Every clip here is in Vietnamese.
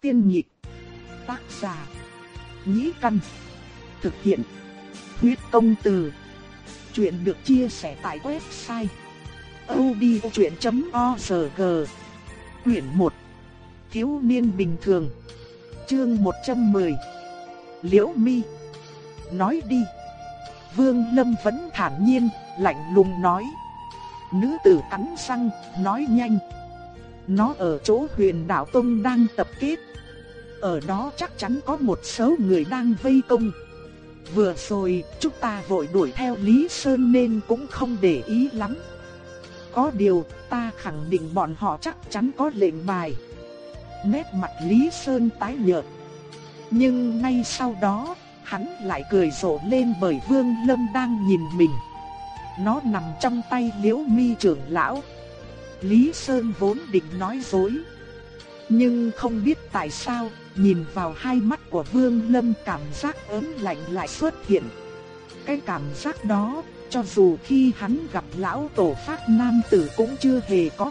Tiên nhịp. Tác giả. Nhĩ căn. Thực hiện. Huyết công từ. Chuyện được chia sẻ tại website. odchuyện.org Quyển 1. Thiếu niên bình thường. Chương 110. Liễu Mi. Nói đi. Vương Lâm vẫn thản nhiên, lạnh lùng nói. Nữ tử cắn răng, nói nhanh. Nó ở chỗ huyền đạo Tông đang tập kết. Ở đó chắc chắn có một số người đang vây công. Vừa rồi, chúng ta vội đuổi theo Lý Sơn nên cũng không để ý lắm. Có điều, ta khẳng định bọn họ chắc chắn có lệnh bài. Nét mặt Lý Sơn tái nhợt. Nhưng ngay sau đó, hắn lại cười rộ lên bởi Vương Lâm đang nhìn mình. Nó nằm trong tay Liễu Mi trưởng lão. Lý Sơn vốn định nói dối, nhưng không biết tại sao, nhìn vào hai mắt của Vương Lâm cảm giác ớn lạnh lại xuất hiện. Cái cảm giác đó, cho dù khi hắn gặp lão tổ phát nam tử cũng chưa hề có.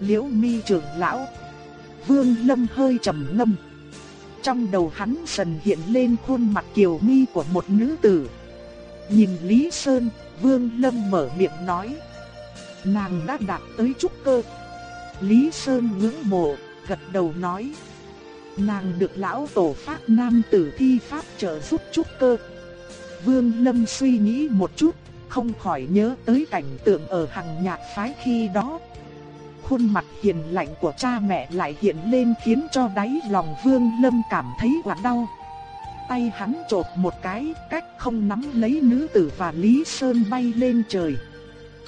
Liễu Mi trưởng lão, Vương Lâm hơi trầm ngâm. Trong đầu hắn dần hiện lên khuôn mặt kiều mi của một nữ tử. Nhìn Lý Sơn, Vương Lâm mở miệng nói. Nàng đã đạt tới trúc cơ. Lý Sơn ngưỡng mộ, gật đầu nói. Nàng được lão tổ phát nam tử thi pháp trợ giúp trúc cơ. Vương Lâm suy nghĩ một chút, không khỏi nhớ tới cảnh tượng ở hàng nhạc phái khi đó. Khuôn mặt hiền lạnh của cha mẹ lại hiện lên khiến cho đáy lòng Vương Lâm cảm thấy quả đau. Tay hắn chộp một cái, cách không nắm lấy nữ tử và Lý Sơn bay lên trời.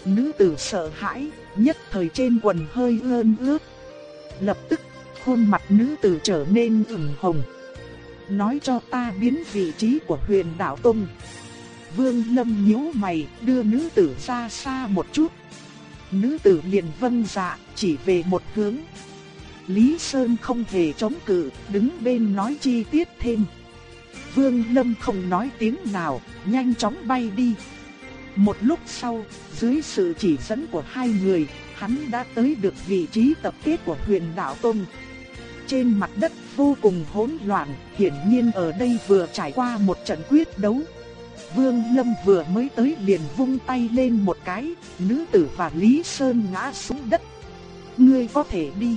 Nữ tử sợ hãi, nhất thời trên quần hơi ơn ướt. Lập tức, khuôn mặt nữ tử trở nên ửng hồng. Nói cho ta biến vị trí của huyền đạo Tông. Vương Lâm nhíu mày, đưa nữ tử ra xa một chút. Nữ tử liền vâng dạ, chỉ về một hướng. Lý Sơn không hề chống cự, đứng bên nói chi tiết thêm. Vương Lâm không nói tiếng nào, nhanh chóng bay đi. Một lúc sau, dưới sự chỉ dẫn của hai người, hắn đã tới được vị trí tập kết của huyền đạo Tông. Trên mặt đất vô cùng hỗn loạn, hiển nhiên ở đây vừa trải qua một trận quyết đấu. Vương Lâm vừa mới tới liền vung tay lên một cái, nữ tử và Lý Sơn ngã xuống đất. Ngươi có thể đi.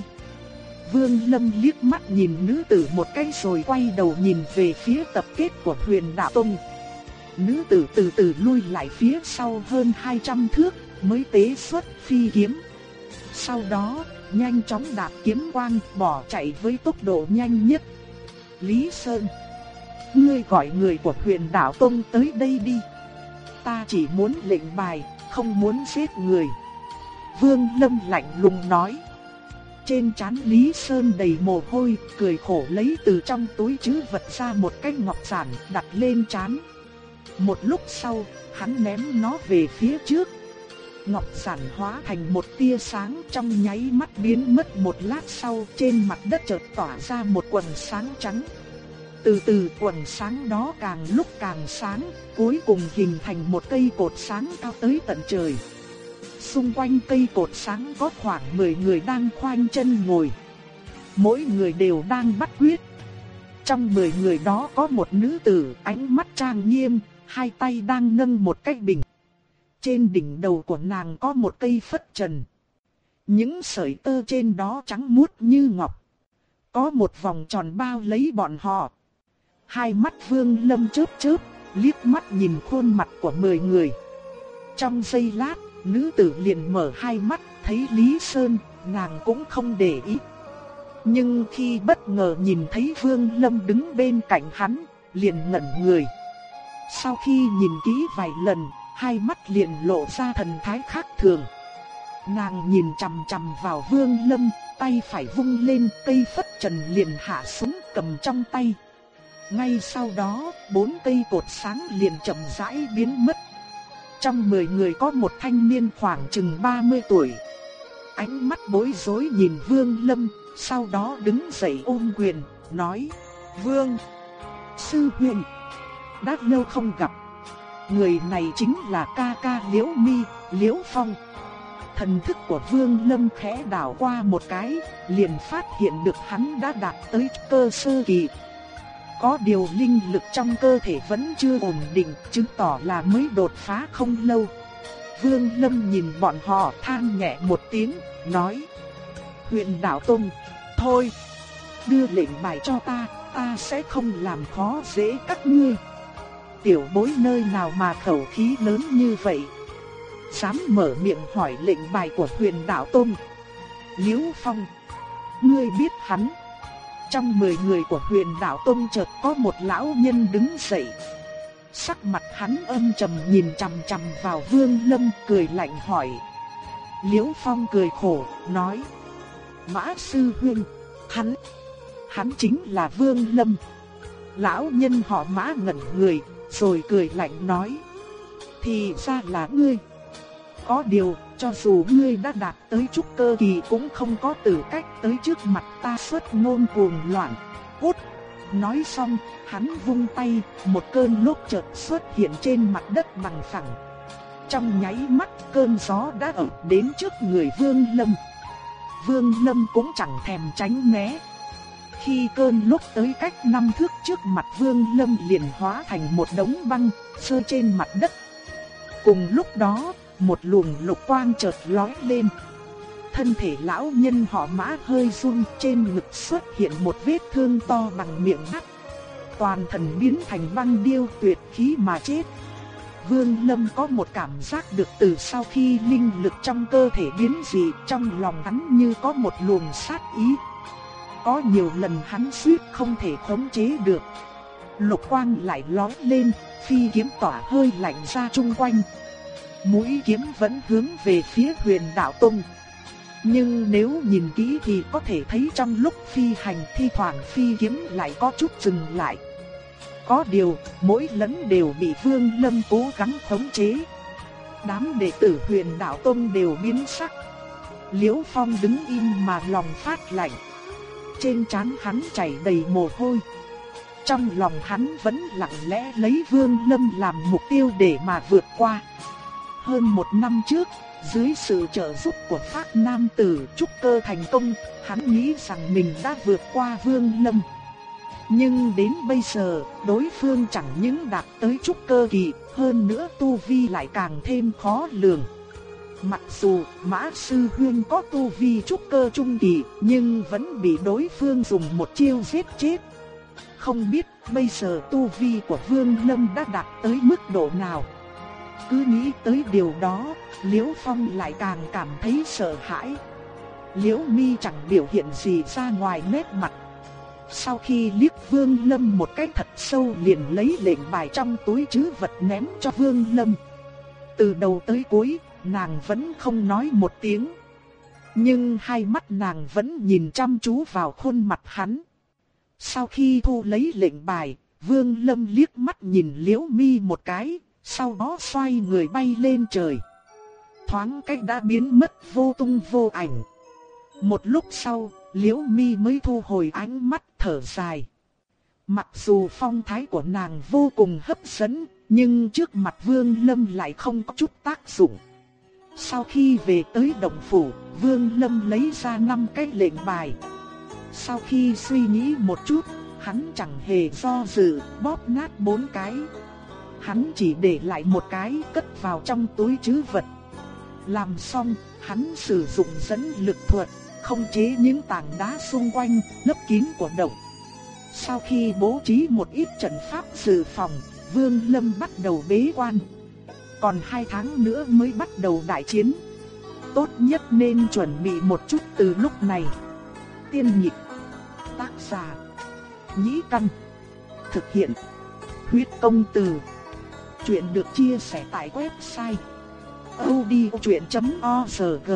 Vương Lâm liếc mắt nhìn nữ tử một cái rồi quay đầu nhìn về phía tập kết của huyền đạo tông. Nữ tử từ từ lui lại phía sau hơn 200 thước mới tế xuất phi kiếm. Sau đó, nhanh chóng đạp kiếm quang bỏ chạy với tốc độ nhanh nhất. Lý Sơn Ngươi gọi người của huyền đạo Tông tới đây đi. Ta chỉ muốn lệnh bài, không muốn giết người. Vương Lâm lạnh lùng nói. Trên trán Lý Sơn đầy mồ hôi, cười khổ lấy từ trong túi chứ vật ra một cái ngọc giản đặt lên trán. Một lúc sau, hắn ném nó về phía trước. Ngọc giản hóa thành một tia sáng trong nháy mắt biến mất một lát sau trên mặt đất chợt tỏa ra một quần sáng trắng. Từ từ quần sáng đó càng lúc càng sáng, cuối cùng hình thành một cây cột sáng cao tới tận trời. Xung quanh cây cột sáng có khoảng 10 người đang khoanh chân ngồi. Mỗi người đều đang bắt quyết. Trong 10 người đó có một nữ tử ánh mắt trang nghiêm, hai tay đang nâng một cái bình. Trên đỉnh đầu của nàng có một cây phất trần. Những sợi tơ trên đó trắng muốt như ngọc. Có một vòng tròn bao lấy bọn họ. Hai mắt vương lâm chớp chớp, liếc mắt nhìn khuôn mặt của mười người. Trong giây lát, nữ tử liền mở hai mắt, thấy Lý Sơn, nàng cũng không để ý. Nhưng khi bất ngờ nhìn thấy Vương Lâm đứng bên cạnh hắn, liền ngẩn người. Sau khi nhìn kỹ vài lần, hai mắt liền lộ ra thần thái khác thường. Nàng nhìn chằm chằm vào Vương Lâm, tay phải vung lên, cây phất trần liền hạ xuống cầm trong tay. Ngay sau đó, bốn cây cột sáng liền chậm rãi biến mất. Trong 10 người có một thanh niên khoảng chừng 30 tuổi. Ánh mắt bối rối nhìn Vương Lâm, sau đó đứng dậy ôm quyền, nói: "Vương, sư huynh, đã lâu không gặp. Người này chính là ca ca Liễu Mi, Liễu Phong." Thần thức của Vương Lâm khẽ đảo qua một cái, liền phát hiện được hắn đã đạt tới cơ sơ kỳ. Có điều linh lực trong cơ thể vẫn chưa ổn định, chứng tỏ là mới đột phá không lâu. Vương Lâm nhìn bọn họ than nhẹ một tiếng, nói: "Huyền Đạo Tông, thôi, đưa lệnh bài cho ta, ta sẽ không làm khó dễ các ngươi." Tiểu bối nơi nào mà khẩu khí lớn như vậy, dám mở miệng hỏi lệnh bài của huyền đạo tôn Liễu Phong, ngươi biết hắn. Trong 10 người của huyền đạo tôn chợt có một lão nhân đứng dậy. Sắc mặt hắn âm trầm nhìn chằm chằm vào Vương Lâm cười lạnh hỏi. Liễu Phong cười khổ, nói. Mã Sư Huynh, hắn, hắn chính là Vương Lâm. Lão nhân họ mã ngẩn người, rồi cười lạnh nói. Thì ra là ngươi. Có điều, cho dù ngươi đã đạt tới trúc cơ kỳ cũng không có tư cách tới trước mặt ta xuất ngôn cuồng loạn. Cút! Nói xong, hắn vung tay, một cơn lốc chợt xuất hiện trên mặt đất bằng phẳng. Trong nháy mắt, cơn gió đã ập đến trước người Vương Lâm. Vương Lâm cũng chẳng thèm tránh né. Khi cơn lốc tới cách năm thước trước mặt Vương Lâm liền hóa thành một đống băng, rơi trên mặt đất. Cùng lúc đó, một luồng lục quang chợt lóe lên. Thân thể lão nhân họ mã hơi run trên ngực xuất hiện một vết thương to bằng miệng mắt. Toàn thân biến thành băng điêu tuyệt khí mà chết. Vương Lâm có một cảm giác được từ sau khi linh lực trong cơ thể biến dị trong lòng hắn như có một luồng sát ý. Có nhiều lần hắn suýt không thể khống chế được. Lục quang lại lói lên, phi kiếm tỏa hơi lạnh ra chung quanh mũi kiếm vẫn hướng về phía huyền đạo tông. Nhưng nếu nhìn kỹ thì có thể thấy trong lúc phi hành thi thoảng phi kiếm lại có chút dừng lại. Có điều, mỗi lần đều bị Vương Lâm cố gắng khống chế. Đám đệ tử huyền đạo tông đều biến sắc. Liễu Phong đứng im mà lòng phát lạnh. Trên trán hắn chảy đầy mồ hôi. Trong lòng hắn vẫn lặng lẽ lấy Vương Lâm làm mục tiêu để mà vượt qua. Hơn một năm trước, dưới sự trợ giúp của Pháp Nam Tử trúc cơ thành công, hắn nghĩ rằng mình đã vượt qua Vương Lâm. Nhưng đến bây giờ, đối phương chẳng những đạt tới trúc cơ kỳ, hơn nữa tu vi lại càng thêm khó lường. Mặc dù Mã Sư Huyên có tu vi trúc cơ trung kỳ, nhưng vẫn bị đối phương dùng một chiêu giết chết. Không biết bây giờ tu vi của Vương Lâm đã đạt tới mức độ nào. Cứ nghĩ tới điều đó, Liễu Phong lại càng cảm thấy sợ hãi. Liễu Mi chẳng biểu hiện gì ra ngoài nét mặt. Sau khi liếc Vương Lâm một cái thật sâu liền lấy lệnh bài trong túi chứ vật ném cho Vương Lâm. Từ đầu tới cuối, nàng vẫn không nói một tiếng. Nhưng hai mắt nàng vẫn nhìn chăm chú vào khuôn mặt hắn. Sau khi thu lấy lệnh bài, Vương Lâm liếc mắt nhìn Liễu Mi một cái, sau đó xoay người bay lên trời. Thoáng cách đã biến mất vô tung vô ảnh. Một lúc sau, Liễu Mi mới thu hồi ánh mắt thở dài. Mặc dù phong thái của nàng vô cùng hấp dẫn, nhưng trước mặt Vương Lâm lại không có chút tác dụng. Sau khi về tới động phủ, Vương Lâm lấy ra năm cái lệnh bài. Sau khi suy nghĩ một chút, hắn chẳng hề do dự, bóp nát bốn cái hắn chỉ để lại một cái cất vào trong túi trữ vật. Làm xong, hắn sử dụng dẫn lực thuật, không chế những tảng đá xung quanh, lấp kín của động. Sau khi bố trí một ít trận pháp dự phòng, Vương Lâm bắt đầu bế quan. Còn hai tháng nữa mới bắt đầu đại chiến. Tốt nhất nên chuẩn bị một chút từ lúc này. Tiên nhịp, tác giả, nhĩ căn, thực hiện, huyết công từ. Chuyện được chia sẻ tại website odchuyện.org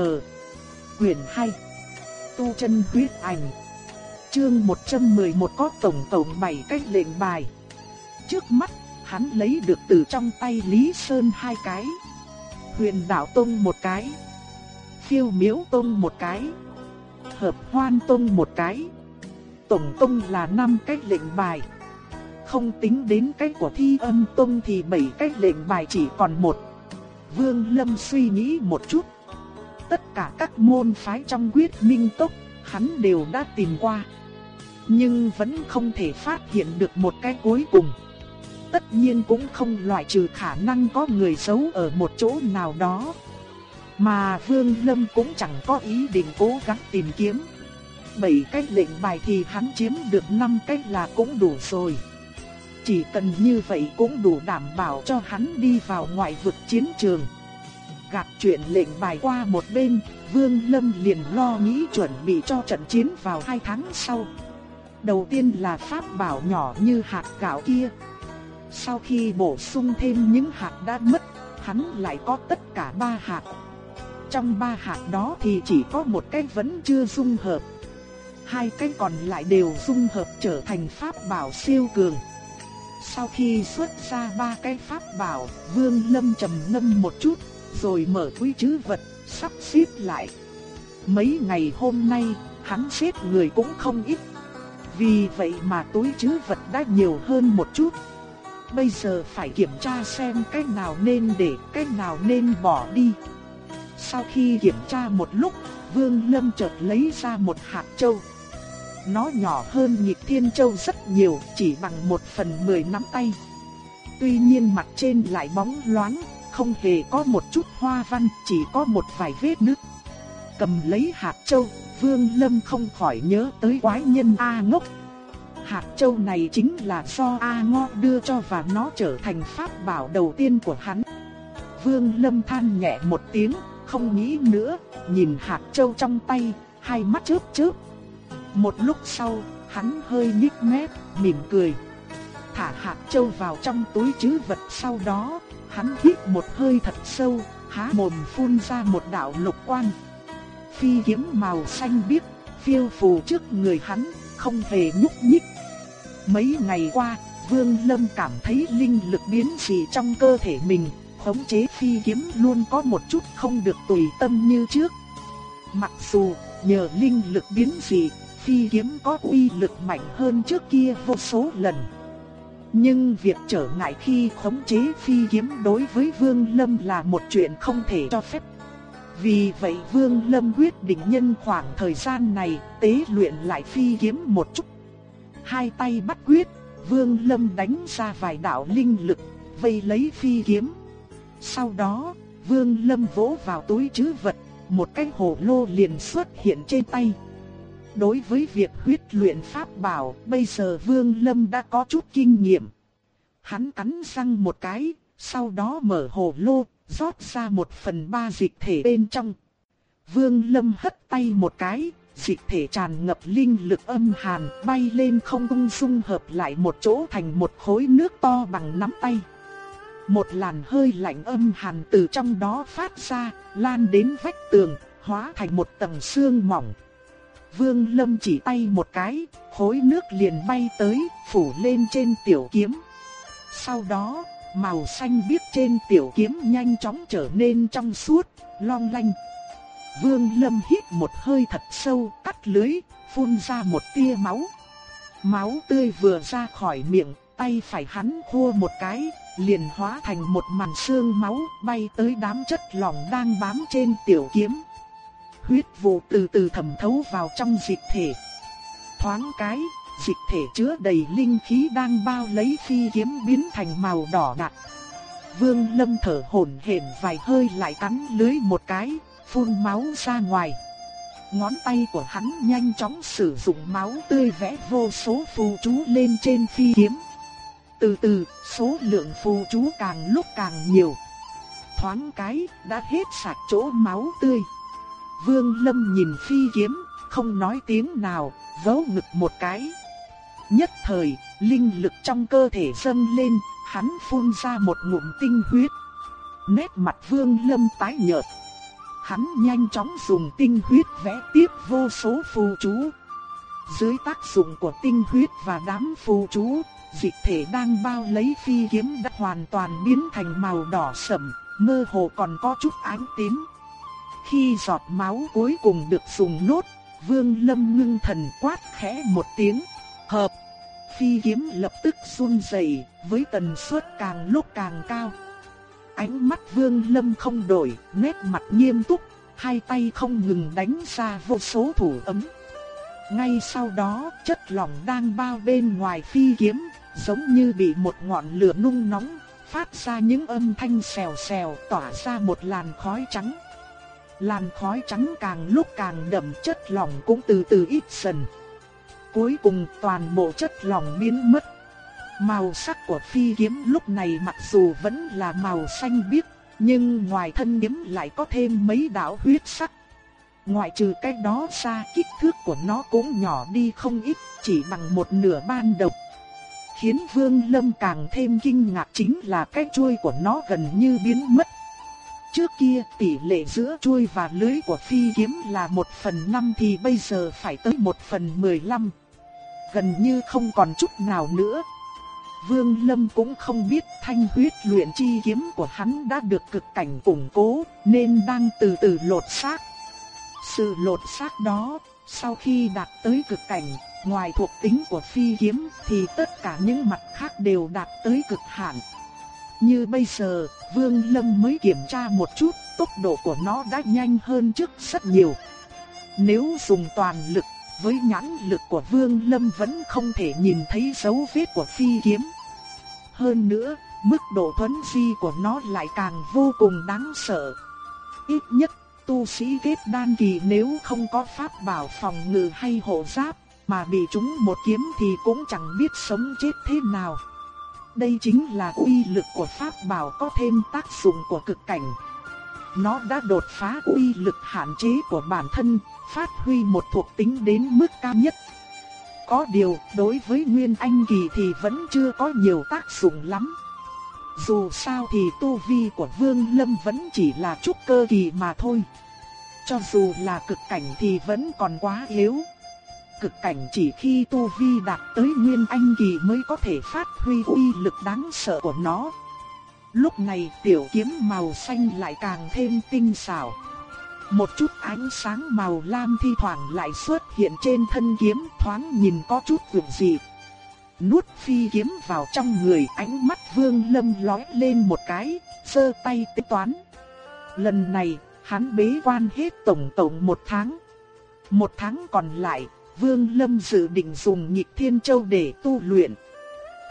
Quyền 2 Tu chân huyết ảnh Chương 111 có tổng tổng 7 cách lệnh bài Trước mắt, hắn lấy được từ trong tay Lý Sơn hai cái Huyền Đạo Tông một cái Phiêu Miếu Tông một cái Hợp Hoan Tông một cái Tổng Tông là 5 cách lệnh bài không tính đến cái của thi âm tông thì bảy cái lệnh bài chỉ còn một. Vương Lâm suy nghĩ một chút. Tất cả các môn phái trong quyết minh tốc, hắn đều đã tìm qua. Nhưng vẫn không thể phát hiện được một cái cuối cùng. Tất nhiên cũng không loại trừ khả năng có người giấu ở một chỗ nào đó. Mà Vương Lâm cũng chẳng có ý định cố gắng tìm kiếm. Bảy cái lệnh bài thì hắn chiếm được năm cái là cũng đủ rồi. Chỉ cần như vậy cũng đủ đảm bảo cho hắn đi vào ngoại vực chiến trường. Gạt chuyện lệnh bài qua một bên, Vương Lâm liền lo nghĩ chuẩn bị cho trận chiến vào hai tháng sau. Đầu tiên là pháp bảo nhỏ như hạt gạo kia. Sau khi bổ sung thêm những hạt đã mất, hắn lại có tất cả ba hạt. Trong ba hạt đó thì chỉ có một cái vẫn chưa dung hợp. Hai cái còn lại đều dung hợp trở thành pháp bảo siêu cường. Sau khi xuất ra ba cái pháp bảo, Vương Lâm trầm ngâm một chút, rồi mở túi trữ vật, sắp xếp lại. Mấy ngày hôm nay, hắn xếp người cũng không ít. Vì vậy mà túi trữ vật đã nhiều hơn một chút. Bây giờ phải kiểm tra xem cái nào nên để, cái nào nên bỏ đi. Sau khi kiểm tra một lúc, Vương Lâm chợt lấy ra một hạt châu. Nó nhỏ hơn nhịp thiên châu rất nhiều, chỉ bằng một phần mười nắm tay. Tuy nhiên mặt trên lại bóng loáng, không hề có một chút hoa văn, chỉ có một vài vết nứt. Cầm lấy hạt châu, Vương Lâm không khỏi nhớ tới quái nhân A ngốc. Hạt châu này chính là do A Ngo đưa cho và nó trở thành pháp bảo đầu tiên của hắn. Vương Lâm than nhẹ một tiếng, không nghĩ nữa, nhìn hạt châu trong tay, hai mắt chớp chớp. Một lúc sau, hắn hơi nhích mép, mỉm cười. Thả hạt châu vào trong túi trữ vật sau đó, hắn hít một hơi thật sâu, há mồm phun ra một đạo lục quang. Phi kiếm màu xanh biếc, phiêu phù trước người hắn, không hề nhúc nhích. Mấy ngày qua, Vương Lâm cảm thấy linh lực biến dị trong cơ thể mình, khống chế phi kiếm luôn có một chút không được tùy tâm như trước. Mặc dù nhờ linh lực biến dị, phi kiếm có uy lực mạnh hơn trước kia vô số lần. Nhưng việc trở ngại khi khống chế phi kiếm đối với Vương Lâm là một chuyện không thể cho phép. Vì vậy Vương Lâm quyết định nhân khoảng thời gian này tế luyện lại phi kiếm một chút. Hai tay bắt quyết, Vương Lâm đánh ra vài đạo linh lực, vây lấy phi kiếm. Sau đó, Vương Lâm vỗ vào túi trữ vật, một cái hồ lô liền xuất hiện trên tay. Đối với việc huyết luyện pháp bảo, bây giờ Vương Lâm đã có chút kinh nghiệm. Hắn cắn răng một cái, sau đó mở hồ lô, rót ra một phần ba dịch thể bên trong. Vương Lâm hất tay một cái, dịch thể tràn ngập linh lực âm hàn, bay lên không ung dung hợp lại một chỗ thành một khối nước to bằng nắm tay. Một làn hơi lạnh âm hàn từ trong đó phát ra, lan đến vách tường, hóa thành một tầng xương mỏng. Vương Lâm chỉ tay một cái, khối nước liền bay tới, phủ lên trên tiểu kiếm. Sau đó, màu xanh biếc trên tiểu kiếm nhanh chóng trở nên trong suốt, long lanh. Vương Lâm hít một hơi thật sâu, cắt lưới, phun ra một tia máu. Máu tươi vừa ra khỏi miệng, tay phải hắn khua một cái, liền hóa thành một màn xương máu bay tới đám chất lỏng đang bám trên tiểu kiếm. Huyết vụ từ từ thẩm thấu vào trong dịch thể. Thoáng cái, dịch thể chứa đầy linh khí đang bao lấy phi kiếm biến thành màu đỏ đặc. Vương Lâm thở hổn hển vài hơi lại cắn lưới một cái, phun máu ra ngoài. Ngón tay của hắn nhanh chóng sử dụng máu tươi vẽ vô số phù chú lên trên phi kiếm. Từ từ, số lượng phù chú càng lúc càng nhiều. Thoáng cái, đã hết sạch chỗ máu tươi. Vương Lâm nhìn phi kiếm, không nói tiếng nào, vỗ ngực một cái. Nhất thời, linh lực trong cơ thể dâng lên, hắn phun ra một ngụm tinh huyết. Nét mặt Vương Lâm tái nhợt. Hắn nhanh chóng dùng tinh huyết vẽ tiếp vô số phù chú. Dưới tác dụng của tinh huyết và đám phù chú, dịch thể đang bao lấy phi kiếm đã hoàn toàn biến thành màu đỏ sẫm, mơ hồ còn có chút ánh tím. Khi giọt máu cuối cùng được dùng nốt, Vương Lâm ngưng thần quát khẽ một tiếng, hợp. Phi kiếm lập tức run rẩy, với tần suất càng lúc càng cao. Ánh mắt Vương Lâm không đổi, nét mặt nghiêm túc, hai tay không ngừng đánh ra vô số thủ ấm. Ngay sau đó, chất lỏng đang bao bên ngoài phi kiếm, giống như bị một ngọn lửa nung nóng, phát ra những âm thanh xèo xèo tỏa ra một làn khói trắng. Làn khói trắng càng lúc càng đậm chất lỏng cũng từ từ ít dần. Cuối cùng toàn bộ chất lỏng biến mất. Màu sắc của phi kiếm lúc này mặc dù vẫn là màu xanh biếc, nhưng ngoài thân kiếm lại có thêm mấy đạo huyết sắc. Ngoại trừ cái đó ra kích thước của nó cũng nhỏ đi không ít, chỉ bằng một nửa ban đầu. Khiến Vương Lâm càng thêm kinh ngạc chính là cái chuôi của nó gần như biến mất. Trước kia tỷ lệ giữa chuôi và lưới của phi kiếm là 1 phần 5 thì bây giờ phải tới 1 phần 15. Gần như không còn chút nào nữa. Vương Lâm cũng không biết thanh huyết luyện chi kiếm của hắn đã được cực cảnh củng cố nên đang từ từ lột xác. Sự lột xác đó, sau khi đạt tới cực cảnh, ngoài thuộc tính của phi kiếm thì tất cả những mặt khác đều đạt tới cực hạn. Như bây giờ, Vương Lâm mới kiểm tra một chút, tốc độ của nó đã nhanh hơn trước rất nhiều. Nếu dùng toàn lực, với nhãn lực của Vương Lâm vẫn không thể nhìn thấy dấu vết của phi kiếm. Hơn nữa, mức độ thuấn di của nó lại càng vô cùng đáng sợ. Ít nhất, tu sĩ kết đan kỳ nếu không có pháp bảo phòng ngự hay hộ giáp, mà bị chúng một kiếm thì cũng chẳng biết sống chết thế nào. Đây chính là uy lực của pháp bảo có thêm tác dụng của cực cảnh. Nó đã đột phá uy lực hạn chế của bản thân, phát huy một thuộc tính đến mức cao nhất. Có điều, đối với Nguyên Anh Kỳ thì vẫn chưa có nhiều tác dụng lắm. Dù sao thì tu vi của Vương Lâm vẫn chỉ là trúc cơ kỳ mà thôi. Cho dù là cực cảnh thì vẫn còn quá yếu cực cảnh chỉ khi tu vi đạt tới nguyên anh kỳ mới có thể phát huy uy lực đáng sợ của nó. Lúc này tiểu kiếm màu xanh lại càng thêm tinh xảo. Một chút ánh sáng màu lam thi thoảng lại xuất hiện trên thân kiếm thoáng nhìn có chút vượng dị. Nuốt phi kiếm vào trong người ánh mắt vương lâm lói lên một cái, sơ tay tính toán. Lần này, hắn bế quan hết tổng tổng một tháng. Một tháng còn lại, Vương Lâm dự định dùng nhịp thiên châu để tu luyện.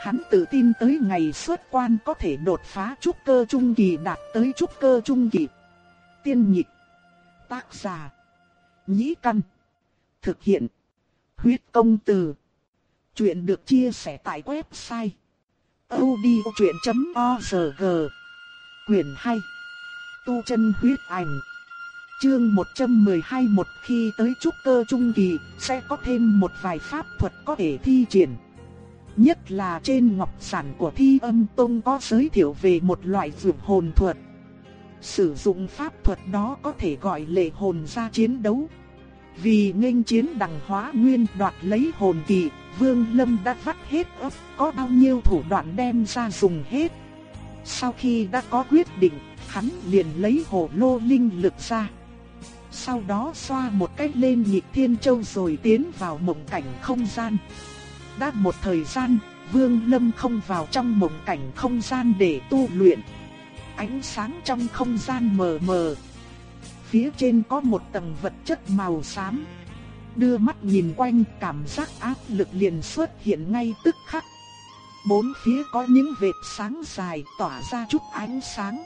Hắn tự tin tới ngày xuất quan có thể đột phá trúc cơ trung kỳ đạt tới trúc cơ trung kỳ. Tiên nhịp. Tác giả. Nhĩ căn. Thực hiện. Huyết công từ. Chuyện được chia sẻ tại website. odchuyện.org Quyền 2. Tu chân huyết ảnh. Chương 112 một khi tới trúc cơ trung kỳ, sẽ có thêm một vài pháp thuật có thể thi triển. Nhất là trên ngọc sản của thi âm tông có giới thiệu về một loại dược hồn thuật. Sử dụng pháp thuật đó có thể gọi lệ hồn ra chiến đấu. Vì nghênh chiến đằng hóa nguyên đoạt lấy hồn kỳ, Vương Lâm đã vắt hết ấp, có bao nhiêu thủ đoạn đem ra dùng hết. Sau khi đã có quyết định, hắn liền lấy hồ lô linh lực ra sau đó xoa một cách lên nhịp thiên châu rồi tiến vào mộng cảnh không gian. Đã một thời gian, Vương Lâm không vào trong mộng cảnh không gian để tu luyện. Ánh sáng trong không gian mờ mờ. Phía trên có một tầng vật chất màu xám. Đưa mắt nhìn quanh, cảm giác áp lực liền xuất hiện ngay tức khắc. Bốn phía có những vệt sáng dài tỏa ra chút ánh sáng.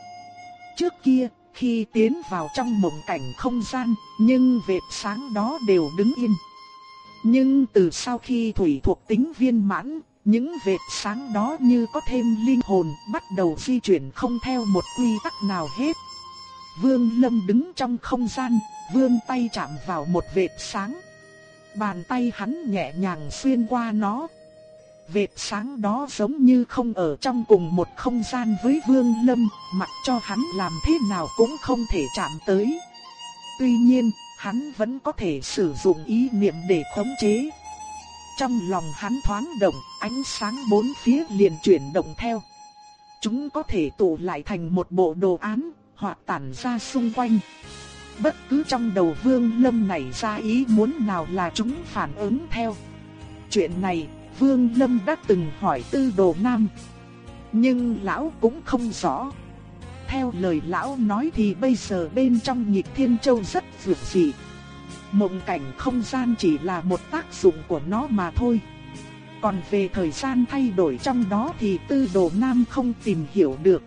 Trước kia, khi tiến vào trong mộng cảnh không gian, nhưng vệt sáng đó đều đứng yên. Nhưng từ sau khi thủy thuộc tính viên mãn, những vệt sáng đó như có thêm linh hồn bắt đầu di chuyển không theo một quy tắc nào hết. Vương Lâm đứng trong không gian, vươn tay chạm vào một vệt sáng. Bàn tay hắn nhẹ nhàng xuyên qua nó, Vệt sáng đó giống như không ở trong cùng một không gian với Vương Lâm, mặc cho hắn làm thế nào cũng không thể chạm tới. Tuy nhiên, hắn vẫn có thể sử dụng ý niệm để khống chế. Trong lòng hắn thoáng động, ánh sáng bốn phía liền chuyển động theo. Chúng có thể tụ lại thành một bộ đồ án, hoặc tản ra xung quanh. Bất cứ trong đầu Vương Lâm này ra ý muốn nào là chúng phản ứng theo. Chuyện này Vương Lâm đã từng hỏi tư đồ nam. Nhưng lão cũng không rõ. theo lời lão nói thì bây giờ bên trong nhịp thiên châu rất vượt dị. Mộng cảnh không gian chỉ là một tác dụng của nó mà thôi. Còn về thời gian thay đổi trong đó thì tư đồ nam không tìm hiểu được.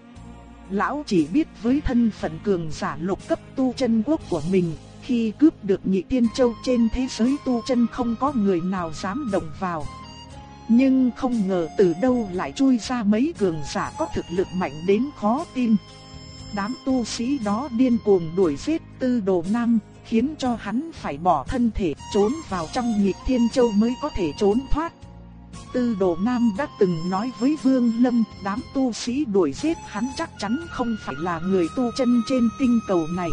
Lão chỉ biết với thân phận cường giả lục cấp tu chân quốc của mình, khi cướp được nhị tiên châu trên thế giới tu chân không có người nào dám động vào. Nhưng không ngờ từ đâu lại chui ra mấy cường giả có thực lực mạnh đến khó tin. Đám tu sĩ đó điên cuồng đuổi giết tư đồ nam, khiến cho hắn phải bỏ thân thể trốn vào trong nhịp thiên châu mới có thể trốn thoát. Tư đồ nam đã từng nói với Vương Lâm, đám tu sĩ đuổi giết hắn chắc chắn không phải là người tu chân trên tinh cầu này.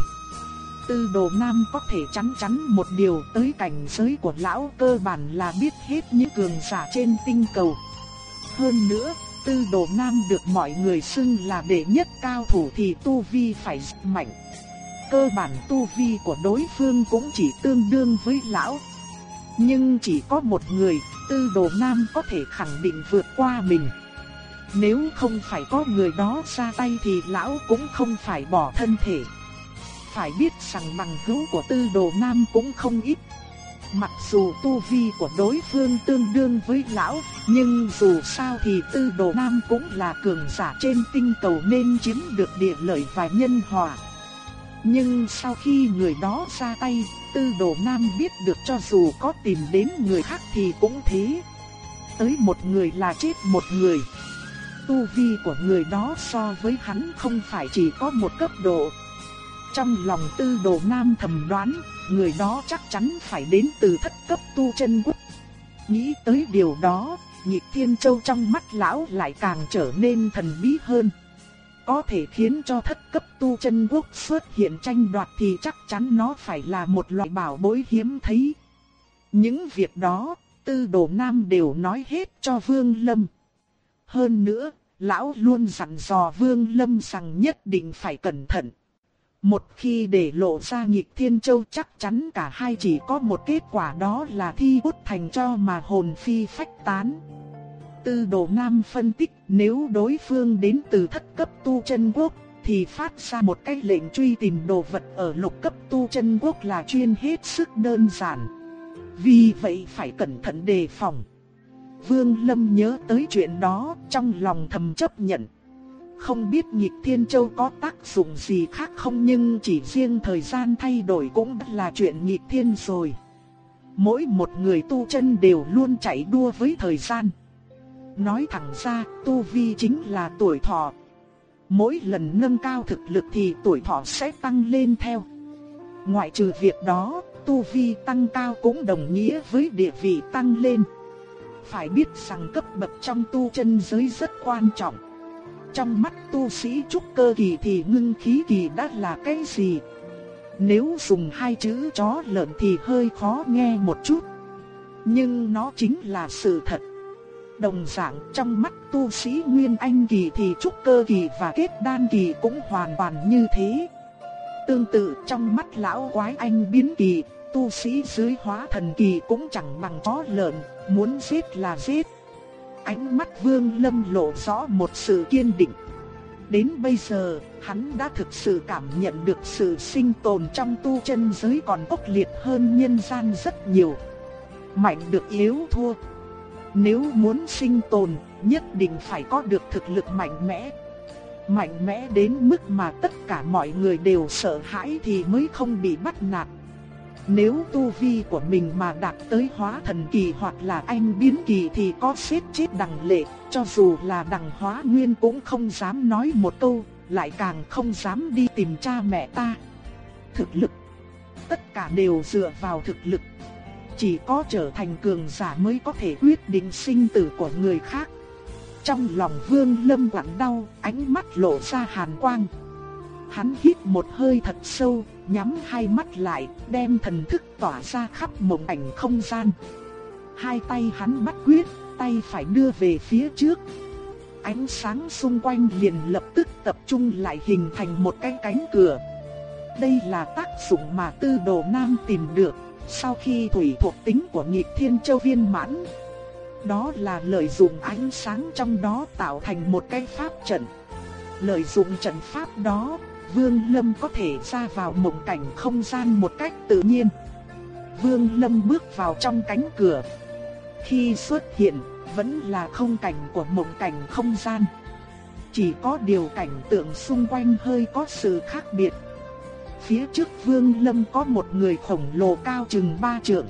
Tư đồ nam có thể chắn chắn một điều tới cảnh giới của lão cơ bản là biết hết những cường giả trên tinh cầu. Hơn nữa, tư đồ nam được mọi người xưng là đệ nhất cao thủ thì tu vi phải rất mạnh. Cơ bản tu vi của đối phương cũng chỉ tương đương với lão. Nhưng chỉ có một người, tư đồ nam có thể khẳng định vượt qua mình. Nếu không phải có người đó ra tay thì lão cũng không phải bỏ thân thể. Phải biết rằng bằng hữu của tư đồ nam cũng không ít. Mặc dù tu vi của đối phương tương đương với lão, nhưng dù sao thì tư đồ nam cũng là cường giả trên tinh cầu nên chiếm được địa lợi và nhân hòa. Nhưng sau khi người đó ra tay, tư đồ nam biết được cho dù có tìm đến người khác thì cũng thế. Tới một người là chết một người. Tu vi của người đó so với hắn không phải chỉ có một cấp độ. Trong lòng tư đồ nam thầm đoán, người đó chắc chắn phải đến từ thất cấp tu chân quốc. Nghĩ tới điều đó, nhịp thiên châu trong mắt lão lại càng trở nên thần bí hơn có thể khiến cho thất cấp tu chân quốc xuất hiện tranh đoạt thì chắc chắn nó phải là một loại bảo bối hiếm thấy. Những việc đó, tư đồ nam đều nói hết cho Vương Lâm. Hơn nữa, lão luôn dặn dò Vương Lâm rằng nhất định phải cẩn thận. Một khi để lộ ra nghịch thiên châu chắc chắn cả hai chỉ có một kết quả đó là thi bút thành cho mà hồn phi phách tán. Tư đồ nam phân tích, nếu đối phương đến từ thất cấp tu chân quốc, thì phát ra một cái lệnh truy tìm đồ vật ở lục cấp tu chân quốc là chuyên hết sức đơn giản. Vì vậy phải cẩn thận đề phòng. Vương Lâm nhớ tới chuyện đó, trong lòng thầm chấp nhận. Không biết nhịp thiên châu có tác dụng gì khác không, nhưng chỉ riêng thời gian thay đổi cũng là chuyện nhịp thiên rồi. Mỗi một người tu chân đều luôn chạy đua với thời gian. Nói thẳng ra, tu vi chính là tuổi thọ. Mỗi lần nâng cao thực lực thì tuổi thọ sẽ tăng lên theo. Ngoại trừ việc đó, tu vi tăng cao cũng đồng nghĩa với địa vị tăng lên. Phải biết rằng cấp bậc trong tu chân giới rất quan trọng. Trong mắt tu sĩ trúc cơ kỳ thì ngưng khí kỳ đã là cái gì? Nếu dùng hai chữ chó lợn thì hơi khó nghe một chút. Nhưng nó chính là sự thật. Đồng dạng trong mắt tu sĩ Nguyên Anh kỳ thì trúc cơ kỳ và kết đan kỳ cũng hoàn toàn như thế. Tương tự trong mắt lão quái anh biến kỳ, tu sĩ dưới hóa thần kỳ cũng chẳng bằng chó lợn, muốn giết là giết. Ánh mắt Vương Lâm lộ rõ một sự kiên định. Đến bây giờ, hắn đã thực sự cảm nhận được sự sinh tồn trong tu chân giới còn ốc liệt hơn nhân gian rất nhiều. Mạnh được yếu thua. Nếu muốn sinh tồn, nhất định phải có được thực lực mạnh mẽ. Mạnh mẽ đến mức mà tất cả mọi người đều sợ hãi thì mới không bị bắt nạt. Nếu tu vi của mình mà đạt tới hóa thần kỳ hoặc là anh biến kỳ thì có xếp chết đằng lệ, cho dù là đằng hóa nguyên cũng không dám nói một câu, lại càng không dám đi tìm cha mẹ ta. Thực lực, tất cả đều dựa vào thực lực. Chỉ có trở thành cường giả mới có thể quyết định sinh tử của người khác. Trong lòng Vương Lâm quặn đau, ánh mắt lộ ra hàn quang. Hắn hít một hơi thật sâu, nhắm hai mắt lại, đem thần thức tỏa ra khắp mộng ảnh không gian. Hai tay hắn bắt quyết, tay phải đưa về phía trước. Ánh sáng xung quanh liền lập tức tập trung lại hình thành một cái cánh cửa. Đây là tác dụng mà tư đồ nam tìm được, sau khi thủy thuộc tính của nhịp thiên châu viên mãn. Đó là lợi dụng ánh sáng trong đó tạo thành một cái pháp trận. Lợi dụng trận pháp đó, Vương Lâm có thể ra vào mộng cảnh không gian một cách tự nhiên. Vương Lâm bước vào trong cánh cửa. Khi xuất hiện, vẫn là không cảnh của mộng cảnh không gian. Chỉ có điều cảnh tượng xung quanh hơi có sự khác biệt. Phía trước Vương Lâm có một người khổng lồ cao chừng ba trượng.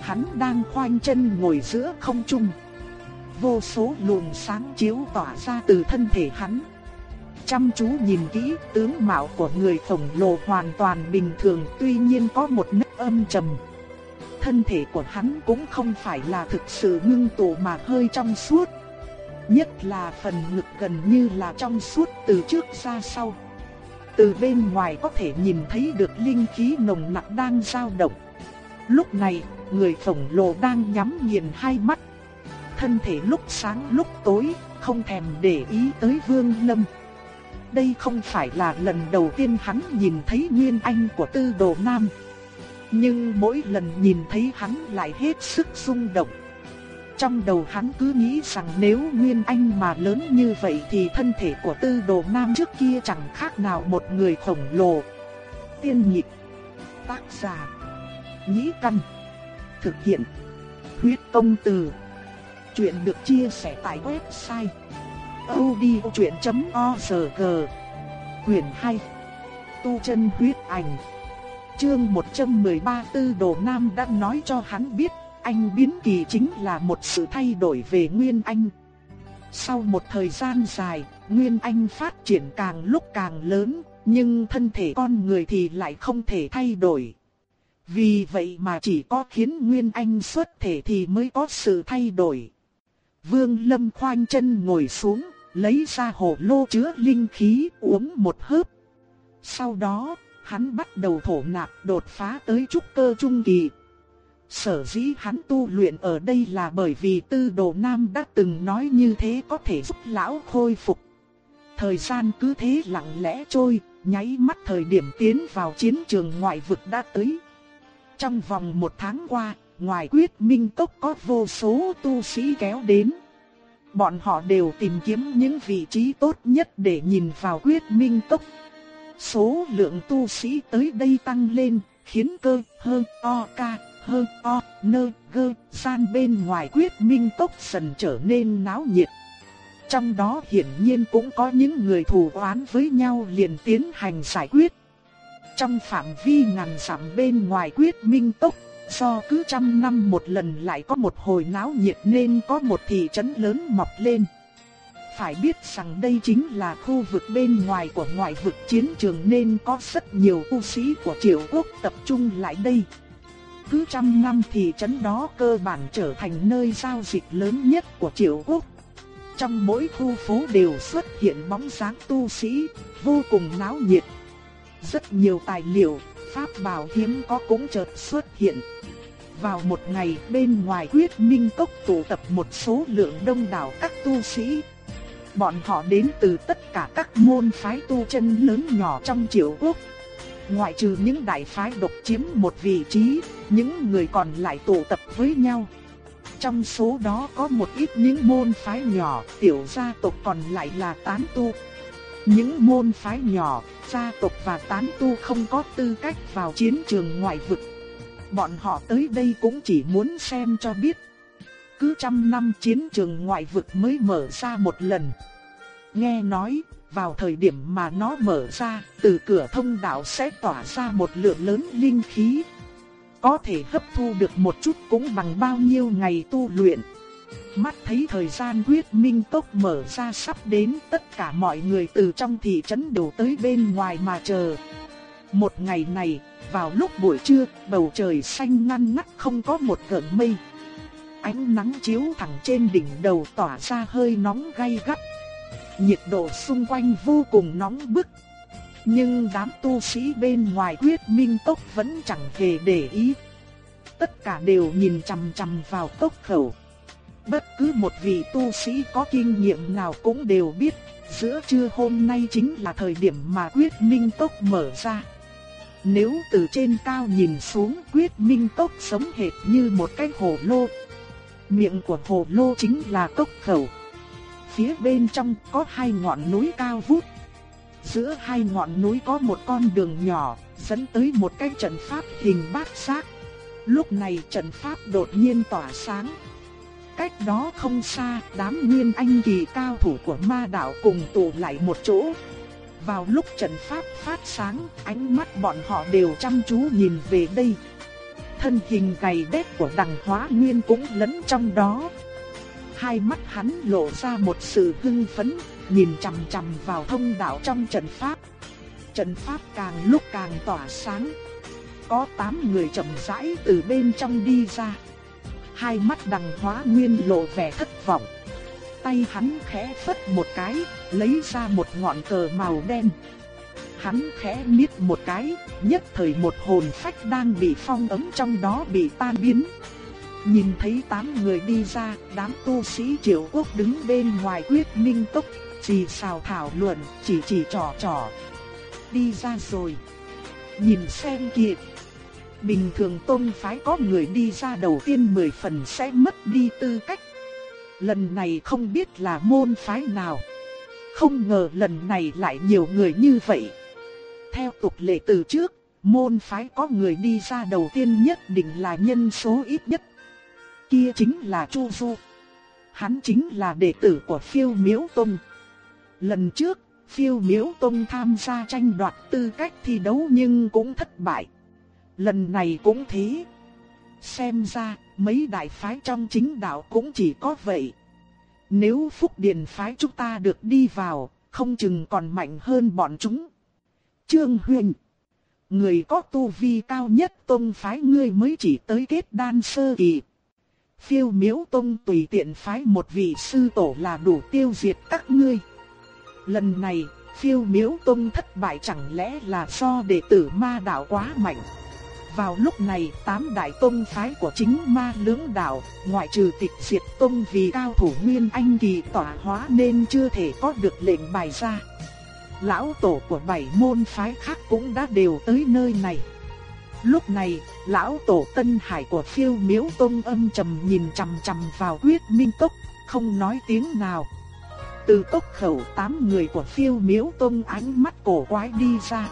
Hắn đang khoanh chân ngồi giữa không trung. Vô số luồng sáng chiếu tỏa ra từ thân thể hắn. Chăm chú nhìn kỹ, tướng mạo của người khổng lồ hoàn toàn bình thường, tuy nhiên có một nét âm trầm. Thân thể của hắn cũng không phải là thực sự ngưng tụ mà hơi trong suốt. Nhất là phần ngực gần như là trong suốt từ trước ra sau. Từ bên ngoài có thể nhìn thấy được linh khí nồng nặc đang dao động. Lúc này, người khổng lồ đang nhắm nghiền hai mắt. Thân thể lúc sáng lúc tối, không thèm để ý tới Vương Lâm. Đây không phải là lần đầu tiên hắn nhìn thấy Nguyên Anh của Tư Đồ Nam. Nhưng mỗi lần nhìn thấy hắn lại hết sức rung động. Trong đầu hắn cứ nghĩ rằng nếu Nguyên Anh mà lớn như vậy thì thân thể của Tư Đồ Nam trước kia chẳng khác nào một người khổng lồ. Tiên nhịp Tác giả, Nhĩ Căn, Thực hiện, Huyết Công Từ. Chuyện được chia sẻ tại website odchuyện.org Quyền 2 Tu chân huyết ảnh. Chương 113 Tư Đồ Nam đã nói cho hắn biết anh biến kỳ chính là một sự thay đổi về Nguyên Anh. Sau một thời gian dài, Nguyên Anh phát triển càng lúc càng lớn, nhưng thân thể con người thì lại không thể thay đổi. Vì vậy mà chỉ có khiến Nguyên Anh xuất thể thì mới có sự thay đổi. Vương Lâm khoanh chân ngồi xuống, lấy ra hồ lô chứa linh khí uống một hớp. Sau đó, hắn bắt đầu thổ nạp đột phá tới trúc cơ trung kỳ. Sở dĩ hắn tu luyện ở đây là bởi vì tư đồ nam đã từng nói như thế có thể giúp lão khôi phục. Thời gian cứ thế lặng lẽ trôi, nháy mắt thời điểm tiến vào chiến trường ngoại vực đã tới. Trong vòng một tháng qua, ngoài quyết minh tốc có vô số tu sĩ kéo đến. Bọn họ đều tìm kiếm những vị trí tốt nhất để nhìn vào quyết minh tốc. Số lượng tu sĩ tới đây tăng lên, khiến cơ, hơn, o, ca, hơn, o, nơ, gơ, san bên ngoài quyết minh tốc dần trở nên náo nhiệt. Trong đó hiển nhiên cũng có những người thù oán với nhau liền tiến hành giải quyết. Trong phạm vi ngàn dặm bên ngoài quyết minh tốc, do cứ trăm năm một lần lại có một hồi náo nhiệt nên có một thị trấn lớn mọc lên. Phải biết rằng đây chính là khu vực bên ngoài của ngoại vực chiến trường nên có rất nhiều tu sĩ của triều quốc tập trung lại đây. Cứ trăm năm thì trấn đó cơ bản trở thành nơi giao dịch lớn nhất của triệu quốc. Trong mỗi khu phố đều xuất hiện bóng dáng tu sĩ, vô cùng náo nhiệt. Rất nhiều tài liệu, pháp bảo hiếm có cũng chợt xuất hiện. Vào một ngày bên ngoài quyết minh cốc tụ tập một số lượng đông đảo các tu sĩ. Bọn họ đến từ tất cả các môn phái tu chân lớn nhỏ trong triều quốc. Ngoại trừ những đại phái độc chiếm một vị trí, những người còn lại tụ tập với nhau. Trong số đó có một ít những môn phái nhỏ, tiểu gia tộc còn lại là tán tu. Những môn phái nhỏ, gia tộc và tán tu không có tư cách vào chiến trường ngoại vực. Bọn họ tới đây cũng chỉ muốn xem cho biết. Cứ trăm năm chiến trường ngoại vực mới mở ra một lần. Nghe nói, vào thời điểm mà nó mở ra, từ cửa thông đạo sẽ tỏa ra một lượng lớn linh khí. Có thể hấp thu được một chút cũng bằng bao nhiêu ngày tu luyện. Mắt thấy thời gian quyết minh tốc mở ra sắp đến tất cả mọi người từ trong thị trấn đều tới bên ngoài mà chờ. Một ngày này, vào lúc buổi trưa, bầu trời xanh ngăn ngắt không có một gợn mây. Ánh nắng chiếu thẳng trên đỉnh đầu tỏa ra hơi nóng gay gắt. Nhiệt độ xung quanh vô cùng nóng bức. Nhưng đám tu sĩ bên ngoài quyết minh tốc vẫn chẳng hề để ý. Tất cả đều nhìn chằm chằm vào tốc khẩu. Bất cứ một vị tu sĩ có kinh nghiệm nào cũng đều biết, giữa trưa hôm nay chính là thời điểm mà quyết minh tốc mở ra. Nếu từ trên cao nhìn xuống quyết minh tốc sống hệt như một cái hồ lô. Miệng của hồ lô chính là cốc khẩu phía bên trong có hai ngọn núi cao vút. Giữa hai ngọn núi có một con đường nhỏ, dẫn tới một cái trận pháp hình bát giác. Lúc này trận pháp đột nhiên tỏa sáng. Cách đó không xa, đám nguyên anh kỳ cao thủ của ma đạo cùng tụ lại một chỗ. Vào lúc trận pháp phát sáng, ánh mắt bọn họ đều chăm chú nhìn về đây. Thân hình gầy đét của đằng hóa nguyên cũng lẫn trong đó. Hai mắt hắn lộ ra một sự hưng phấn, nhìn chằm chằm vào thông đạo trong trận pháp. Trận pháp càng lúc càng tỏa sáng. Có 8 người chậm rãi từ bên trong đi ra. Hai mắt đằng hóa nguyên lộ vẻ thất vọng. Tay hắn khẽ phất một cái, lấy ra một ngọn cờ màu đen. Hắn khẽ miết một cái, nhất thời một hồn phách đang bị phong ấm trong đó bị tan biến. Nhìn thấy tám người đi ra, đám tu sĩ triệu quốc đứng bên ngoài quyết minh tốc, chỉ xào thảo luận, chỉ chỉ trò trò. Đi ra rồi. Nhìn xem kìa. Bình thường tôn phái có người đi ra đầu tiên mười phần sẽ mất đi tư cách. Lần này không biết là môn phái nào. Không ngờ lần này lại nhiều người như vậy. Theo tục lệ từ trước, môn phái có người đi ra đầu tiên nhất định là nhân số ít nhất. Kia chính là Chu Du. Hắn chính là đệ tử của phiêu miếu tông. Lần trước, phiêu miếu tông tham gia tranh đoạt tư cách thi đấu nhưng cũng thất bại. Lần này cũng thế. Xem ra, mấy đại phái trong chính đạo cũng chỉ có vậy. Nếu Phúc Điền phái chúng ta được đi vào, không chừng còn mạnh hơn bọn chúng. Trương Huyền Người có tu vi cao nhất tông phái ngươi mới chỉ tới kết đan sơ kỳ. Phiêu miếu tông tùy tiện phái một vị sư tổ là đủ tiêu diệt các ngươi. Lần này, phiêu miếu tông thất bại chẳng lẽ là do đệ tử ma đạo quá mạnh. Vào lúc này, tám đại tông phái của chính ma lưỡng đạo, ngoại trừ tịch diệt tông vì cao thủ nguyên anh kỳ tỏa hóa nên chưa thể có được lệnh bài ra. Lão tổ của bảy môn phái khác cũng đã đều tới nơi này. Lúc này, lão tổ Tân Hải của phiêu miếu tông âm trầm nhìn chằm chằm vào quyết minh tốc, không nói tiếng nào. Từ tốc khẩu tám người của phiêu miếu tông ánh mắt cổ quái đi ra.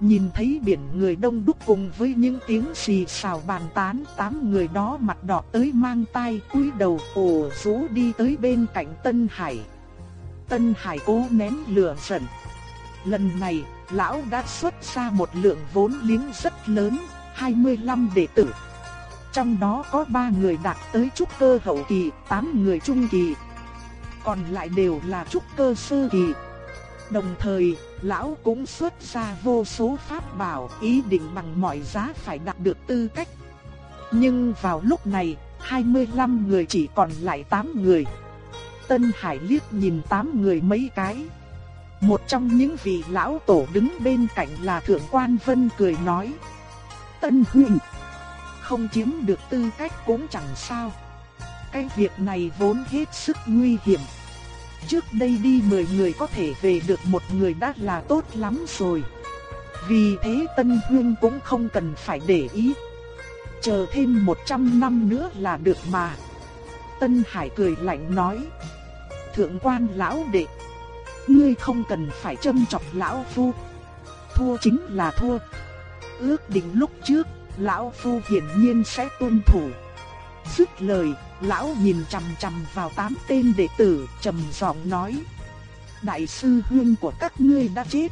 Nhìn thấy biển người đông đúc cùng với những tiếng xì xào bàn tán tám người đó mặt đỏ tới mang tay cúi đầu ồ rú đi tới bên cạnh Tân Hải. Tân Hải cố nén lửa giận. Lần này, lão đã xuất ra một lượng vốn liếng rất lớn, 25 đệ tử. Trong đó có 3 người đạt tới trúc cơ hậu kỳ, 8 người trung kỳ. Còn lại đều là trúc cơ sơ kỳ. Đồng thời, lão cũng xuất ra vô số pháp bảo, ý định bằng mọi giá phải đạt được tư cách. Nhưng vào lúc này, 25 người chỉ còn lại 8 người. Tân Hải liếc nhìn 8 người mấy cái. Một trong những vị lão tổ đứng bên cạnh là Thượng Quan Vân cười nói. Tân huynh không chiếm được tư cách cũng chẳng sao. Cái việc này vốn hết sức nguy hiểm. Trước đây đi 10 người có thể về được một người đã là tốt lắm rồi. Vì thế Tân Hương cũng không cần phải để ý. Chờ thêm 100 năm nữa là được mà. Tân Hải cười lạnh nói. Thượng quan lão đệ. Ngươi không cần phải châm chọc lão phu. Thua chính là thua. Ước định lúc trước, lão phu hiển nhiên sẽ tuân thủ. Dứt lời, lão nhìn chằm chằm vào tám tên đệ tử, trầm giọng nói: "Đại sư huynh của các ngươi đã chết."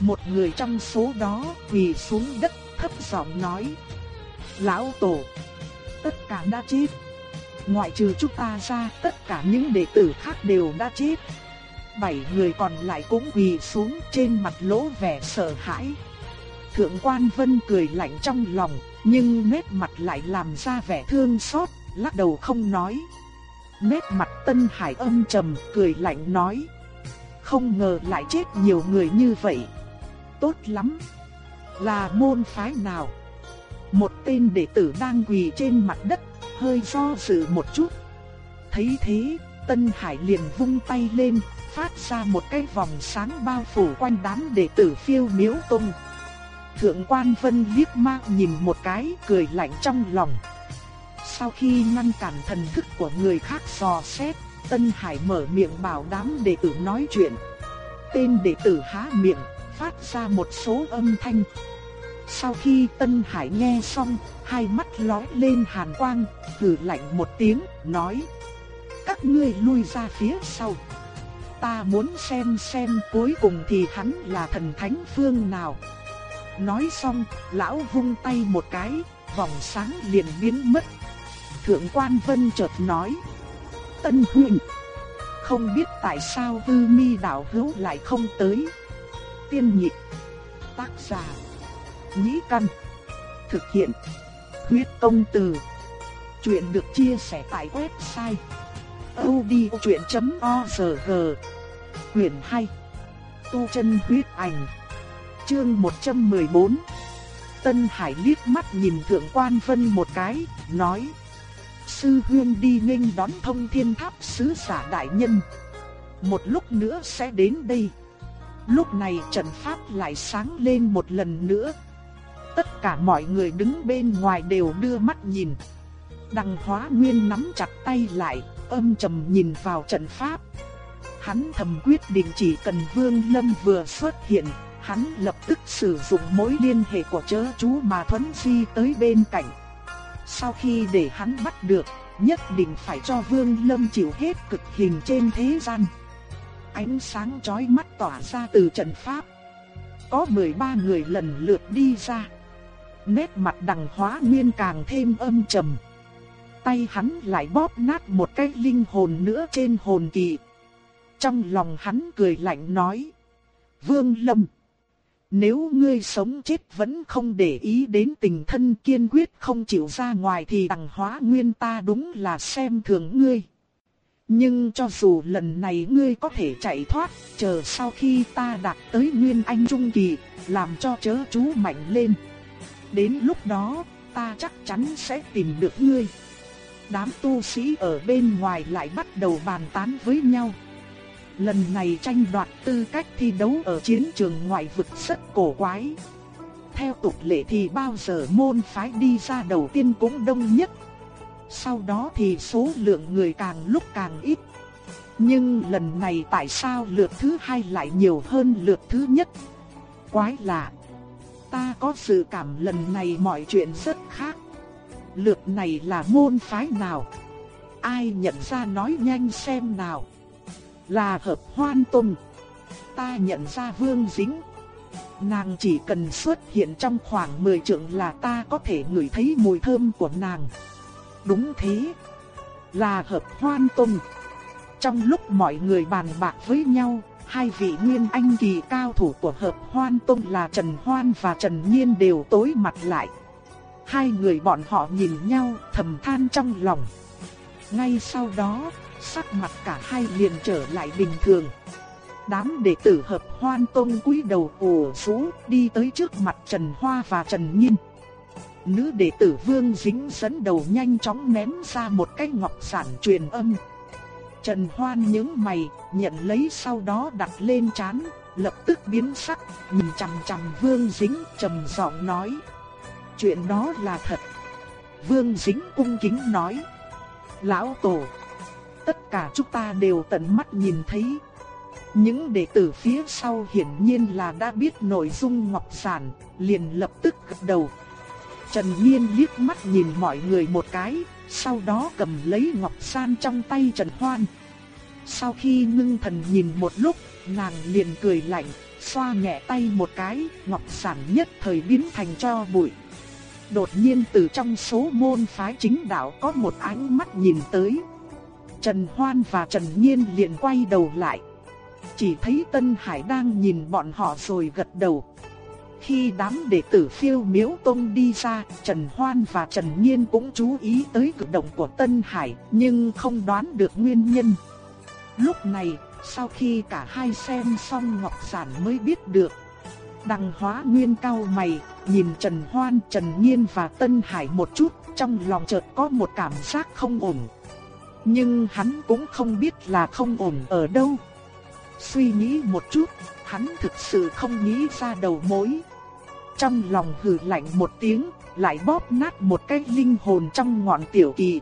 Một người trong số đó quỳ xuống đất, thấp giọng nói: "Lão tổ, tất cả đã chết. Ngoại trừ chúng ta ra, tất cả những đệ tử khác đều đã chết." Bảy người còn lại cũng quỳ xuống trên mặt lỗ vẻ sợ hãi. Thượng quan Vân cười lạnh trong lòng, nhưng nét mặt lại làm ra vẻ thương xót, lắc đầu không nói. Nét mặt Tân Hải âm trầm, cười lạnh nói. Không ngờ lại chết nhiều người như vậy. Tốt lắm. Là môn phái nào? Một tên đệ tử đang quỳ trên mặt đất, hơi do dự một chút. Thấy thế, Tân Hải liền vung tay lên, phát ra một cái vòng sáng bao phủ quanh đám đệ tử phiêu miếu tung. Thượng quan Vân liếc mang nhìn một cái cười lạnh trong lòng. Sau khi ngăn cản thần thức của người khác dò xét, Tân Hải mở miệng bảo đám đệ tử nói chuyện. Tên đệ tử há miệng, phát ra một số âm thanh. Sau khi Tân Hải nghe xong, hai mắt lóe lên hàn quang, hừ lạnh một tiếng, nói: "Các ngươi lui ra phía sau. Ta muốn xem xem cuối cùng thì hắn là thần thánh phương nào." Nói xong, lão vung tay một cái, vòng sáng liền biến mất. Thượng quan Vân chợt nói: "Tân huynh, không biết tại sao hư Mi đạo hữu lại không tới." Tiên nhị Tác giả Nhĩ Căn Thực hiện Huyết Công Từ Chuyện được chia sẻ tại website odchuyện.org Quyền 2 Tu chân huyết ảnh Chương 114 Tân Hải liếc mắt nhìn Thượng Quan Vân một cái, nói Sư Huyên đi nghênh đón thông thiên tháp sứ giả đại nhân Một lúc nữa sẽ đến đây Lúc này trận pháp lại sáng lên một lần nữa. Tất cả mọi người đứng bên ngoài đều đưa mắt nhìn. Đằng hóa nguyên nắm chặt tay lại, âm trầm nhìn vào trận pháp. Hắn thầm quyết định chỉ cần Vương Lâm vừa xuất hiện, hắn lập tức sử dụng mối liên hệ của chớ chú mà thuấn di tới bên cạnh. Sau khi để hắn bắt được, nhất định phải cho Vương Lâm chịu hết cực hình trên thế gian ánh sáng chói mắt tỏa ra từ trận pháp. Có 13 người lần lượt đi ra. Nét mặt đằng hóa nguyên càng thêm âm trầm. Tay hắn lại bóp nát một cái linh hồn nữa trên hồn kỳ. Trong lòng hắn cười lạnh nói. Vương Lâm. Nếu ngươi sống chết vẫn không để ý đến tình thân kiên quyết không chịu ra ngoài thì đằng hóa nguyên ta đúng là xem thường ngươi. Nhưng cho dù lần này ngươi có thể chạy thoát, chờ sau khi ta đạt tới Nguyên Anh Trung Kỳ, làm cho chớ chú mạnh lên. Đến lúc đó, ta chắc chắn sẽ tìm được ngươi. Đám tu sĩ ở bên ngoài lại bắt đầu bàn tán với nhau. Lần này tranh đoạt tư cách thi đấu ở chiến trường ngoại vực rất cổ quái. Theo tục lệ thì bao giờ môn phái đi ra đầu tiên cũng đông nhất sau đó thì số lượng người càng lúc càng ít. Nhưng lần này tại sao lượt thứ hai lại nhiều hơn lượt thứ nhất? Quái lạ. Ta có sự cảm lần này mọi chuyện rất khác. Lượt này là môn phái nào? Ai nhận ra nói nhanh xem nào. Là hợp hoan tùng. Ta nhận ra vương dính. Nàng chỉ cần xuất hiện trong khoảng 10 trượng là ta có thể ngửi thấy mùi thơm của nàng. Đúng thế, là hợp hoan tùng. Trong lúc mọi người bàn bạc với nhau, hai vị nguyên anh kỳ cao thủ của hợp hoan tông là Trần Hoan và Trần Nhiên đều tối mặt lại. Hai người bọn họ nhìn nhau thầm than trong lòng. Ngay sau đó, sắc mặt cả hai liền trở lại bình thường. Đám đệ tử hợp hoan tông quý đầu ủ xuống đi tới trước mặt Trần Hoa và Trần Nhiên nữ đệ tử Vương Dính dẫn đầu nhanh chóng ném ra một cái ngọc sản truyền âm. Trần Hoan nhướng mày, nhận lấy sau đó đặt lên chán, lập tức biến sắc, nhìn chằm chằm Vương Dính trầm giọng nói: "Chuyện đó là thật." Vương Dính cung kính nói: "Lão tổ, tất cả chúng ta đều tận mắt nhìn thấy." Những đệ tử phía sau hiển nhiên là đã biết nội dung ngọc sản, liền lập tức gật đầu, Trần Nhiên liếc mắt nhìn mọi người một cái, sau đó cầm lấy ngọc san trong tay Trần Hoan. Sau khi ngưng thần nhìn một lúc, nàng liền cười lạnh, xoa nhẹ tay một cái, ngọc sản nhất thời biến thành cho bụi. Đột nhiên từ trong số môn phái chính đạo có một ánh mắt nhìn tới. Trần Hoan và Trần Nhiên liền quay đầu lại. Chỉ thấy Tân Hải đang nhìn bọn họ rồi gật đầu. Khi đám đệ tử phiêu miếu tông đi ra, Trần Hoan và Trần Nhiên cũng chú ý tới cử động của Tân Hải, nhưng không đoán được nguyên nhân. Lúc này, sau khi cả hai xem xong Ngọc Giản mới biết được. Đằng hóa nguyên cao mày, nhìn Trần Hoan, Trần Nhiên và Tân Hải một chút, trong lòng chợt có một cảm giác không ổn. Nhưng hắn cũng không biết là không ổn ở đâu. Suy nghĩ một chút, hắn thực sự không nghĩ ra đầu mối. Trong lòng hừ lạnh một tiếng, lại bóp nát một cái linh hồn trong ngọn tiểu kỳ.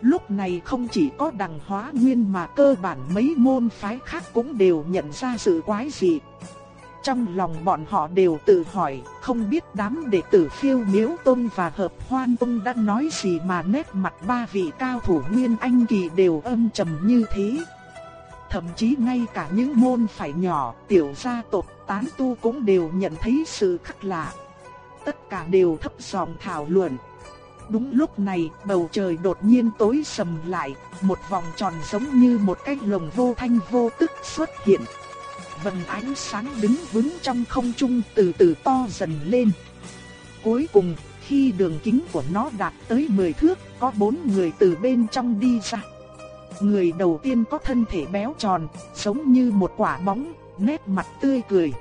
Lúc này không chỉ có đằng hóa nguyên mà cơ bản mấy môn phái khác cũng đều nhận ra sự quái dị. Trong lòng bọn họ đều tự hỏi, không biết đám đệ tử phiêu miếu tôn và hợp hoan tôn đã nói gì mà nét mặt ba vị cao thủ nguyên anh kỳ đều âm trầm như thế. Thậm chí ngay cả những môn phải nhỏ, tiểu gia tộc, tán tu cũng đều nhận thấy sự khác lạ. Tất cả đều thấp giọng thảo luận. Đúng lúc này, bầu trời đột nhiên tối sầm lại, một vòng tròn giống như một cái lồng vô thanh vô tức xuất hiện. Vầng ánh sáng đứng vững trong không trung từ từ to dần lên. Cuối cùng, khi đường kính của nó đạt tới 10 thước, có bốn người từ bên trong đi ra. Người đầu tiên có thân thể béo tròn, giống như một quả bóng, nét mặt tươi cười.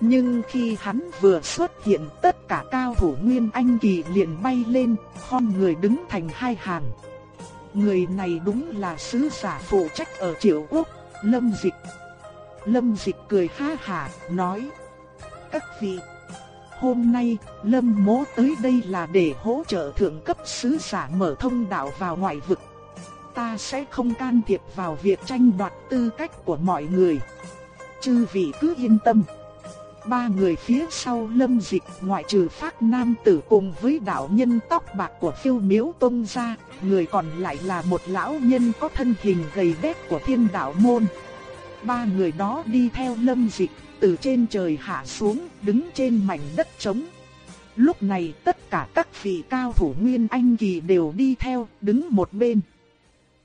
Nhưng khi hắn vừa xuất hiện tất cả cao thủ Nguyên Anh Kỳ liền bay lên, khom người đứng thành hai hàng. Người này đúng là sứ giả phụ trách ở triệu quốc, Lâm Dịch. Lâm Dịch cười ha hà, nói. Các vị, hôm nay Lâm mố tới đây là để hỗ trợ thượng cấp sứ giả mở thông đạo vào ngoại vực. Ta sẽ không can thiệp vào việc tranh đoạt tư cách của mọi người. Chư vị cứ yên tâm. Ba người phía sau lâm dịch ngoại trừ phát nam tử cùng với đạo nhân tóc bạc của phiêu miếu tông ra, người còn lại là một lão nhân có thân hình gầy đét của thiên đạo môn. Ba người đó đi theo lâm dịch, từ trên trời hạ xuống, đứng trên mảnh đất trống. Lúc này tất cả các vị cao thủ Nguyên Anh Kỳ đều đi theo, đứng một bên.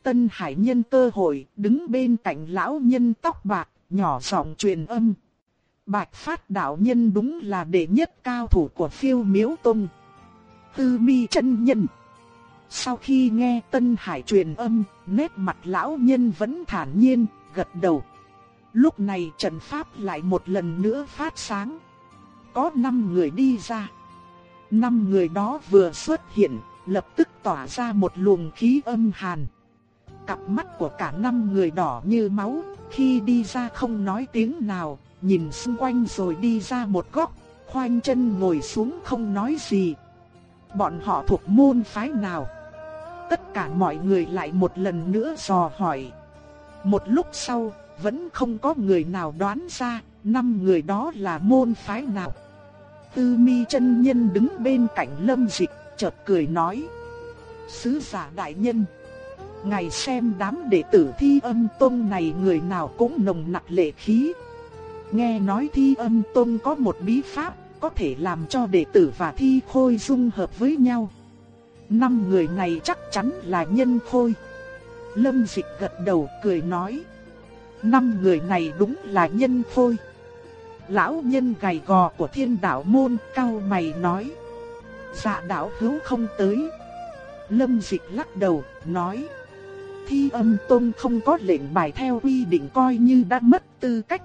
Tân Hải nhân cơ hội, đứng bên cạnh lão nhân tóc bạc, nhỏ giọng truyền âm. Bạch Phát đạo nhân đúng là đệ nhất cao thủ của phiêu miếu tông. Tư mi chân nhân. Sau khi nghe Tân Hải truyền âm, nét mặt lão nhân vẫn thản nhiên, gật đầu. Lúc này trận pháp lại một lần nữa phát sáng. Có 5 người đi ra. Năm người đó vừa xuất hiện, lập tức tỏa ra một luồng khí âm hàn. Cặp mắt của cả năm người đỏ như máu, khi đi ra không nói tiếng nào, nhìn xung quanh rồi đi ra một góc, khoanh chân ngồi xuống không nói gì. Bọn họ thuộc môn phái nào? Tất cả mọi người lại một lần nữa dò hỏi. Một lúc sau, vẫn không có người nào đoán ra, năm người đó là môn phái nào. Tư mi chân nhân đứng bên cạnh lâm dịch, chợt cười nói. Sứ giả đại nhân. Ngài xem đám đệ tử thi âm tông này người nào cũng nồng nặc lệ khí, Nghe nói thi âm tông có một bí pháp, có thể làm cho đệ tử và thi khôi dung hợp với nhau. Năm người này chắc chắn là nhân khôi. Lâm dịch gật đầu cười nói. Năm người này đúng là nhân phôi, Lão nhân gầy gò của thiên đạo môn cao mày nói. Dạ đạo hữu không tới. Lâm dịch lắc đầu, nói. Thi âm tôn không có lệnh bài theo quy định coi như đã mất tư cách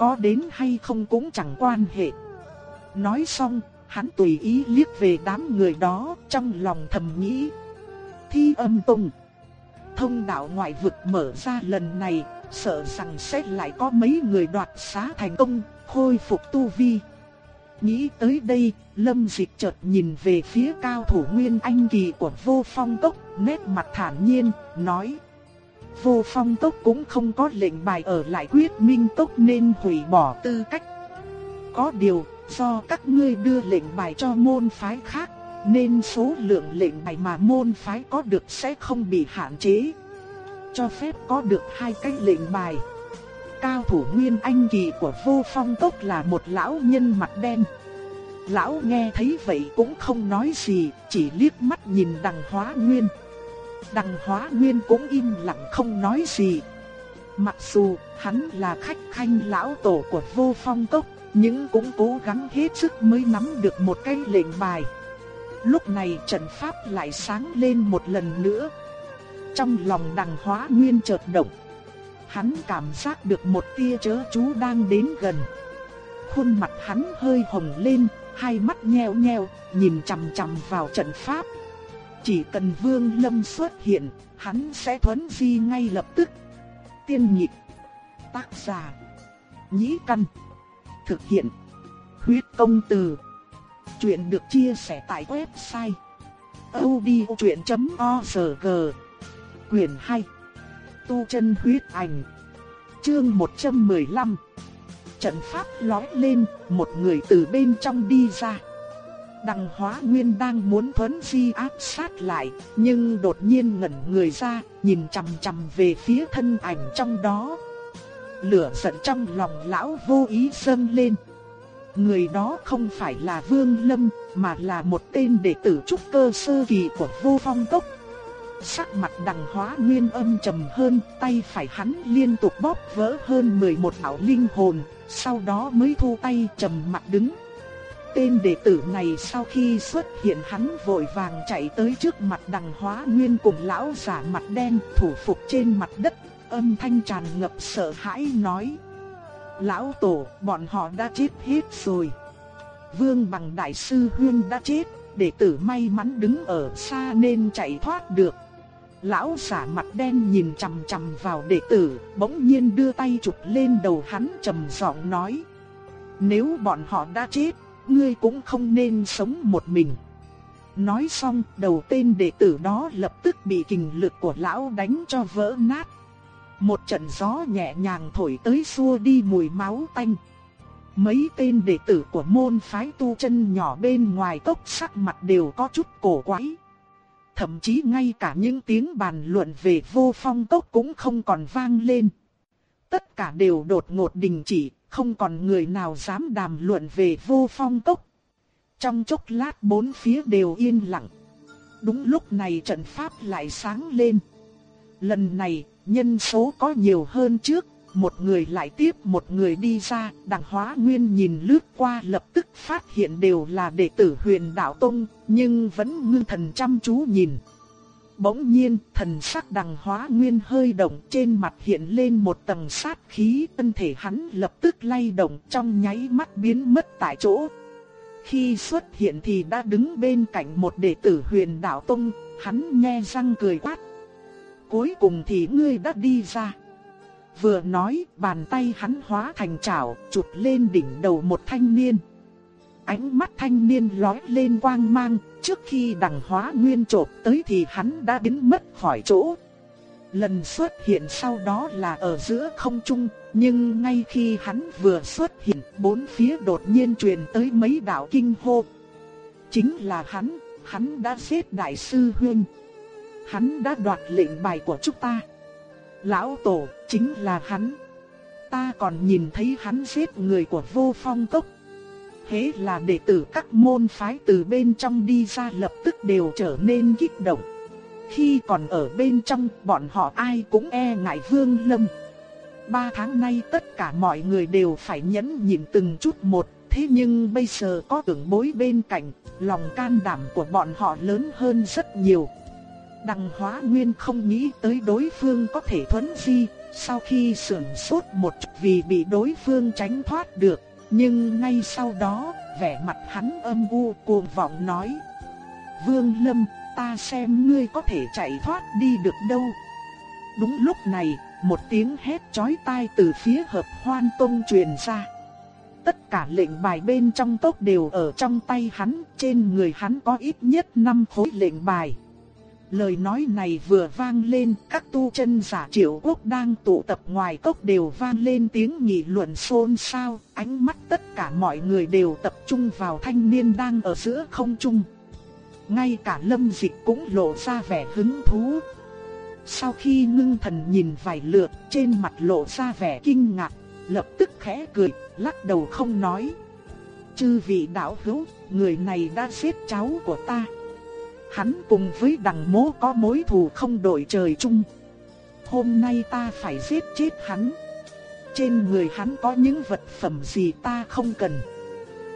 có đến hay không cũng chẳng quan hệ. Nói xong, hắn tùy ý liếc về đám người đó, trong lòng thầm nghĩ. Thi âm tùng. Thông đạo ngoại vực mở ra lần này, sợ rằng sẽ lại có mấy người đoạt xá thành công, khôi phục tu vi. Nghĩ tới đây, Lâm Dịch chợt nhìn về phía cao thủ Nguyên Anh Kỳ của vô phong cốc, nét mặt thản nhiên, nói vô phong tốc cũng không có lệnh bài ở lại quyết minh tốc nên hủy bỏ tư cách. Có điều, do các ngươi đưa lệnh bài cho môn phái khác, nên số lượng lệnh bài mà môn phái có được sẽ không bị hạn chế. Cho phép có được hai cái lệnh bài. Cao thủ Nguyên Anh Kỳ của vô phong tốc là một lão nhân mặt đen. Lão nghe thấy vậy cũng không nói gì, chỉ liếc mắt nhìn đằng hóa nguyên. Đằng hóa nguyên cũng im lặng không nói gì. Mặc dù hắn là khách khanh lão tổ của vô phong tốc nhưng cũng cố gắng hết sức mới nắm được một cái lệnh bài. Lúc này trận pháp lại sáng lên một lần nữa. Trong lòng đằng hóa nguyên chợt động. Hắn cảm giác được một tia chớ chú đang đến gần. Khuôn mặt hắn hơi hồng lên, hai mắt nheo nheo, nhìn chằm chằm vào trận pháp. Chỉ cần Vương Lâm xuất hiện, hắn sẽ thuấn di ngay lập tức. Tiên nhịp, tác giả, nhĩ căn, thực hiện, huyết công từ. Chuyện được chia sẻ tại website audiochuyện.org Quyền 2 Tu chân huyết ảnh Chương 115 Trận pháp lói lên, một người từ bên trong đi ra. Đằng hóa nguyên đang muốn thuấn di áp sát lại, nhưng đột nhiên ngẩn người ra, nhìn chằm chằm về phía thân ảnh trong đó. Lửa giận trong lòng lão vô ý dâng lên. Người đó không phải là Vương Lâm, mà là một tên đệ tử trúc cơ sơ kỳ của vô phong cốc. Sắc mặt đằng hóa nguyên âm trầm hơn, tay phải hắn liên tục bóp vỡ hơn 11 ảo linh hồn, sau đó mới thu tay trầm mặt đứng. Tên đệ tử này sau khi xuất hiện hắn vội vàng chạy tới trước mặt đằng hóa nguyên cùng lão giả mặt đen thủ phục trên mặt đất, âm thanh tràn ngập sợ hãi nói. Lão tổ, bọn họ đã chết hết rồi. Vương bằng đại sư huyên đã chết, đệ tử may mắn đứng ở xa nên chạy thoát được. Lão giả mặt đen nhìn chằm chằm vào đệ tử, bỗng nhiên đưa tay chụp lên đầu hắn trầm giọng nói. Nếu bọn họ đã chết, ngươi cũng không nên sống một mình. Nói xong, đầu tên đệ tử đó lập tức bị kình lực của lão đánh cho vỡ nát. Một trận gió nhẹ nhàng thổi tới xua đi mùi máu tanh. Mấy tên đệ tử của môn phái tu chân nhỏ bên ngoài tốc sắc mặt đều có chút cổ quái. Thậm chí ngay cả những tiếng bàn luận về vô phong tốc cũng không còn vang lên. Tất cả đều đột ngột đình chỉ, không còn người nào dám đàm luận về vô phong tốc. Trong chốc lát bốn phía đều yên lặng. Đúng lúc này trận pháp lại sáng lên. Lần này, nhân số có nhiều hơn trước, một người lại tiếp một người đi ra, đặng hóa nguyên nhìn lướt qua lập tức phát hiện đều là đệ tử huyền đạo tông, nhưng vẫn ngưng thần chăm chú nhìn. Bỗng nhiên, thần sắc đằng hóa nguyên hơi động trên mặt hiện lên một tầng sát khí, thân thể hắn lập tức lay động trong nháy mắt biến mất tại chỗ. Khi xuất hiện thì đã đứng bên cạnh một đệ tử huyền đạo tông, hắn nghe răng cười quát. Cuối cùng thì ngươi đã đi ra. Vừa nói, bàn tay hắn hóa thành chảo, chụp lên đỉnh đầu một thanh niên. Ánh mắt thanh niên lóe lên quang mang, trước khi đằng hóa nguyên trộp tới thì hắn đã biến mất khỏi chỗ. Lần xuất hiện sau đó là ở giữa không trung, nhưng ngay khi hắn vừa xuất hiện, bốn phía đột nhiên truyền tới mấy đạo kinh hô. Chính là hắn, hắn đã giết đại sư huynh. Hắn đã đoạt lệnh bài của chúng ta. Lão tổ, chính là hắn. Ta còn nhìn thấy hắn giết người của vô phong cốc. Thế là đệ tử các môn phái từ bên trong đi ra lập tức đều trở nên kích động. Khi còn ở bên trong, bọn họ ai cũng e ngại Vương Lâm. Ba tháng nay tất cả mọi người đều phải nhẫn nhịn từng chút một, thế nhưng bây giờ có tưởng bối bên cạnh, lòng can đảm của bọn họ lớn hơn rất nhiều. Đằng hóa nguyên không nghĩ tới đối phương có thể thuấn di, sau khi sườn sốt một chút vì bị đối phương tránh thoát được, nhưng ngay sau đó, vẻ mặt hắn âm u cuồng vọng nói. Vương Lâm, ta xem ngươi có thể chạy thoát đi được đâu. Đúng lúc này, một tiếng hét chói tai từ phía hợp hoan tông truyền ra. Tất cả lệnh bài bên trong tốc đều ở trong tay hắn, trên người hắn có ít nhất 5 khối lệnh bài. Lời nói này vừa vang lên, các tu chân giả triệu quốc đang tụ tập ngoài cốc đều vang lên tiếng nghị luận xôn xao, ánh mắt tất cả mọi người đều tập trung vào thanh niên đang ở giữa không trung. Ngay cả lâm dịch cũng lộ ra vẻ hứng thú. Sau khi ngưng thần nhìn vài lượt, trên mặt lộ ra vẻ kinh ngạc, lập tức khẽ cười, lắc đầu không nói. Chư vị đạo hữu, người này đã giết cháu của ta. Hắn cùng với đằng mố có mối thù không đổi trời chung. Hôm nay ta phải giết chết hắn. Trên người hắn có những vật phẩm gì ta không cần.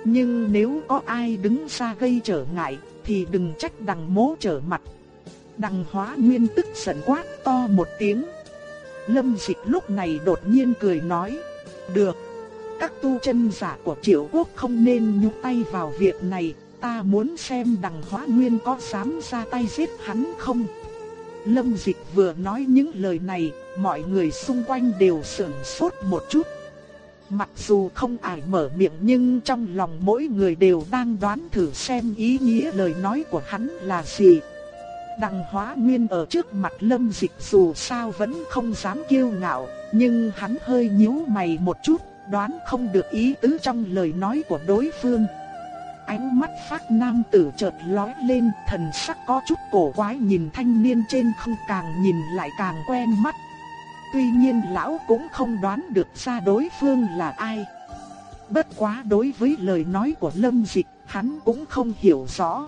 Nhưng nếu có ai đứng ra gây trở ngại, thì đừng trách đằng mố trở mặt. Đằng hóa nguyên tức giận quát to một tiếng. Lâm dịch lúc này đột nhiên cười nói. Được. Các tu chân giả của triệu quốc không nên nhúc tay vào việc này ta muốn xem đằng hóa nguyên có dám ra tay giết hắn không. Lâm Dịch vừa nói những lời này, mọi người xung quanh đều sửng sốt một chút. Mặc dù không ai mở miệng nhưng trong lòng mỗi người đều đang đoán thử xem ý nghĩa lời nói của hắn là gì. Đằng hóa nguyên ở trước mặt lâm dịch dù sao vẫn không dám kiêu ngạo, nhưng hắn hơi nhíu mày một chút, đoán không được ý tứ trong lời nói của đối phương. Ánh mắt phát nam tử chợt lóe lên, thần sắc có chút cổ quái nhìn thanh niên trên không càng nhìn lại càng quen mắt. Tuy nhiên lão cũng không đoán được ra đối phương là ai. Bất quá đối với lời nói của Lâm Dịch, hắn cũng không hiểu rõ.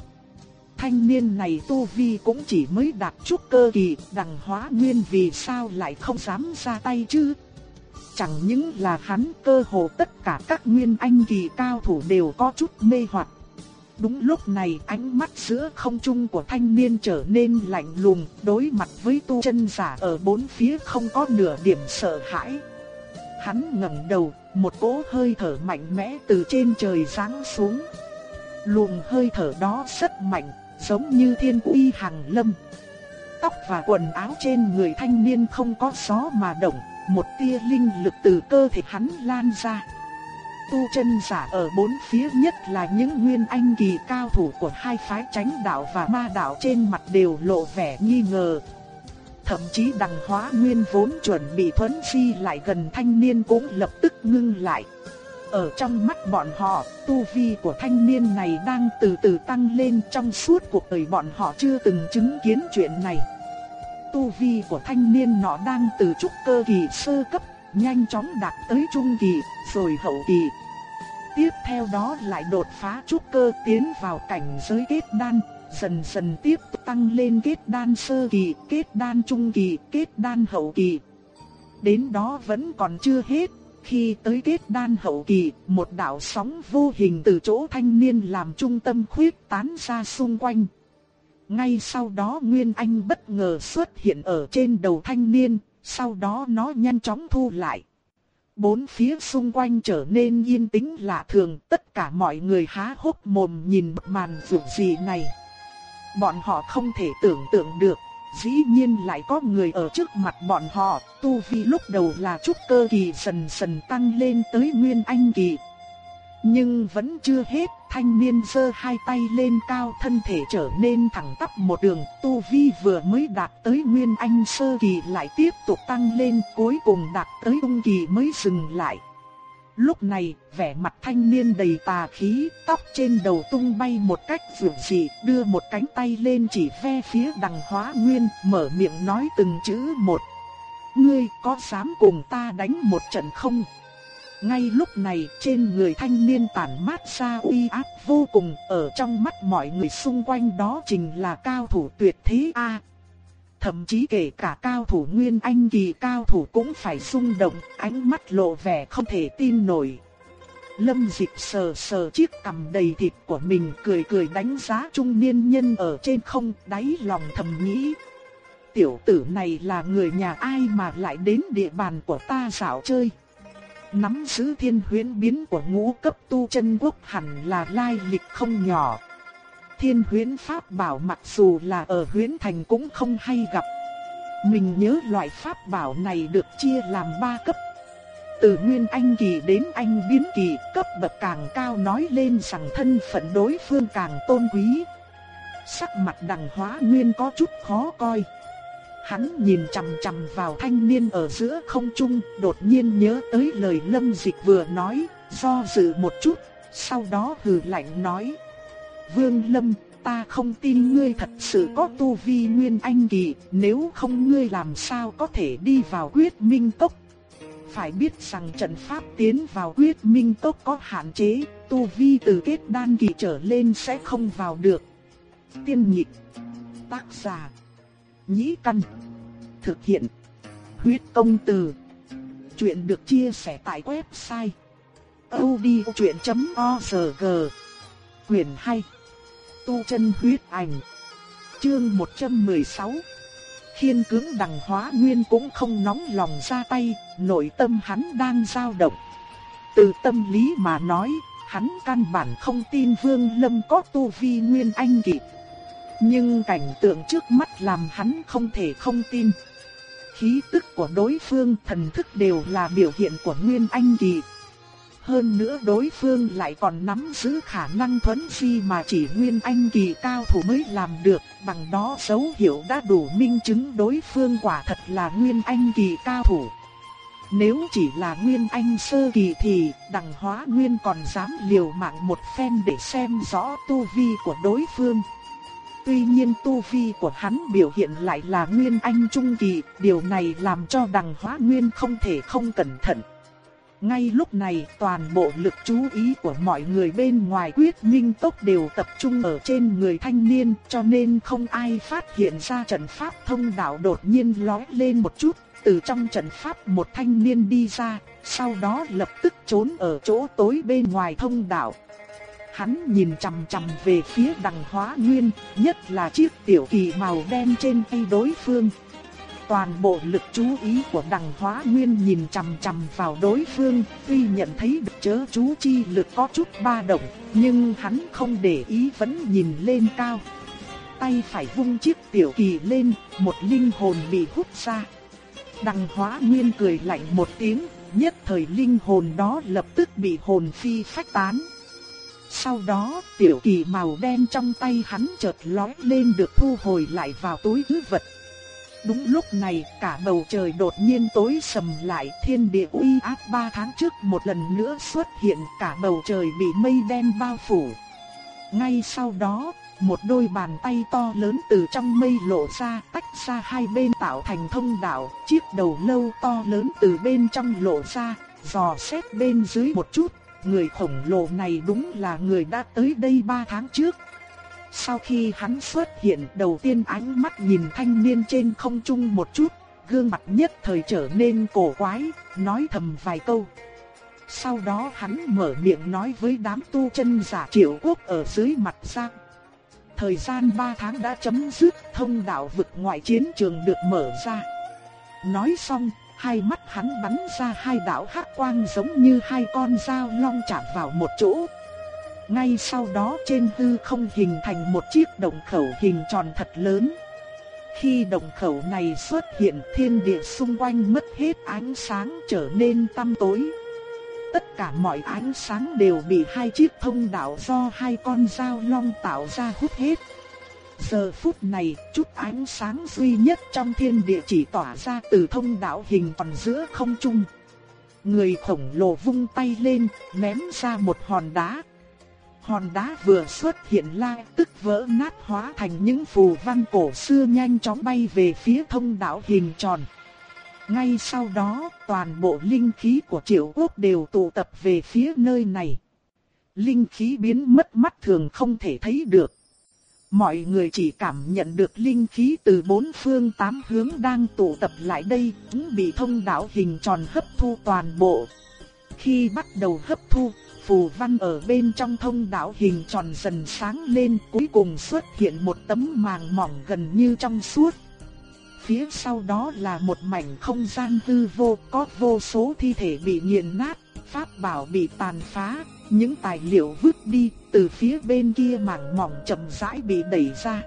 Thanh niên này tu vi cũng chỉ mới đạt chút cơ kỳ, đằng hóa nguyên vì sao lại không dám ra tay chứ? Chẳng những là hắn cơ hồ tất cả các nguyên anh kỳ cao thủ đều có chút mê hoặc. Đúng lúc này ánh mắt giữa không trung của thanh niên trở nên lạnh lùng, đối mặt với tu chân giả ở bốn phía không có nửa điểm sợ hãi. Hắn ngẩng đầu, một cỗ hơi thở mạnh mẽ từ trên trời giáng xuống. Luồng hơi thở đó rất mạnh, giống như thiên uy hàng lâm. Tóc và quần áo trên người thanh niên không có gió mà động, một tia linh lực từ cơ thể hắn lan ra. Tu chân giả ở bốn phía nhất là những nguyên anh kỳ cao thủ của hai phái tránh đạo và ma đạo trên mặt đều lộ vẻ nghi ngờ. Thậm chí đằng hóa nguyên vốn chuẩn bị thuấn phi lại gần thanh niên cũng lập tức ngưng lại. Ở trong mắt bọn họ, tu vi của thanh niên này đang từ từ tăng lên trong suốt cuộc đời bọn họ chưa từng chứng kiến chuyện này. Tu vi của thanh niên nọ đang từ trúc cơ kỳ sơ cấp, nhanh chóng đạt tới trung kỳ, rồi hậu kỳ. Tiếp theo đó lại đột phá trúc cơ tiến vào cảnh giới kết đan, dần dần tiếp tăng lên kết đan sơ kỳ, kết đan trung kỳ, kết đan hậu kỳ. Đến đó vẫn còn chưa hết, khi tới kết đan hậu kỳ, một đạo sóng vô hình từ chỗ thanh niên làm trung tâm khuyết tán ra xung quanh. Ngay sau đó Nguyên Anh bất ngờ xuất hiện ở trên đầu thanh niên, sau đó nó nhanh chóng thu lại. Bốn phía xung quanh trở nên yên tĩnh lạ thường, tất cả mọi người há hốc mồm nhìn màn vụ gì này. Bọn họ không thể tưởng tượng được, dĩ nhiên lại có người ở trước mặt bọn họ, tu vi lúc đầu là trúc cơ kỳ dần dần tăng lên tới nguyên anh kỳ. Nhưng vẫn chưa hết, thanh niên giơ hai tay lên cao thân thể trở nên thẳng tắp một đường, tu vi vừa mới đạt tới nguyên anh sơ kỳ lại tiếp tục tăng lên, cuối cùng đạt tới ung kỳ mới dừng lại. Lúc này, vẻ mặt thanh niên đầy tà khí, tóc trên đầu tung bay một cách vượt dị, đưa một cánh tay lên chỉ ve phía đằng hóa nguyên, mở miệng nói từng chữ một. Ngươi có dám cùng ta đánh một trận không? Ngay lúc này trên người thanh niên tản mát ra uy áp vô cùng ở trong mắt mọi người xung quanh đó chính là cao thủ tuyệt thế A. Thậm chí kể cả cao thủ nguyên anh kỳ cao thủ cũng phải xung động, ánh mắt lộ vẻ không thể tin nổi. Lâm dịch sờ sờ chiếc cằm đầy thịt của mình cười cười đánh giá trung niên nhân ở trên không đáy lòng thầm nghĩ. Tiểu tử này là người nhà ai mà lại đến địa bàn của ta dạo chơi nắm giữ thiên huyễn biến của ngũ cấp tu chân quốc hẳn là lai lịch không nhỏ. Thiên huyễn pháp bảo mặc dù là ở huyễn thành cũng không hay gặp. Mình nhớ loại pháp bảo này được chia làm ba cấp. Từ nguyên anh kỳ đến anh biến kỳ, cấp bậc càng cao nói lên rằng thân phận đối phương càng tôn quý. Sắc mặt đằng hóa nguyên có chút khó coi. Hắn nhìn chằm chằm vào thanh niên ở giữa không trung, đột nhiên nhớ tới lời Lâm Dịch vừa nói, do dự một chút, sau đó hừ lạnh nói: "Vương Lâm, ta không tin ngươi thật sự có tu vi nguyên anh kỳ, nếu không ngươi làm sao có thể đi vào Quyết Minh tốc Phải biết rằng trận pháp tiến vào Quyết Minh tốc có hạn chế, tu vi từ kết đan kỳ trở lên sẽ không vào được." Tiên nhị Tác giả Nhĩ Căn. Thực hiện. Huyết công từ. Chuyện được chia sẻ tại website. odchuyện.org Quyền hay. Tu chân huyết ảnh. Chương 116. Khiên cứng đằng hóa nguyên cũng không nóng lòng ra tay, nội tâm hắn đang dao động. Từ tâm lý mà nói, hắn căn bản không tin Vương Lâm có tu vi nguyên anh kịp nhưng cảnh tượng trước mắt làm hắn không thể không tin. Khí tức của đối phương thần thức đều là biểu hiện của Nguyên Anh Kỳ. Hơn nữa đối phương lại còn nắm giữ khả năng thuấn phi mà chỉ nguyên anh kỳ cao thủ mới làm được, bằng đó dấu hiệu đã đủ minh chứng đối phương quả thật là nguyên anh kỳ cao thủ. Nếu chỉ là nguyên anh sơ kỳ thì đằng hóa nguyên còn dám liều mạng một phen để xem rõ tu vi của đối phương. Tuy nhiên tu vi của hắn biểu hiện lại là nguyên anh trung kỳ, điều này làm cho đằng hóa nguyên không thể không cẩn thận. Ngay lúc này toàn bộ lực chú ý của mọi người bên ngoài quyết minh tốc đều tập trung ở trên người thanh niên cho nên không ai phát hiện ra trận pháp thông đạo đột nhiên lói lên một chút. Từ trong trận pháp một thanh niên đi ra, sau đó lập tức trốn ở chỗ tối bên ngoài thông đạo. Hắn nhìn chằm chằm về phía đằng hóa nguyên, nhất là chiếc tiểu kỳ màu đen trên tay đối phương. Toàn bộ lực chú ý của đằng hóa nguyên nhìn chằm chằm vào đối phương, tuy nhận thấy được chớ chú chi lực có chút ba động, nhưng hắn không để ý vẫn nhìn lên cao. Tay phải vung chiếc tiểu kỳ lên, một linh hồn bị hút ra. Đằng hóa nguyên cười lạnh một tiếng, nhất thời linh hồn đó lập tức bị hồn phi phách tán. Sau đó, tiểu kỳ màu đen trong tay hắn chợt lói lên được thu hồi lại vào túi trữ vật. Đúng lúc này, cả bầu trời đột nhiên tối sầm lại, thiên địa uy áp ba tháng trước một lần nữa xuất hiện, cả bầu trời bị mây đen bao phủ. Ngay sau đó, một đôi bàn tay to lớn từ trong mây lộ ra, tách ra hai bên tạo thành thông đạo, chiếc đầu lâu to lớn từ bên trong lộ ra, dò xét bên dưới một chút, người khổng lồ này đúng là người đã tới đây ba tháng trước. Sau khi hắn xuất hiện đầu tiên ánh mắt nhìn thanh niên trên không trung một chút, gương mặt nhất thời trở nên cổ quái, nói thầm vài câu. Sau đó hắn mở miệng nói với đám tu chân giả triệu quốc ở dưới mặt giang. Thời gian 3 tháng đã chấm dứt, thông đạo vực ngoại chiến trường được mở ra. Nói xong, hai mắt hắn bắn ra hai đạo hắc quang giống như hai con dao long chạm vào một chỗ. Ngay sau đó trên hư không hình thành một chiếc động khẩu hình tròn thật lớn. Khi động khẩu này xuất hiện, thiên địa xung quanh mất hết ánh sáng trở nên tăm tối. Tất cả mọi ánh sáng đều bị hai chiếc thông đạo do hai con dao long tạo ra hút hết. Giờ phút này, chút ánh sáng duy nhất trong thiên địa chỉ tỏa ra từ thông đạo hình tròn giữa không trung. Người khổng lồ vung tay lên, ném ra một hòn đá. Hòn đá vừa xuất hiện la tức vỡ nát hóa thành những phù văn cổ xưa nhanh chóng bay về phía thông đạo hình tròn. Ngay sau đó, toàn bộ linh khí của triệu quốc đều tụ tập về phía nơi này. Linh khí biến mất mắt thường không thể thấy được. Mọi người chỉ cảm nhận được linh khí từ bốn phương tám hướng đang tụ tập lại đây, cũng bị thông đạo hình tròn hấp thu toàn bộ. Khi bắt đầu hấp thu, phù văn ở bên trong thông đạo hình tròn dần sáng lên, cuối cùng xuất hiện một tấm màng mỏng gần như trong suốt. Phía sau đó là một mảnh không gian hư vô, có vô số thi thể bị nghiền nát, pháp bảo bị tàn phá, những tài liệu vứt đi, từ phía bên kia mảng mỏng chậm rãi bị đẩy ra.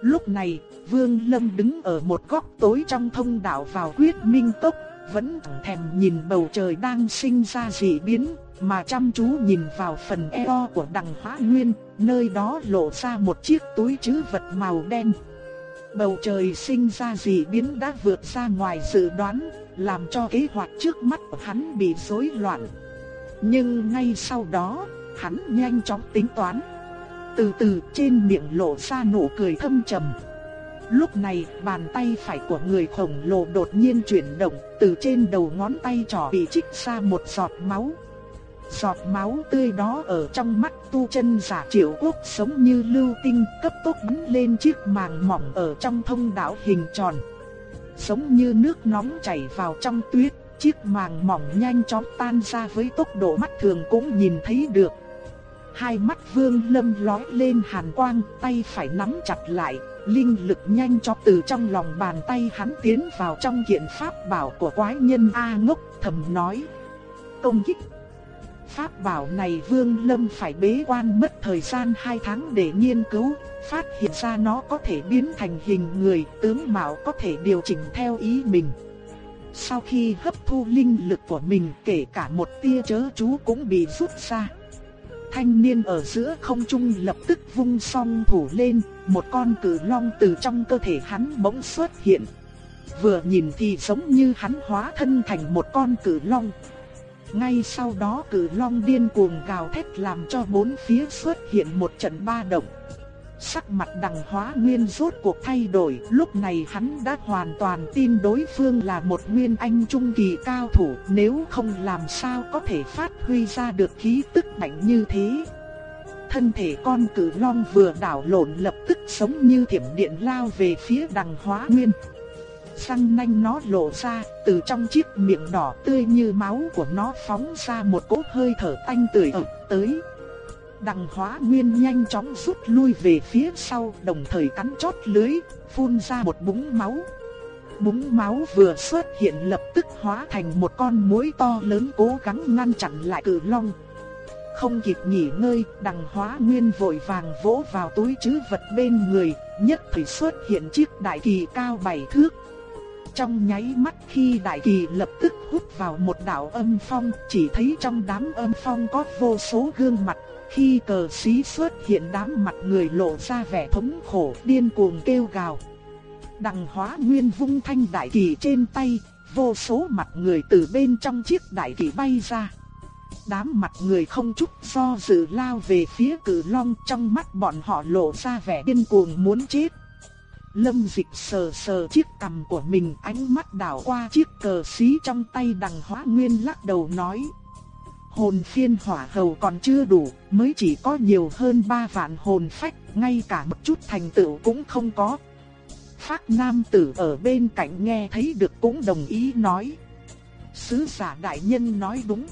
Lúc này, Vương Lâm đứng ở một góc tối trong thông đạo vào quyết minh tốc, vẫn thèm nhìn bầu trời đang sinh ra dị biến, mà chăm chú nhìn vào phần eo của đằng hóa nguyên, nơi đó lộ ra một chiếc túi trữ vật màu đen. Bầu trời sinh ra dị biến đã vượt ra ngoài dự đoán, làm cho kế hoạch trước mắt của hắn bị rối loạn. Nhưng ngay sau đó, hắn nhanh chóng tính toán. Từ từ trên miệng lộ ra nụ cười thâm trầm. Lúc này, bàn tay phải của người khổng lồ đột nhiên chuyển động, từ trên đầu ngón tay trỏ bị trích ra một giọt máu. Giọt máu tươi đó ở trong mắt tu chân giả triệu quốc sống như lưu tinh cấp tốc bắn lên chiếc màng mỏng ở trong thông đạo hình tròn. Giống như nước nóng chảy vào trong tuyết, chiếc màng mỏng nhanh chóng tan ra với tốc độ mắt thường cũng nhìn thấy được. Hai mắt vương lâm lói lên hàn quang, tay phải nắm chặt lại, linh lực nhanh chóng từ trong lòng bàn tay hắn tiến vào trong kiện pháp bảo của quái nhân A ngốc thầm nói. Công kích Pháp bảo này Vương Lâm phải bế quan mất thời gian 2 tháng để nghiên cứu, phát hiện ra nó có thể biến thành hình người, tướng mạo có thể điều chỉnh theo ý mình. Sau khi hấp thu linh lực của mình kể cả một tia chớ chú cũng bị rút ra. Thanh niên ở giữa không trung lập tức vung song thủ lên, một con cử long từ trong cơ thể hắn bỗng xuất hiện. Vừa nhìn thì giống như hắn hóa thân thành một con cử long. Ngay sau đó cử long điên cuồng gào thét làm cho bốn phía xuất hiện một trận ba động. Sắc mặt đằng hóa nguyên rốt cuộc thay đổi, lúc này hắn đã hoàn toàn tin đối phương là một nguyên anh trung kỳ cao thủ, nếu không làm sao có thể phát huy ra được khí tức mạnh như thế. Thân thể con cử long vừa đảo lộn lập tức giống như thiểm điện lao về phía đằng hóa nguyên. Răng nanh nó lộ ra, từ trong chiếc miệng đỏ tươi như máu của nó phóng ra một cỗ hơi thở tanh tưởi ẩm tới. Đằng hóa nguyên nhanh chóng rút lui về phía sau, đồng thời cắn chót lưới, phun ra một búng máu. Búng máu vừa xuất hiện lập tức hóa thành một con muỗi to lớn cố gắng ngăn chặn lại cử long. Không kịp nghỉ ngơi, đằng hóa nguyên vội vàng vỗ vào túi chứ vật bên người, nhất thời xuất hiện chiếc đại kỳ cao bảy thước. Trong nháy mắt khi đại kỳ lập tức hút vào một đạo âm phong, chỉ thấy trong đám âm phong có vô số gương mặt. Khi cờ xí xuất hiện đám mặt người lộ ra vẻ thống khổ, điên cuồng kêu gào. Đằng hóa nguyên vung thanh đại kỳ trên tay, vô số mặt người từ bên trong chiếc đại kỳ bay ra. Đám mặt người không chút do dự lao về phía cử long trong mắt bọn họ lộ ra vẻ điên cuồng muốn chết. Lâm dịch sờ sờ chiếc cằm của mình ánh mắt đảo qua chiếc cờ xí trong tay đằng hóa nguyên lắc đầu nói. Hồn phiên hỏa hầu còn chưa đủ, mới chỉ có nhiều hơn 3 vạn hồn phách, ngay cả một chút thành tựu cũng không có. Phác nam tử ở bên cạnh nghe thấy được cũng đồng ý nói. Sứ giả đại nhân nói đúng.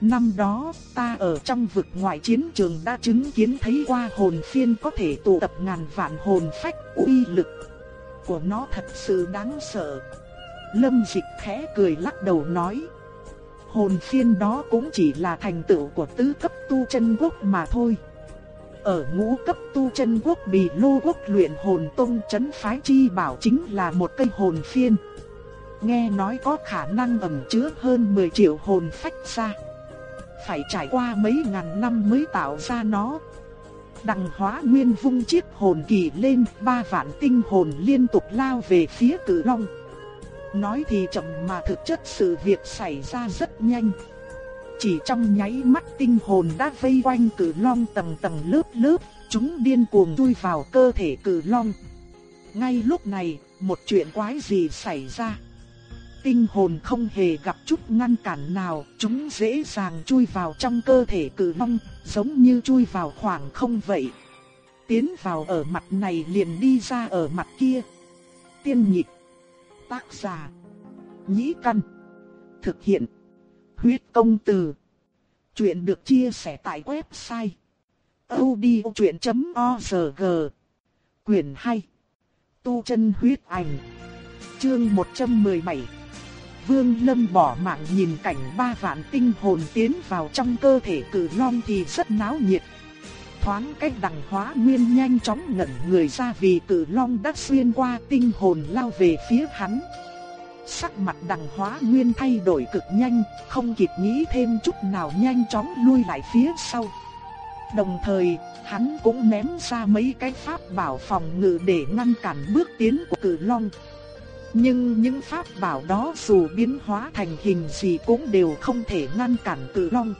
Năm đó, ta ở trong vực ngoại chiến trường đã chứng kiến thấy qua hồn phiên có thể tụ tập ngàn vạn hồn phách uy lực của nó thật sự đáng sợ. Lâm Dịch khẽ cười lắc đầu nói. Hồn phiên đó cũng chỉ là thành tựu của tứ cấp tu chân quốc mà thôi. Ở ngũ cấp tu chân quốc bị lô quốc luyện hồn tông chấn phái chi bảo chính là một cây hồn phiên. Nghe nói có khả năng ẩn chứa hơn 10 triệu hồn phách ra phải trải qua mấy ngàn năm mới tạo ra nó. Đằng hóa nguyên vung chiếc hồn kỳ lên, ba vạn tinh hồn liên tục lao về phía cử long. Nói thì chậm mà thực chất sự việc xảy ra rất nhanh. Chỉ trong nháy mắt tinh hồn đã vây quanh cử long tầng tầng lớp lớp, chúng điên cuồng chui vào cơ thể cử long. Ngay lúc này, một chuyện quái gì xảy ra tinh hồn không hề gặp chút ngăn cản nào, chúng dễ dàng chui vào trong cơ thể cử long, giống như chui vào khoảng không vậy. Tiến vào ở mặt này liền đi ra ở mặt kia. Tiên nhịp, tác giả, nhĩ căn, thực hiện, huyết công từ. Chuyện được chia sẻ tại website odchuyện.org Quyền 2 Tu chân huyết ảnh Chương 117 Vương Lâm bỏ mạng nhìn cảnh ba vạn tinh hồn tiến vào trong cơ thể cử long thì rất náo nhiệt. Thoáng cách đằng hóa nguyên nhanh chóng ngẩn người ra vì cử long đã xuyên qua tinh hồn lao về phía hắn. Sắc mặt đằng hóa nguyên thay đổi cực nhanh, không kịp nghĩ thêm chút nào nhanh chóng lui lại phía sau. Đồng thời, hắn cũng ném ra mấy cái pháp bảo phòng ngự để ngăn cản bước tiến của cử long. Nhưng những pháp bảo đó dù biến hóa thành hình gì cũng đều không thể ngăn cản cự long.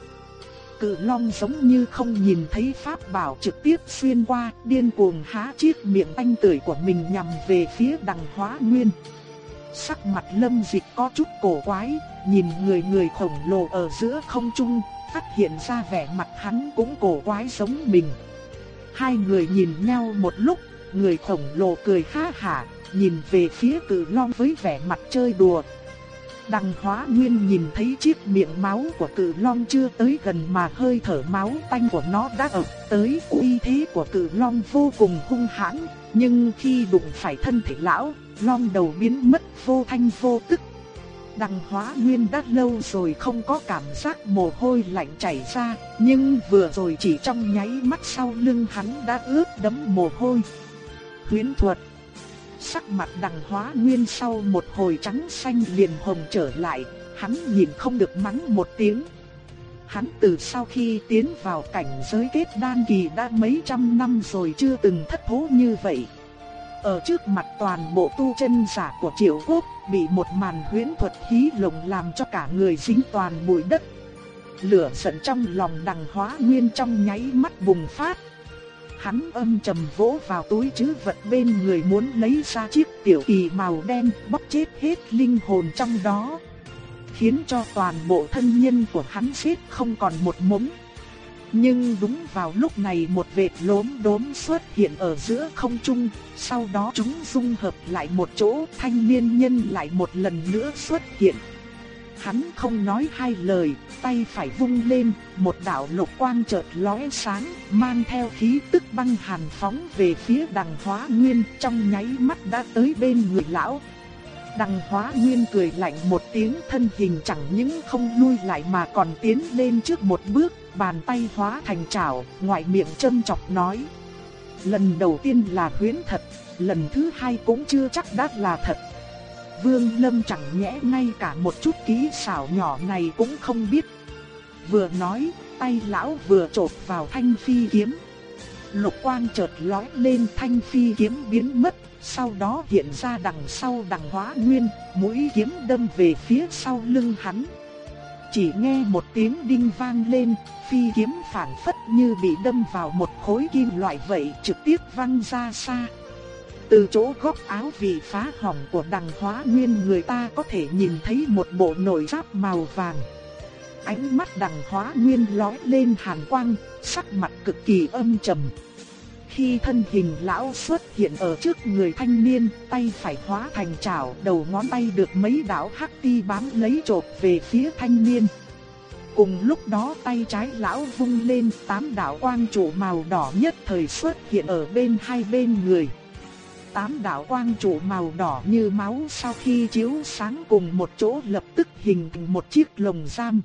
Cự long giống như không nhìn thấy pháp bảo trực tiếp xuyên qua, điên cuồng há chiếc miệng anh tươi của mình nhằm về phía đằng hóa nguyên. Sắc mặt lâm dịch có chút cổ quái, nhìn người người khổng lồ ở giữa không trung, phát hiện ra vẻ mặt hắn cũng cổ quái giống mình. Hai người nhìn nhau một lúc, người khổng lồ cười ha hả, nhìn về phía Cự long với vẻ mặt chơi đùa. Đằng hóa nguyên nhìn thấy chiếc miệng máu của cử long chưa tới gần mà hơi thở máu tanh của nó đã ập tới uy thế của cử long vô cùng hung hãn. Nhưng khi đụng phải thân thể lão, long đầu biến mất vô thanh vô tức. Đằng hóa nguyên đã lâu rồi không có cảm giác mồ hôi lạnh chảy ra, nhưng vừa rồi chỉ trong nháy mắt sau lưng hắn đã ướt đẫm mồ hôi. Huyến thuật Sắc mặt đằng hóa nguyên sau một hồi trắng xanh liền hồng trở lại, hắn nhìn không được mắng một tiếng. Hắn từ sau khi tiến vào cảnh giới kết đan kỳ đã mấy trăm năm rồi chưa từng thất thố như vậy. Ở trước mặt toàn bộ tu chân giả của triệu quốc, bị một màn huyễn thuật hí lồng làm cho cả người dính toàn bụi đất. Lửa giận trong lòng đằng hóa nguyên trong nháy mắt bùng phát. Hắn âm trầm vỗ vào túi chứ vật bên người muốn lấy ra chiếc tiểu kỳ màu đen bóp chết hết linh hồn trong đó. Khiến cho toàn bộ thân nhân của hắn xếp không còn một mống. Nhưng đúng vào lúc này một vệt lốm đốm xuất hiện ở giữa không trung, sau đó chúng dung hợp lại một chỗ, thanh niên nhân lại một lần nữa xuất hiện. Hắn không nói hai lời, tay phải vung lên, một đạo lục quang chợt lóe sáng, mang theo khí tức băng hàn phóng về phía đằng hóa nguyên, trong nháy mắt đã tới bên người lão. Đằng hóa nguyên cười lạnh một tiếng thân hình chẳng những không lui lại mà còn tiến lên trước một bước, bàn tay hóa thành chảo, ngoại miệng châm chọc nói. Lần đầu tiên là huyễn thật, lần thứ hai cũng chưa chắc đã là thật. Vương Lâm chẳng nhẽ ngay cả một chút ký xảo nhỏ này cũng không biết. Vừa nói, tay lão vừa chộp vào thanh phi kiếm. Lục quang chợt lóe lên thanh phi kiếm biến mất, sau đó hiện ra đằng sau đằng hóa nguyên, mũi kiếm đâm về phía sau lưng hắn. Chỉ nghe một tiếng đinh vang lên, phi kiếm phản phất như bị đâm vào một khối kim loại vậy trực tiếp văng ra xa. Từ chỗ góc áo vì phá hỏng của đằng hóa nguyên người ta có thể nhìn thấy một bộ nội giáp màu vàng. Ánh mắt đằng hóa nguyên lói lên hàn quang, sắc mặt cực kỳ âm trầm. Khi thân hình lão xuất hiện ở trước người thanh niên, tay phải hóa thành chảo, đầu ngón tay được mấy đạo hắc ti bám lấy chộp về phía thanh niên. Cùng lúc đó tay trái lão vung lên, tám đạo quang trụ màu đỏ nhất thời xuất hiện ở bên hai bên người tám đạo quang trụ màu đỏ như máu sau khi chiếu sáng cùng một chỗ lập tức hình thành một chiếc lồng giam.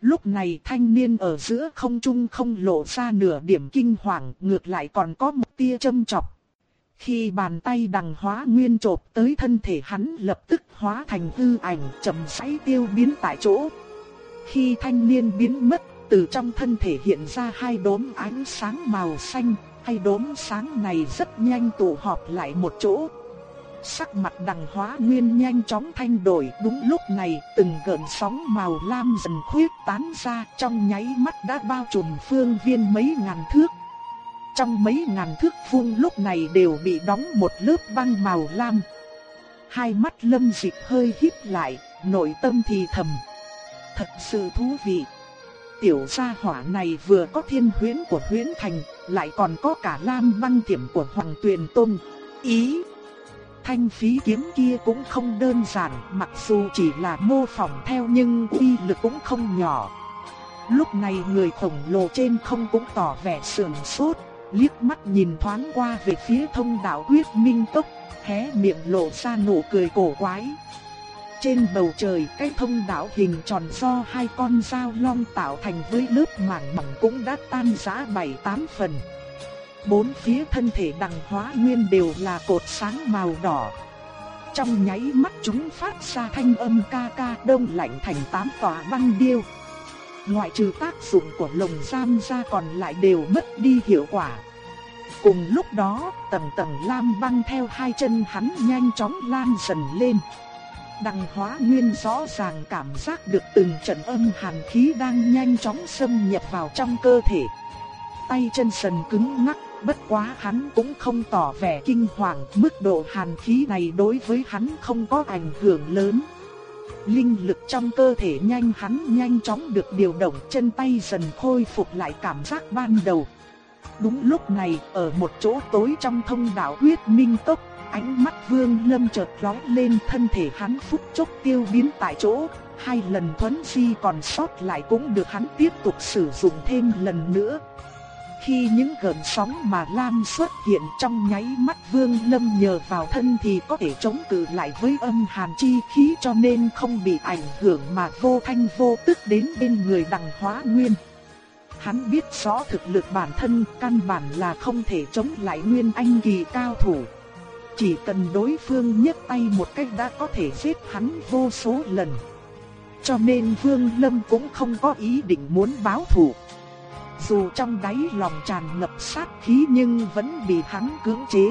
Lúc này thanh niên ở giữa không trung không lộ ra nửa điểm kinh hoàng, ngược lại còn có một tia châm chọc. Khi bàn tay đằng hóa nguyên trộp tới thân thể hắn lập tức hóa thành hư ảnh chậm rãi tiêu biến tại chỗ. Khi thanh niên biến mất, từ trong thân thể hiện ra hai đốm ánh sáng màu xanh, hay đốm sáng này rất nhanh tụ họp lại một chỗ. Sắc mặt đằng hóa nguyên nhanh chóng thay đổi đúng lúc này từng gợn sóng màu lam dần khuyết tán ra trong nháy mắt đã bao trùm phương viên mấy ngàn thước. Trong mấy ngàn thước vuông lúc này đều bị đóng một lớp băng màu lam. Hai mắt lâm dịch hơi híp lại, nội tâm thì thầm. Thật sự thú vị tiểu gia hỏa này vừa có thiên huyễn của huyễn thành, lại còn có cả lam băng tiệm của hoàng tuyền tôn. Ý! Thanh phí kiếm kia cũng không đơn giản, mặc dù chỉ là mô phỏng theo nhưng uy lực cũng không nhỏ. Lúc này người khổng lồ trên không cũng tỏ vẻ sườn sốt, liếc mắt nhìn thoáng qua về phía thông đạo quyết minh tốc, hé miệng lộ ra nụ cười cổ quái. Trên bầu trời cái thông đạo hình tròn do hai con dao long tạo thành với lớp màng mỏng cũng đã tan rã bảy tám phần. Bốn phía thân thể đằng hóa nguyên đều là cột sáng màu đỏ. Trong nháy mắt chúng phát ra thanh âm ca ca đông lạnh thành tám tòa băng điêu. Ngoại trừ tác dụng của lồng giam ra còn lại đều mất đi hiệu quả. Cùng lúc đó, tầng tầng lam băng theo hai chân hắn nhanh chóng lan dần lên. Đằng hóa nguyên rõ ràng cảm giác được từng trận âm hàn khí đang nhanh chóng xâm nhập vào trong cơ thể. Tay chân sần cứng ngắc, bất quá hắn cũng không tỏ vẻ kinh hoàng, mức độ hàn khí này đối với hắn không có ảnh hưởng lớn. Linh lực trong cơ thể nhanh hắn nhanh chóng được điều động chân tay dần khôi phục lại cảm giác ban đầu. Đúng lúc này, ở một chỗ tối trong thông đạo huyết minh tốc, Ánh mắt Vương Lâm chợt lóe lên thân thể hắn phút chốc tiêu biến tại chỗ, hai lần thuấn di còn sót lại cũng được hắn tiếp tục sử dụng thêm lần nữa. Khi những gợn sóng mà Lam xuất hiện trong nháy mắt Vương Lâm nhờ vào thân thì có thể chống cự lại với âm hàn chi khí cho nên không bị ảnh hưởng mà vô thanh vô tức đến bên người đằng hóa nguyên. Hắn biết rõ thực lực bản thân căn bản là không thể chống lại nguyên anh kỳ cao thủ chỉ cần đối phương nhấc tay một cách đã có thể giết hắn vô số lần. Cho nên Vương Lâm cũng không có ý định muốn báo thù. Dù trong đáy lòng tràn ngập sát khí nhưng vẫn bị hắn cưỡng chế.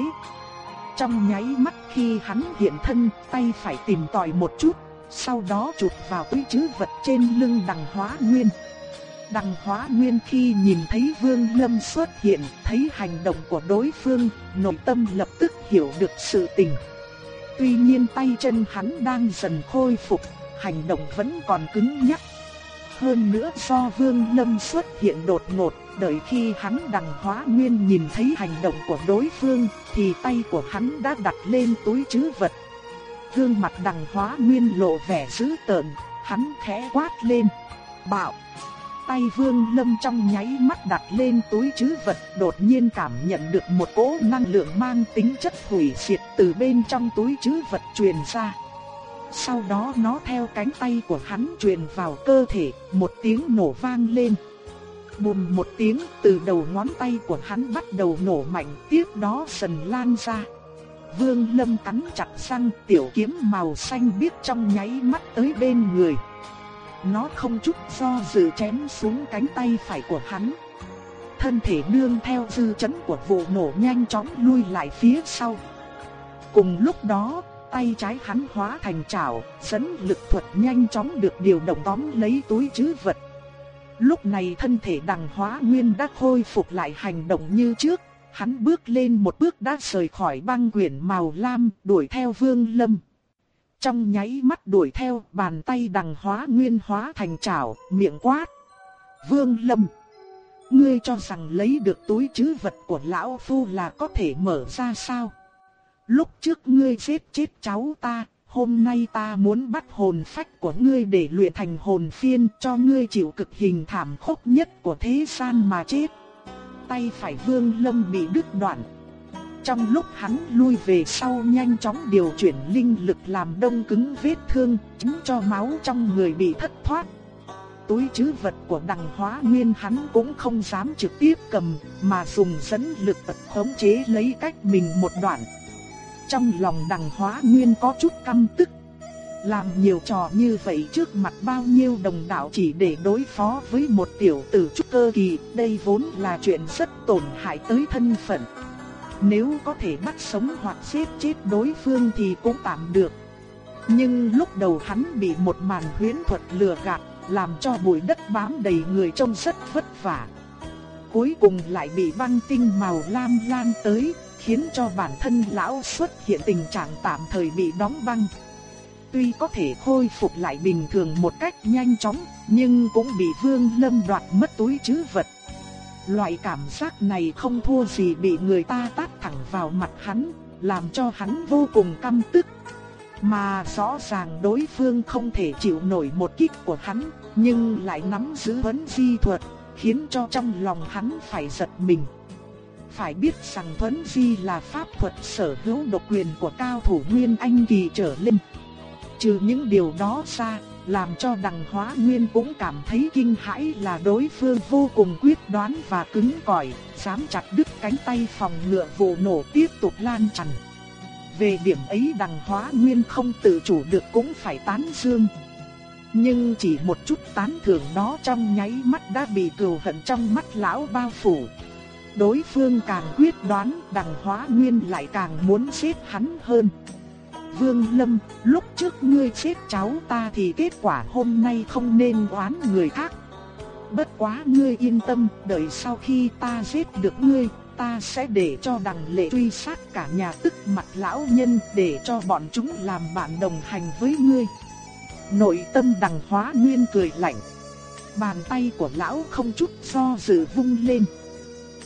Trong nháy mắt khi hắn hiện thân, tay phải tìm tòi một chút, sau đó chụp vào túi chữ vật trên lưng đằng hóa nguyên. Đằng hóa nguyên khi nhìn thấy Vương Lâm xuất hiện, thấy hành động của đối phương, nội tâm lập tức hiểu được sự tình. Tuy nhiên tay chân hắn đang dần khôi phục, hành động vẫn còn cứng nhắc. Hơn nữa do Vương Lâm xuất hiện đột ngột, đợi khi hắn đằng hóa nguyên nhìn thấy hành động của đối phương, thì tay của hắn đã đặt lên túi trữ vật. Gương mặt đằng hóa nguyên lộ vẻ dữ tợn, hắn khẽ quát lên. Bạo! Tay vương lâm trong nháy mắt đặt lên túi trữ vật đột nhiên cảm nhận được một cỗ năng lượng mang tính chất hủy diệt từ bên trong túi trữ vật truyền ra. Sau đó nó theo cánh tay của hắn truyền vào cơ thể, một tiếng nổ vang lên. Bùm một tiếng từ đầu ngón tay của hắn bắt đầu nổ mạnh tiếp đó dần lan ra. Vương Lâm cắn chặt răng tiểu kiếm màu xanh biếc trong nháy mắt tới bên người. Nó không chút do dự chém xuống cánh tay phải của hắn. Thân thể nương theo dư chấn của vụ nổ nhanh chóng lui lại phía sau. Cùng lúc đó, tay trái hắn hóa thành chảo, dẫn lực thuật nhanh chóng được điều động tóm lấy túi trữ vật. Lúc này thân thể đằng hóa nguyên đã khôi phục lại hành động như trước, hắn bước lên một bước đã rời khỏi băng quyển màu lam, đuổi theo vương lâm. Trong nháy mắt đuổi theo, bàn tay đằng hóa nguyên hóa thành chảo, miệng quát. Vương lâm! Ngươi cho rằng lấy được túi chứ vật của lão phu là có thể mở ra sao? Lúc trước ngươi giết chết cháu ta, hôm nay ta muốn bắt hồn phách của ngươi để luyện thành hồn phiên cho ngươi chịu cực hình thảm khốc nhất của thế gian mà chết. Tay phải vương lâm bị đứt đoạn. Trong lúc hắn lui về sau nhanh chóng điều chuyển linh lực làm đông cứng vết thương, tránh cho máu trong người bị thất thoát. Túi trữ vật của đằng hóa nguyên hắn cũng không dám trực tiếp cầm, mà dùng dẫn lực tật khống chế lấy cách mình một đoạn. Trong lòng đằng hóa nguyên có chút căm tức. Làm nhiều trò như vậy trước mặt bao nhiêu đồng đạo chỉ để đối phó với một tiểu tử trúc cơ kỳ, đây vốn là chuyện rất tổn hại tới thân phận. Nếu có thể bắt sống hoặc giết chết đối phương thì cũng tạm được. Nhưng lúc đầu hắn bị một màn huyễn thuật lừa gạt, làm cho bụi đất bám đầy người trông rất vất vả. Cuối cùng lại bị băng tinh màu lam lan tới, khiến cho bản thân lão xuất hiện tình trạng tạm thời bị đóng băng. Tuy có thể khôi phục lại bình thường một cách nhanh chóng, nhưng cũng bị Vương Lâm đoạt mất túi trữ vật. Loại cảm giác này không thua gì bị người ta tát thẳng vào mặt hắn, làm cho hắn vô cùng căm tức. Mà rõ ràng đối phương không thể chịu nổi một kích của hắn, nhưng lại nắm giữ vấn di thuật, khiến cho trong lòng hắn phải giật mình. Phải biết rằng Thuấn Di là pháp thuật sở hữu độc quyền của cao thủ Nguyên Anh kỳ trở lên. Trừ những điều đó ra, làm cho đằng hóa nguyên cũng cảm thấy kinh hãi là đối phương vô cùng quyết đoán và cứng cỏi, dám chặt đứt cánh tay phòng ngựa vụ nổ tiếp tục lan tràn. Về điểm ấy đằng hóa nguyên không tự chủ được cũng phải tán dương. Nhưng chỉ một chút tán thưởng đó trong nháy mắt đã bị cừu hận trong mắt lão bao phủ. Đối phương càng quyết đoán, đằng hóa nguyên lại càng muốn giết hắn hơn. Vương Lâm, lúc trước ngươi chết cháu ta thì kết quả hôm nay không nên oán người khác. Bất quá ngươi yên tâm, đợi sau khi ta giết được ngươi, ta sẽ để cho đằng lệ truy sát cả nhà tức mặt lão nhân để cho bọn chúng làm bạn đồng hành với ngươi. Nội tâm đằng hóa nguyên cười lạnh. Bàn tay của lão không chút do dự vung lên.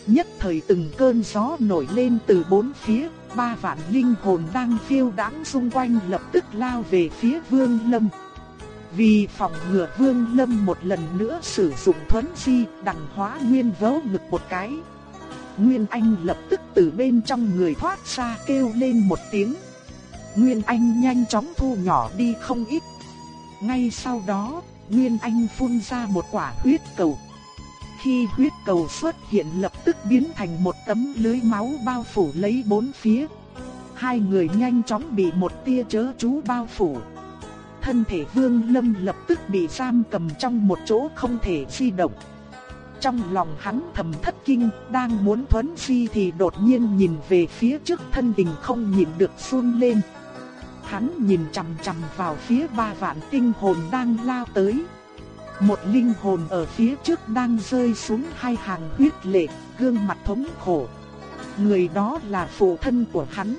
Nhất thời từng cơn gió nổi lên từ bốn phía, ba vạn linh hồn đang phiêu đãng xung quanh lập tức lao về phía Vương Lâm. Vì phòng ngừa Vương Lâm một lần nữa sử dụng thuấn di, đằng hóa nguyên vớ ngực một cái. Nguyên Anh lập tức từ bên trong người thoát ra kêu lên một tiếng. Nguyên Anh nhanh chóng thu nhỏ đi không ít. Ngay sau đó, Nguyên Anh phun ra một quả huyết cầu. Khi huyết cầu xuất hiện lập tức biến thành một tấm lưới máu bao phủ lấy bốn phía. hai người nhanh chóng bị một tia chớ chú bao phủ. Thân thể Vương Lâm lập tức bị giam cầm trong một chỗ không thể di động. Trong lòng hắn thầm thất kinh, đang muốn thuấn phi thì đột nhiên nhìn về phía trước thân hình không nhìn được phun lên. Hắn nhìn chằm chằm vào phía ba vạn tinh hồn đang lao tới. Một linh hồn ở phía trước đang rơi xuống hai hàng huyết lệ, gương mặt thống khổ. Người đó là phụ thân của hắn.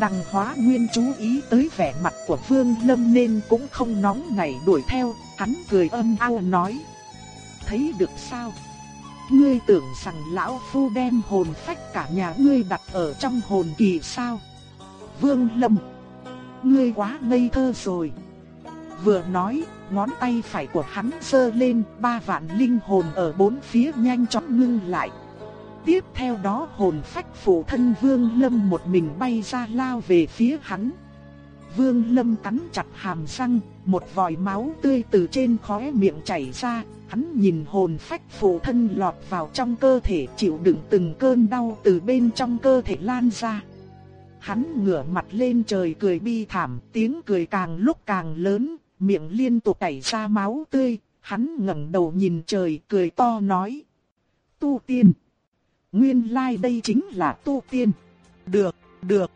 Đằng hóa nguyên chú ý tới vẻ mặt của Vương Lâm nên cũng không nóng nảy đuổi theo, hắn cười âm ao nói. Thấy được sao? Ngươi tưởng rằng lão phu đem hồn phách cả nhà ngươi đặt ở trong hồn kỳ sao? Vương Lâm, ngươi quá ngây thơ rồi. Vừa nói, ngón tay phải của hắn sơ lên, ba vạn linh hồn ở bốn phía nhanh chóng ngưng lại. Tiếp theo đó hồn phách phụ thân Vương Lâm một mình bay ra lao về phía hắn. Vương Lâm cắn chặt hàm răng, một vòi máu tươi từ trên khóe miệng chảy ra, hắn nhìn hồn phách phụ thân lọt vào trong cơ thể chịu đựng từng cơn đau từ bên trong cơ thể lan ra. Hắn ngửa mặt lên trời cười bi thảm, tiếng cười càng lúc càng lớn, miệng liên tục chảy ra máu tươi, hắn ngẩng đầu nhìn trời cười to nói. Tu tiên. Nguyên lai like đây chính là tu tiên. Được, được.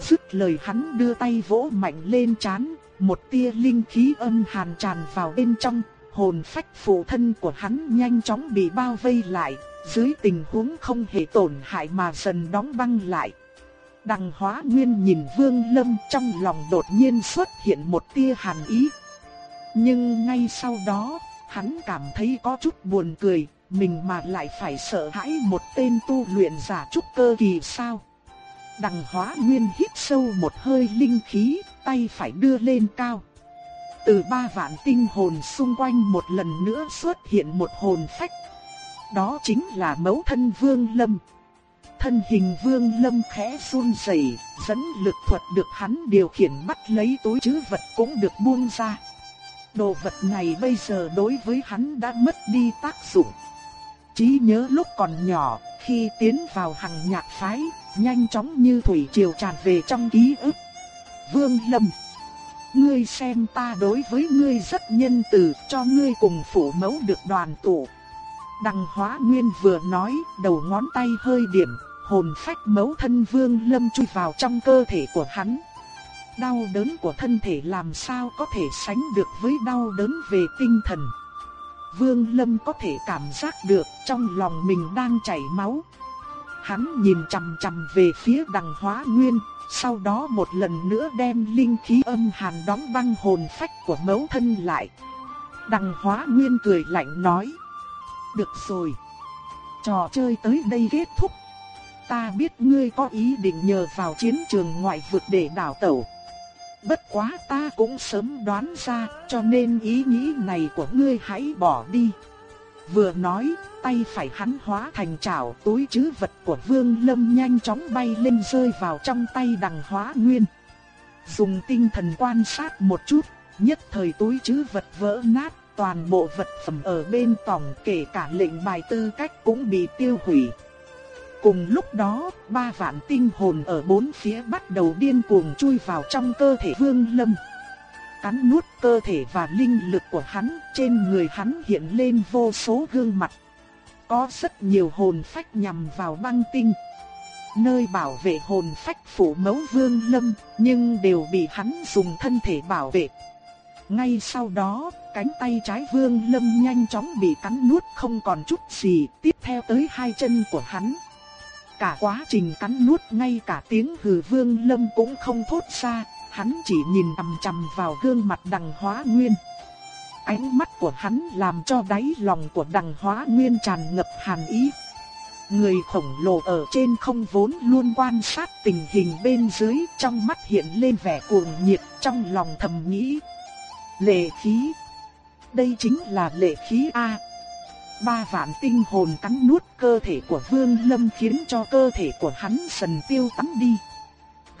Dứt lời hắn đưa tay vỗ mạnh lên chán, một tia linh khí âm hàn tràn vào bên trong, hồn phách phụ thân của hắn nhanh chóng bị bao vây lại, dưới tình huống không hề tổn hại mà dần đóng băng lại. Đằng hóa nguyên nhìn vương lâm trong lòng đột nhiên xuất hiện một tia hàn ý. Nhưng ngay sau đó, hắn cảm thấy có chút buồn cười, mình mà lại phải sợ hãi một tên tu luyện giả trúc cơ kỳ sao. Đằng hóa nguyên hít sâu một hơi linh khí, tay phải đưa lên cao. Từ ba vạn tinh hồn xung quanh một lần nữa xuất hiện một hồn phách. Đó chính là mẫu thân Vương Lâm. Thân hình Vương Lâm khẽ run rẩy, dẫn lực thuật được hắn điều khiển bắt lấy túi chứ vật cũng được buông ra. Đồ vật này bây giờ đối với hắn đã mất đi tác dụng. Chí nhớ lúc còn nhỏ, khi tiến vào hàng nhạc phái, nhanh chóng như thủy triều tràn về trong ký ức. Vương Lâm Ngươi xem ta đối với ngươi rất nhân từ, cho ngươi cùng phủ mẫu được đoàn tụ. Đằng hóa nguyên vừa nói, đầu ngón tay hơi điểm, hồn phách mấu thân vương lâm chui vào trong cơ thể của hắn. Đau đớn của thân thể làm sao có thể sánh được với đau đớn về tinh thần. Vương lâm có thể cảm giác được trong lòng mình đang chảy máu. Hắn nhìn chằm chằm về phía đằng hóa nguyên, sau đó một lần nữa đem linh khí âm hàn đóng băng hồn phách của mẫu thân lại. Đằng hóa nguyên cười lạnh nói. Được rồi. Trò chơi tới đây kết thúc. Ta biết ngươi có ý định nhờ vào chiến trường ngoại vực để đảo tẩu. Bất quá ta cũng sớm đoán ra, cho nên ý nghĩ này của ngươi hãy bỏ đi. Vừa nói, tay phải hắn hóa thành chảo túi chứ vật của Vương Lâm nhanh chóng bay lên rơi vào trong tay đằng hóa nguyên. Dùng tinh thần quan sát một chút, nhất thời túi chứ vật vỡ nát, toàn bộ vật phẩm ở bên tòng kể cả lệnh bài tư cách cũng bị tiêu hủy. Cùng lúc đó, ba vạn tinh hồn ở bốn phía bắt đầu điên cuồng chui vào trong cơ thể Vương Lâm cắn nuốt cơ thể và linh lực của hắn, trên người hắn hiện lên vô số gương mặt. Có rất nhiều hồn phách nhằm vào băng tinh. Nơi bảo vệ hồn phách phủ mẫu vương lâm, nhưng đều bị hắn dùng thân thể bảo vệ. Ngay sau đó, cánh tay trái vương lâm nhanh chóng bị cắn nuốt không còn chút gì, tiếp theo tới hai chân của hắn. Cả quá trình cắn nuốt ngay cả tiếng hừ vương lâm cũng không thốt ra, hắn chỉ nhìn chằm chằm vào gương mặt đằng hóa nguyên. Ánh mắt của hắn làm cho đáy lòng của đằng hóa nguyên tràn ngập hàn ý. Người khổng lồ ở trên không vốn luôn quan sát tình hình bên dưới trong mắt hiện lên vẻ cuồng nhiệt trong lòng thầm nghĩ. Lệ khí. Đây chính là lệ khí A. Ba vạn tinh hồn cắn nuốt cơ thể của Vương Lâm khiến cho cơ thể của hắn dần tiêu tán đi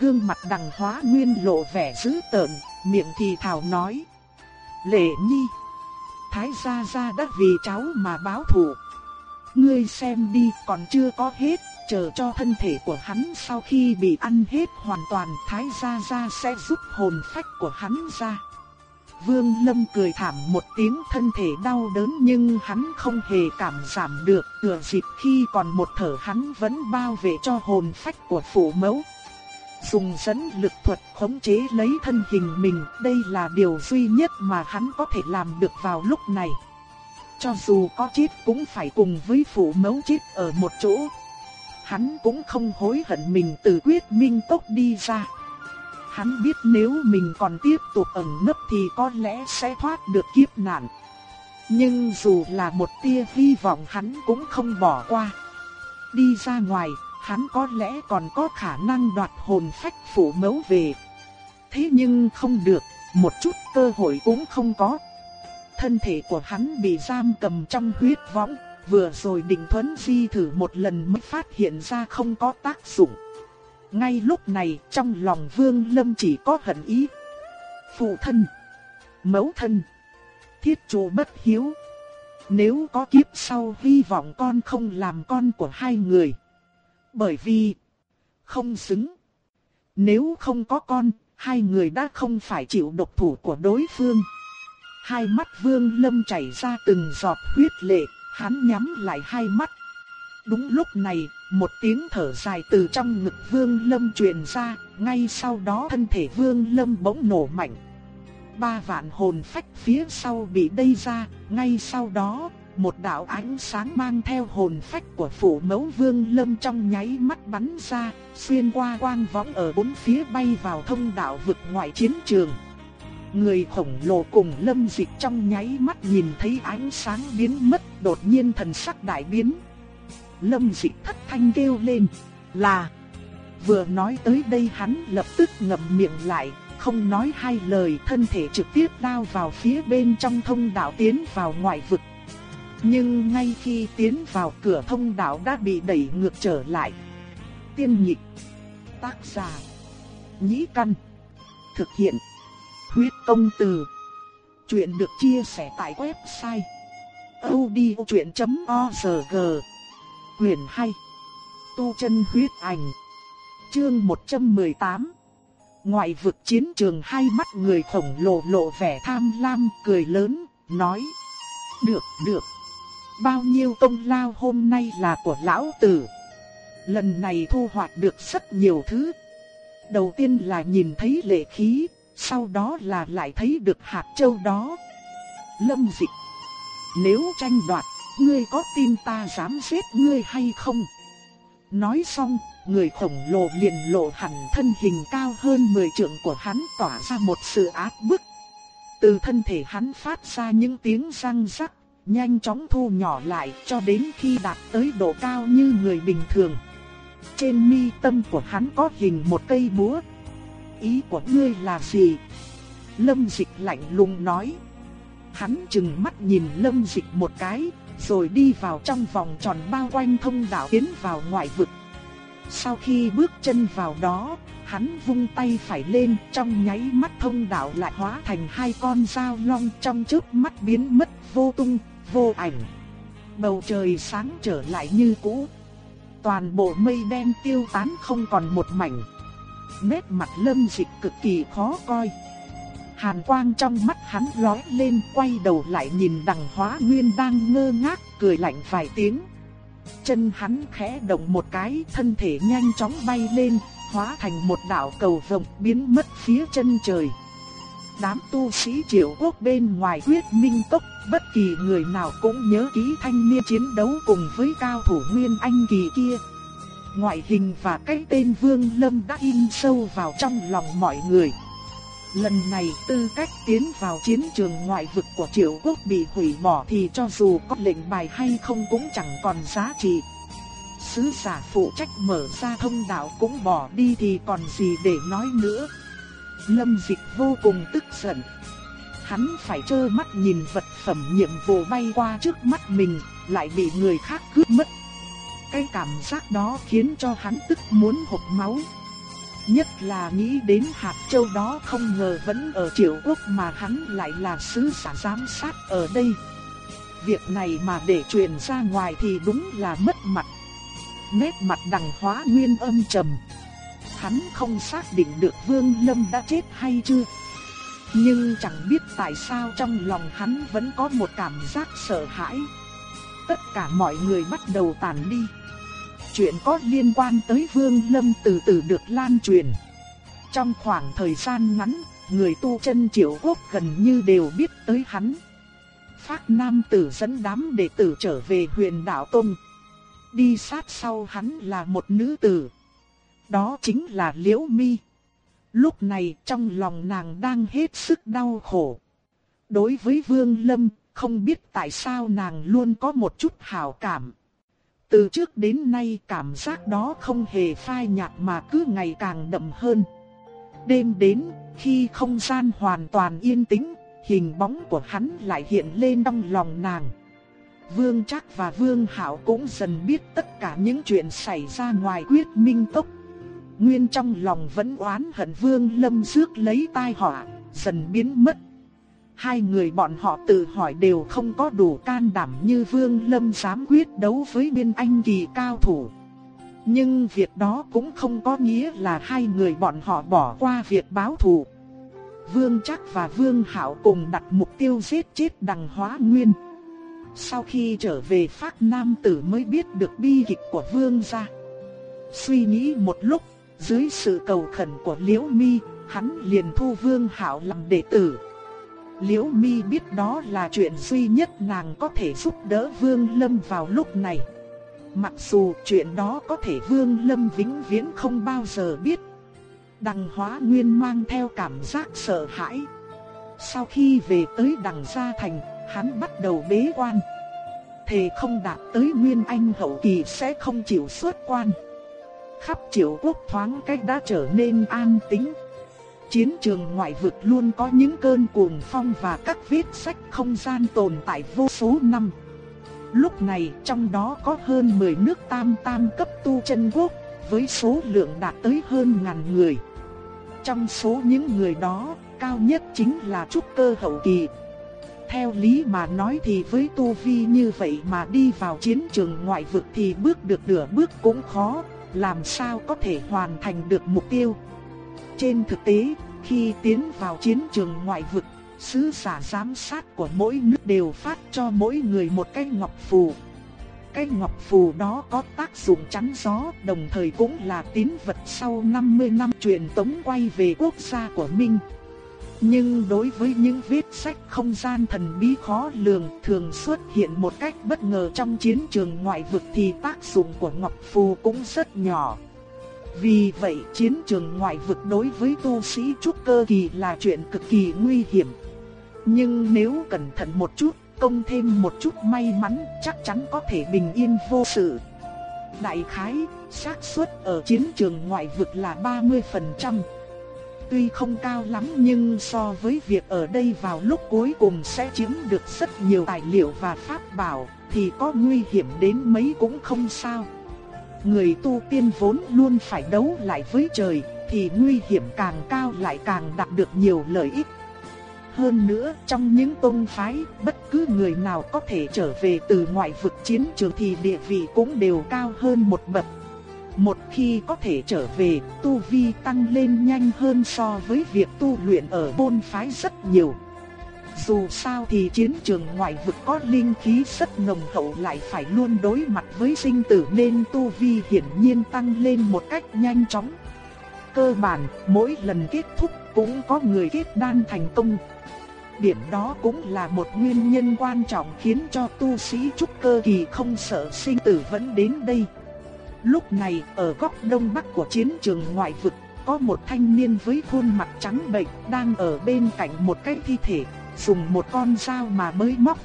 gương mặt đằng hóa nguyên lộ vẻ dữ tợn, miệng thì thào nói. Lệ nhi, thái gia gia đã vì cháu mà báo thù. Ngươi xem đi còn chưa có hết, chờ cho thân thể của hắn sau khi bị ăn hết hoàn toàn Thái Gia Gia sẽ giúp hồn phách của hắn ra. Vương Lâm cười thảm một tiếng thân thể đau đớn nhưng hắn không hề cảm giảm được, tựa dịp khi còn một thở hắn vẫn bao vệ cho hồn phách của phụ mẫu. Dùng dẫn lực thuật khống chế lấy thân hình mình, đây là điều duy nhất mà hắn có thể làm được vào lúc này. Cho dù có chết cũng phải cùng với phụ mẫu chết ở một chỗ. Hắn cũng không hối hận mình từ quyết minh tốc đi ra. Hắn biết nếu mình còn tiếp tục ẩn nấp thì có lẽ sẽ thoát được kiếp nạn. Nhưng dù là một tia hy vọng hắn cũng không bỏ qua. Đi ra ngoài, hắn có lẽ còn có khả năng đoạt hồn phách phủ mẫu về. Thế nhưng không được, một chút cơ hội cũng không có. Thân thể của hắn bị giam cầm trong huyết võng, vừa rồi định thuấn di thử một lần mới phát hiện ra không có tác dụng. Ngay lúc này trong lòng Vương Lâm chỉ có hận ý. Phụ thân, mẫu thân, thiết chủ bất hiếu. Nếu có kiếp sau hy vọng con không làm con của hai người. Bởi vì không xứng. Nếu không có con, hai người đã không phải chịu độc thủ của đối phương. Hai mắt Vương Lâm chảy ra từng giọt huyết lệ, hắn nhắm lại hai mắt. Đúng lúc này, một tiếng thở dài từ trong ngực Vương Lâm truyền ra, ngay sau đó thân thể Vương Lâm bỗng nổ mạnh. Ba vạn hồn phách phía sau bị đầy ra, ngay sau đó, một đạo ánh sáng mang theo hồn phách của phủ mẫu Vương Lâm trong nháy mắt bắn ra, xuyên qua quang võng ở bốn phía bay vào thông đạo vực ngoại chiến trường. Người khổng lồ cùng Lâm Dịch trong nháy mắt nhìn thấy ánh sáng biến mất, đột nhiên thần sắc đại biến. Lâm Dịch thất thanh kêu lên, là... Vừa nói tới đây hắn lập tức ngậm miệng lại, không nói hai lời thân thể trực tiếp lao vào phía bên trong thông đạo tiến vào ngoại vực. Nhưng ngay khi tiến vào cửa thông đạo đã bị đẩy ngược trở lại. Tiên nhịp, tác giả, nhĩ căn, thực hiện, huyết công từ. Chuyện được chia sẻ tại website odchuyện.org huyền hay. Tu chân huyết ảnh. Chương 118 Ngoại vực chiến trường hai mắt người khổng lồ lộ vẻ tham lam cười lớn, nói. Được, được. Bao nhiêu công lao hôm nay là của lão tử. Lần này thu hoạch được rất nhiều thứ. Đầu tiên là nhìn thấy lệ khí Sau đó là lại thấy được hạt châu đó. Lâm dịch. Nếu tranh đoạt ngươi có tin ta dám giết ngươi hay không? Nói xong, người khổng lồ liền lộ hẳn thân hình cao hơn 10 trượng của hắn tỏa ra một sự áp bức. Từ thân thể hắn phát ra những tiếng răng rắc, nhanh chóng thu nhỏ lại cho đến khi đạt tới độ cao như người bình thường. Trên mi tâm của hắn có hình một cây búa. Ý của ngươi là gì? Lâm dịch lạnh lùng nói. Hắn chừng mắt nhìn lâm dịch một cái, rồi đi vào trong vòng tròn bao quanh thông đạo tiến vào ngoại vực. Sau khi bước chân vào đó, hắn vung tay phải lên, trong nháy mắt thông đạo lại hóa thành hai con dao long trong chớp mắt biến mất vô tung, vô ảnh. Bầu trời sáng trở lại như cũ. Toàn bộ mây đen tiêu tán không còn một mảnh. Nét mặt lâm dịch cực kỳ khó coi. Hàn quang trong mắt hắn lóe lên quay đầu lại nhìn đằng hóa nguyên đang ngơ ngác cười lạnh vài tiếng. Chân hắn khẽ động một cái thân thể nhanh chóng bay lên, hóa thành một đạo cầu vồng biến mất phía chân trời. Đám tu sĩ triệu quốc bên ngoài quyết minh tốc, bất kỳ người nào cũng nhớ ký thanh niên chiến đấu cùng với cao thủ nguyên anh kỳ kia. Ngoại hình và cái tên Vương Lâm đã in sâu vào trong lòng mọi người. Lần này tư cách tiến vào chiến trường ngoại vực của triệu quốc bị hủy bỏ thì cho dù có lệnh bài hay không cũng chẳng còn giá trị. Sứ giả phụ trách mở ra thông đạo cũng bỏ đi thì còn gì để nói nữa. Lâm dịch vô cùng tức giận. Hắn phải trơ mắt nhìn vật phẩm nhiệm vụ bay qua trước mắt mình, lại bị người khác cướp mất. Cái cảm giác đó khiến cho hắn tức muốn hộc máu. Nhất là nghĩ đến hạt châu đó không ngờ vẫn ở triệu quốc mà hắn lại là sứ giả giám sát ở đây. Việc này mà để truyền ra ngoài thì đúng là mất mặt. nét mặt đằng hóa nguyên âm trầm. Hắn không xác định được Vương Lâm đã chết hay chưa. Nhưng chẳng biết tại sao trong lòng hắn vẫn có một cảm giác sợ hãi. Tất cả mọi người bắt đầu tàn đi. Chuyện có liên quan tới Vương Lâm từ từ được lan truyền. Trong khoảng thời gian ngắn, người tu chân triệu quốc gần như đều biết tới hắn. Phác Nam tử dẫn đám đệ tử trở về huyền đạo Tông. Đi sát sau hắn là một nữ tử. Đó chính là Liễu Mi. Lúc này trong lòng nàng đang hết sức đau khổ. Đối với Vương Lâm, không biết tại sao nàng luôn có một chút hảo cảm. Từ trước đến nay cảm giác đó không hề phai nhạt mà cứ ngày càng đậm hơn. Đêm đến, khi không gian hoàn toàn yên tĩnh, hình bóng của hắn lại hiện lên trong lòng nàng. Vương Trác và Vương Hạo cũng dần biết tất cả những chuyện xảy ra ngoài quyết minh tốc. Nguyên trong lòng vẫn oán hận Vương Lâm rước lấy tai họa, dần biến mất. Hai người bọn họ tự hỏi đều không có đủ can đảm như Vương Lâm dám quyết đấu với biên anh kỳ cao thủ. Nhưng việc đó cũng không có nghĩa là hai người bọn họ bỏ qua việc báo thù. Vương Trác và Vương Hạo cùng đặt mục tiêu giết chết Đằng Hóa Nguyên. Sau khi trở về Phác Nam Tử mới biết được bi kịch của Vương gia. Suy nghĩ một lúc, dưới sự cầu khẩn của Liễu Mi, hắn liền thu Vương Hạo làm đệ tử. Liễu Mi biết đó là chuyện duy nhất nàng có thể giúp đỡ Vương Lâm vào lúc này. Mặc dù chuyện đó có thể Vương Lâm vĩnh viễn không bao giờ biết. Đằng Hóa Nguyên mang theo cảm giác sợ hãi. Sau khi về tới đằng Gia Thành, hắn bắt đầu bế quan. Thề không đạt tới Nguyên Anh hậu kỳ sẽ không chịu xuất quan. Khắp triệu quốc thoáng cách đã trở nên an tĩnh. Chiến trường ngoại vực luôn có những cơn cuồng phong và các vết sách không gian tồn tại vô số năm. Lúc này trong đó có hơn 10 nước tam tam cấp tu chân quốc, với số lượng đạt tới hơn ngàn người. Trong số những người đó, cao nhất chính là trúc cơ hậu kỳ. Theo lý mà nói thì với tu vi như vậy mà đi vào chiến trường ngoại vực thì bước được nửa bước cũng khó, làm sao có thể hoàn thành được mục tiêu. Trên thực tế, khi tiến vào chiến trường ngoại vực, sứ giả giám sát của mỗi nước đều phát cho mỗi người một cái ngọc phù. Cái ngọc phù đó có tác dụng chắn gió, đồng thời cũng là tín vật sau 50 năm truyền tống quay về quốc gia của Minh. Nhưng đối với những viết sách không gian thần bí khó lường thường xuất hiện một cách bất ngờ trong chiến trường ngoại vực thì tác dụng của Ngọc Phù cũng rất nhỏ. Vì vậy chiến trường ngoại vực đối với tu sĩ trúc cơ kỳ là chuyện cực kỳ nguy hiểm. Nhưng nếu cẩn thận một chút, công thêm một chút may mắn chắc chắn có thể bình yên vô sự. Đại khái, xác suất ở chiến trường ngoại vực là 30%. Tuy không cao lắm nhưng so với việc ở đây vào lúc cuối cùng sẽ chiếm được rất nhiều tài liệu và pháp bảo thì có nguy hiểm đến mấy cũng không sao. Người tu tiên vốn luôn phải đấu lại với trời thì nguy hiểm càng cao lại càng đạt được nhiều lợi ích. Hơn nữa, trong những tôn phái, bất cứ người nào có thể trở về từ ngoại vực chiến trường thì địa vị cũng đều cao hơn một bậc. Một khi có thể trở về, tu vi tăng lên nhanh hơn so với việc tu luyện ở môn phái rất nhiều. Dù sao thì chiến trường ngoại vực có linh khí rất nồng hậu lại phải luôn đối mặt với sinh tử nên tu vi hiển nhiên tăng lên một cách nhanh chóng. Cơ bản, mỗi lần kết thúc cũng có người kết đan thành công. Điểm đó cũng là một nguyên nhân quan trọng khiến cho tu sĩ trúc cơ kỳ không sợ sinh tử vẫn đến đây. Lúc này, ở góc đông bắc của chiến trường ngoại vực, có một thanh niên với khuôn mặt trắng bệch đang ở bên cạnh một cái thi thể, dùng một con dao mà mới móc.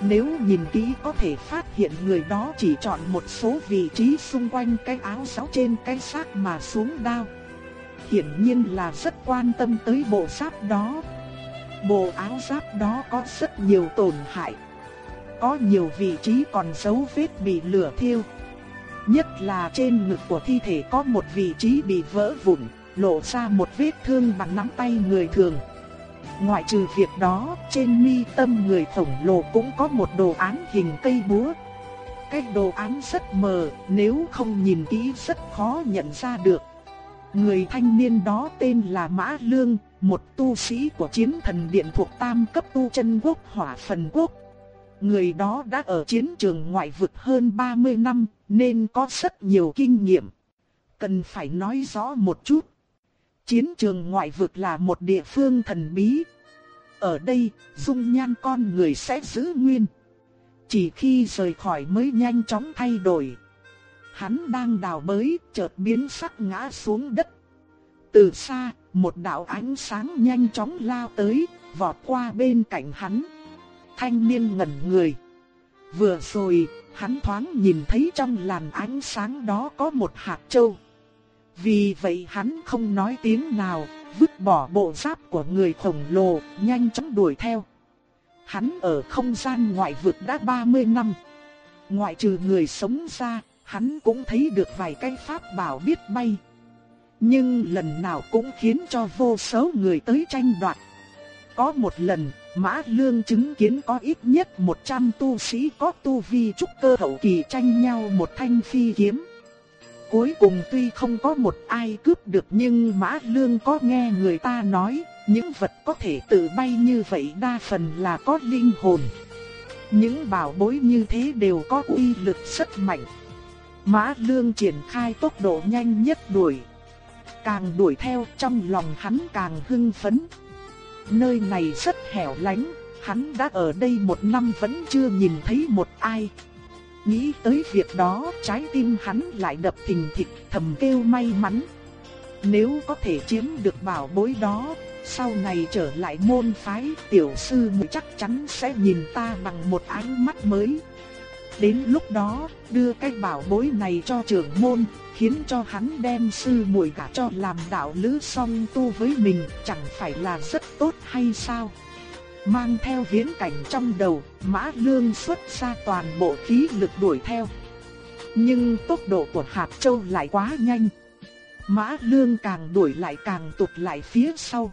Nếu nhìn kỹ có thể phát hiện người đó chỉ chọn một số vị trí xung quanh cái áo sáo trên cái xác mà xuống đao. Hiển nhiên là rất quan tâm tới bộ giáp đó. Bộ áo giáp đó có rất nhiều tổn hại. Có nhiều vị trí còn dấu vết bị lửa thiêu. Nhất là trên ngực của thi thể có một vị trí bị vỡ vụn, lộ ra một vết thương bằng nắm tay người thường. Ngoại trừ việc đó, trên mi tâm người khổng lồ cũng có một đồ án hình cây búa. cái đồ án rất mờ, nếu không nhìn kỹ rất khó nhận ra được. Người thanh niên đó tên là Mã Lương, một tu sĩ của chiến thần điện thuộc tam cấp tu chân quốc hỏa phần quốc. Người đó đã ở chiến trường ngoại vực hơn 30 năm, nên có rất nhiều kinh nghiệm. Cần phải nói rõ một chút. Chiến trường ngoại vực là một địa phương thần bí. Ở đây, dung nhan con người sẽ giữ nguyên. Chỉ khi rời khỏi mới nhanh chóng thay đổi. Hắn đang đào bới, chợt biến sắc ngã xuống đất. Từ xa, một đạo ánh sáng nhanh chóng lao tới, vọt qua bên cạnh hắn. Thanh niên ngẩn người. Vừa rồi, hắn thoáng nhìn thấy trong làn ánh sáng đó có một hạt châu. Vì vậy hắn không nói tiếng nào, vứt bỏ bộ giáp của người khổng lồ, nhanh chóng đuổi theo. Hắn ở không gian ngoại vực đã 30 năm. Ngoại trừ người sống ra, hắn cũng thấy được vài cái pháp bảo biết bay. Nhưng lần nào cũng khiến cho vô số người tới tranh đoạt. Có một lần, Mã Lương chứng kiến có ít nhất 100 tu sĩ có tu vi trúc cơ hậu kỳ tranh nhau một thanh phi kiếm. Cuối cùng tuy không có một ai cướp được nhưng Mã Lương có nghe người ta nói, những vật có thể tự bay như vậy đa phần là có linh hồn. Những bảo bối như thế đều có uy lực rất mạnh. Mã Lương triển khai tốc độ nhanh nhất đuổi. Càng đuổi theo trong lòng hắn càng hưng phấn. Nơi này rất hẻo lánh, hắn đã ở đây một năm vẫn chưa nhìn thấy một ai. Nghĩ tới việc đó, trái tim hắn lại đập thình thịch, thầm kêu may mắn. Nếu có thể chiếm được bảo bối đó, sau này trở lại môn phái, tiểu sư muội chắc chắn sẽ nhìn ta bằng một ánh mắt mới. Đến lúc đó, đưa cái bảo bối này cho trưởng môn, khiến cho hắn đem sư muội cả cho làm đạo lữ song tu với mình, chẳng phải là rất tốt hay sao? Mang theo viễn cảnh trong đầu, Mã Lương xuất ra toàn bộ khí lực đuổi theo. Nhưng tốc độ của hạt châu lại quá nhanh. Mã Lương càng đuổi lại càng tụt lại phía sau.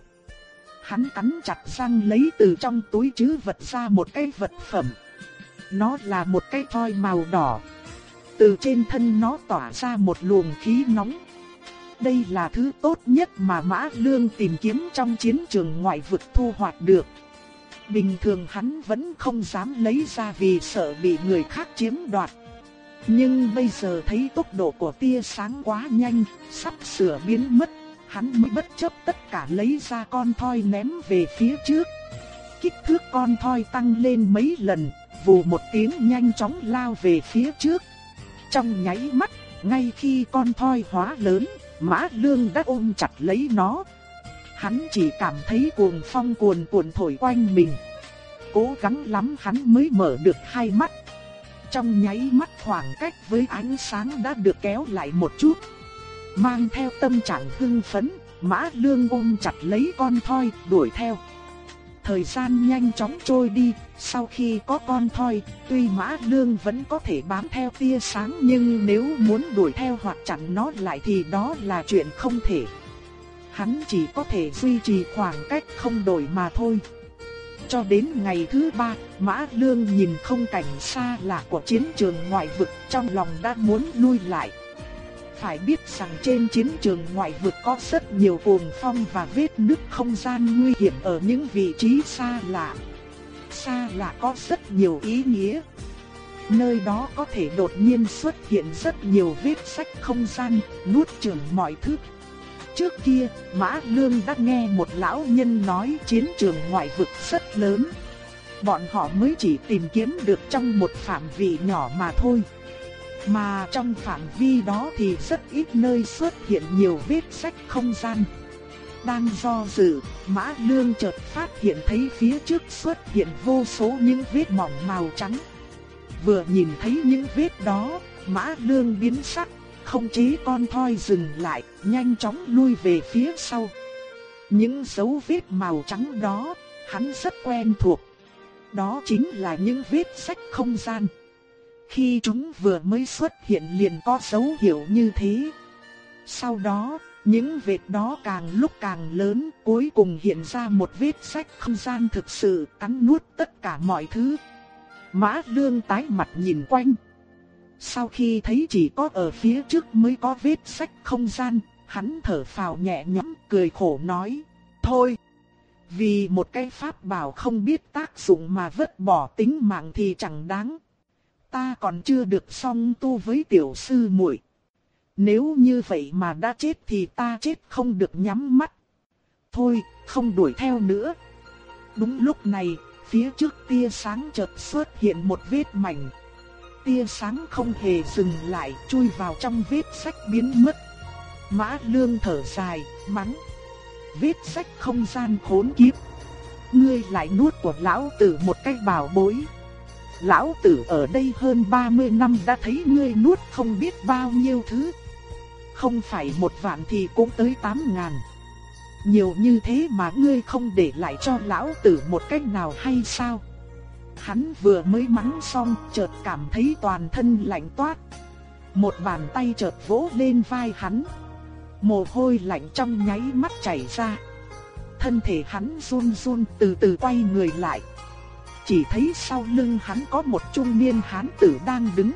Hắn cắn chặt răng lấy từ trong túi chứ vật ra một cái vật phẩm. Nó là một cái thoi màu đỏ. Từ trên thân nó tỏa ra một luồng khí nóng. Đây là thứ tốt nhất mà Mã Lương tìm kiếm trong chiến trường ngoại vực thu hoạch được. Bình thường hắn vẫn không dám lấy ra vì sợ bị người khác chiếm đoạt. Nhưng bây giờ thấy tốc độ của tia sáng quá nhanh, sắp sửa biến mất, hắn mới bất chấp tất cả lấy ra con thoi ném về phía trước. Kích thước con thoi tăng lên mấy lần, vù một tiếng nhanh chóng lao về phía trước. Trong nháy mắt, ngay khi con thoi hóa lớn, Mã Lương đã ôm chặt lấy nó. Hắn chỉ cảm thấy cuồng phong cuồn cuộn thổi quanh mình. Cố gắng lắm hắn mới mở được hai mắt. Trong nháy mắt khoảng cách với ánh sáng đã được kéo lại một chút. Mang theo tâm trạng hưng phấn, Mã Lương ôm chặt lấy con thoi đuổi theo. Thời gian nhanh chóng trôi đi, sau khi có con thoi, tuy Mã Lương vẫn có thể bám theo tia sáng nhưng nếu muốn đuổi theo hoặc chặn nó lại thì đó là chuyện không thể. Hắn chỉ có thể duy trì khoảng cách không đổi mà thôi. Cho đến ngày thứ ba, Mã Lương nhìn không cảnh xa lạ của chiến trường ngoại vực trong lòng đã muốn lui lại. Phải biết rằng trên chiến trường ngoại vực có rất nhiều cuồng phong và vết nứt không gian nguy hiểm ở những vị trí xa lạ. Xa lạ có rất nhiều ý nghĩa. Nơi đó có thể đột nhiên xuất hiện rất nhiều vết sách không gian, nuốt chửng mọi thứ. Trước kia, Mã Lương đã nghe một lão nhân nói chiến trường ngoại vực rất lớn. Bọn họ mới chỉ tìm kiếm được trong một phạm vi nhỏ mà thôi. Mà trong phạm vi đó thì rất ít nơi xuất hiện nhiều vết sách không gian. Đang do dự, Mã Lương chợt phát hiện thấy phía trước xuất hiện vô số những vết mỏng màu trắng. Vừa nhìn thấy những vết đó, Mã Lương biến sắc, không chế con thoi dừng lại, nhanh chóng lui về phía sau. Những dấu vết màu trắng đó, hắn rất quen thuộc. Đó chính là những vết sách không gian. Khi chúng vừa mới xuất hiện liền có dấu hiệu như thế. Sau đó, những vết đó càng lúc càng lớn, cuối cùng hiện ra một vết sách không gian thực sự cắn nuốt tất cả mọi thứ. Mã Lương tái mặt nhìn quanh. Sau khi thấy chỉ có ở phía trước mới có vết sách không gian, hắn thở phào nhẹ nhõm cười khổ nói, thôi. Vì một cái pháp bảo không biết tác dụng mà vứt bỏ tính mạng thì chẳng đáng. Ta còn chưa được song tu với tiểu sư muội. Nếu như vậy mà đã chết thì ta chết không được nhắm mắt. Thôi, không đuổi theo nữa. Đúng lúc này, phía trước tia sáng chợt xuất hiện một vết mảnh. Tia sáng không hề dừng lại, chui vào trong vết sách biến mất. Mã lương thở dài, mắng. Vết sách không gian khốn kiếp. Ngươi lại nuốt của lão tử một cái bảo bối. Lão tử ở đây hơn 30 năm đã thấy ngươi nuốt không biết bao nhiêu thứ. Không phải một vạn thì cũng tới tám ngàn. Nhiều như thế mà ngươi không để lại cho lão tử một cách nào hay sao? Hắn vừa mới mắng xong, chợt cảm thấy toàn thân lạnh toát. Một bàn tay chợt vỗ lên vai hắn. Mồ hôi lạnh trong nháy mắt chảy ra. Thân thể hắn run run từ từ quay người lại. Chỉ thấy sau lưng hắn có một trung niên hán tử đang đứng.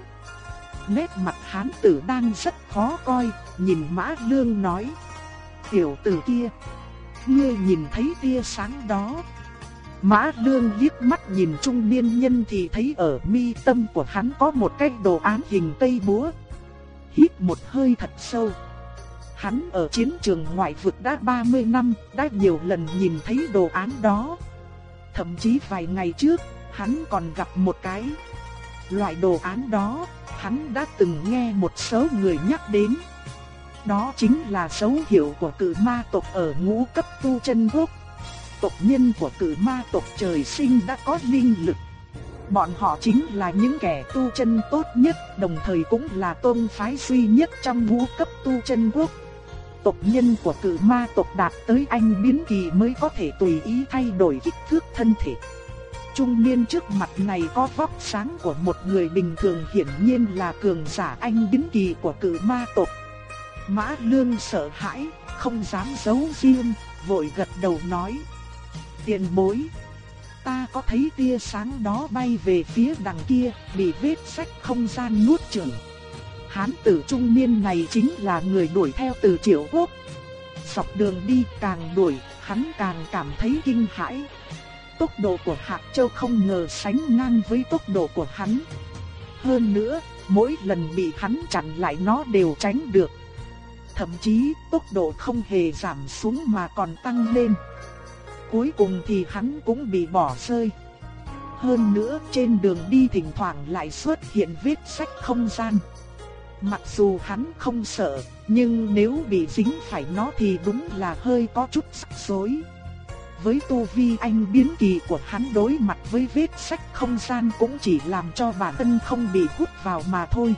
Nét mặt hán tử đang rất khó coi, nhìn Mã Lương nói. Tiểu tử kia, ngươi nhìn thấy tia sáng đó. Mã Lương liếc mắt nhìn trung niên nhân thì thấy ở mi tâm của hắn có một cái đồ án hình cây búa. Hít một hơi thật sâu. Hắn ở chiến trường ngoại vực đã 30 năm, đã nhiều lần nhìn thấy đồ án đó. Thậm chí vài ngày trước, hắn còn gặp một cái. Loại đồ án đó, hắn đã từng nghe một số người nhắc đến. Đó chính là dấu hiệu của cự ma tộc ở ngũ cấp tu chân quốc. Tộc nhân của cử ma tộc trời sinh đã có linh lực. Bọn họ chính là những kẻ tu chân tốt nhất, đồng thời cũng là tôn phái duy nhất trong ngũ cấp tu chân quốc. Tộc nhân của cử ma tộc đạt tới anh biến kỳ mới có thể tùy ý thay đổi kích thước thân thể. Trung niên trước mặt này có vóc sáng của một người bình thường hiển nhiên là cường giả anh biến kỳ của cử ma tộc. Mã lương sợ hãi, không dám giấu riêng, vội gật đầu nói. Tiền bối, ta có thấy tia sáng đó bay về phía đằng kia, bị vết sách không gian nuốt chửng. Hán tử trung niên này chính là người đuổi theo từ triệu quốc. Dọc đường đi càng đuổi, hắn càng cảm thấy kinh hãi. Tốc độ của Hạc Châu không ngờ sánh ngang với tốc độ của hắn. Hơn nữa, mỗi lần bị hắn chặn lại nó đều tránh được. Thậm chí tốc độ không hề giảm xuống mà còn tăng lên. Cuối cùng thì hắn cũng bị bỏ rơi. Hơn nữa trên đường đi thỉnh thoảng lại xuất hiện vết sách không gian. Mặc dù hắn không sợ, nhưng nếu bị dính phải nó thì đúng là hơi có chút sắc rối. Với tu vi anh biến kỳ của hắn đối mặt với vết sách không gian cũng chỉ làm cho bản thân không bị hút vào mà thôi.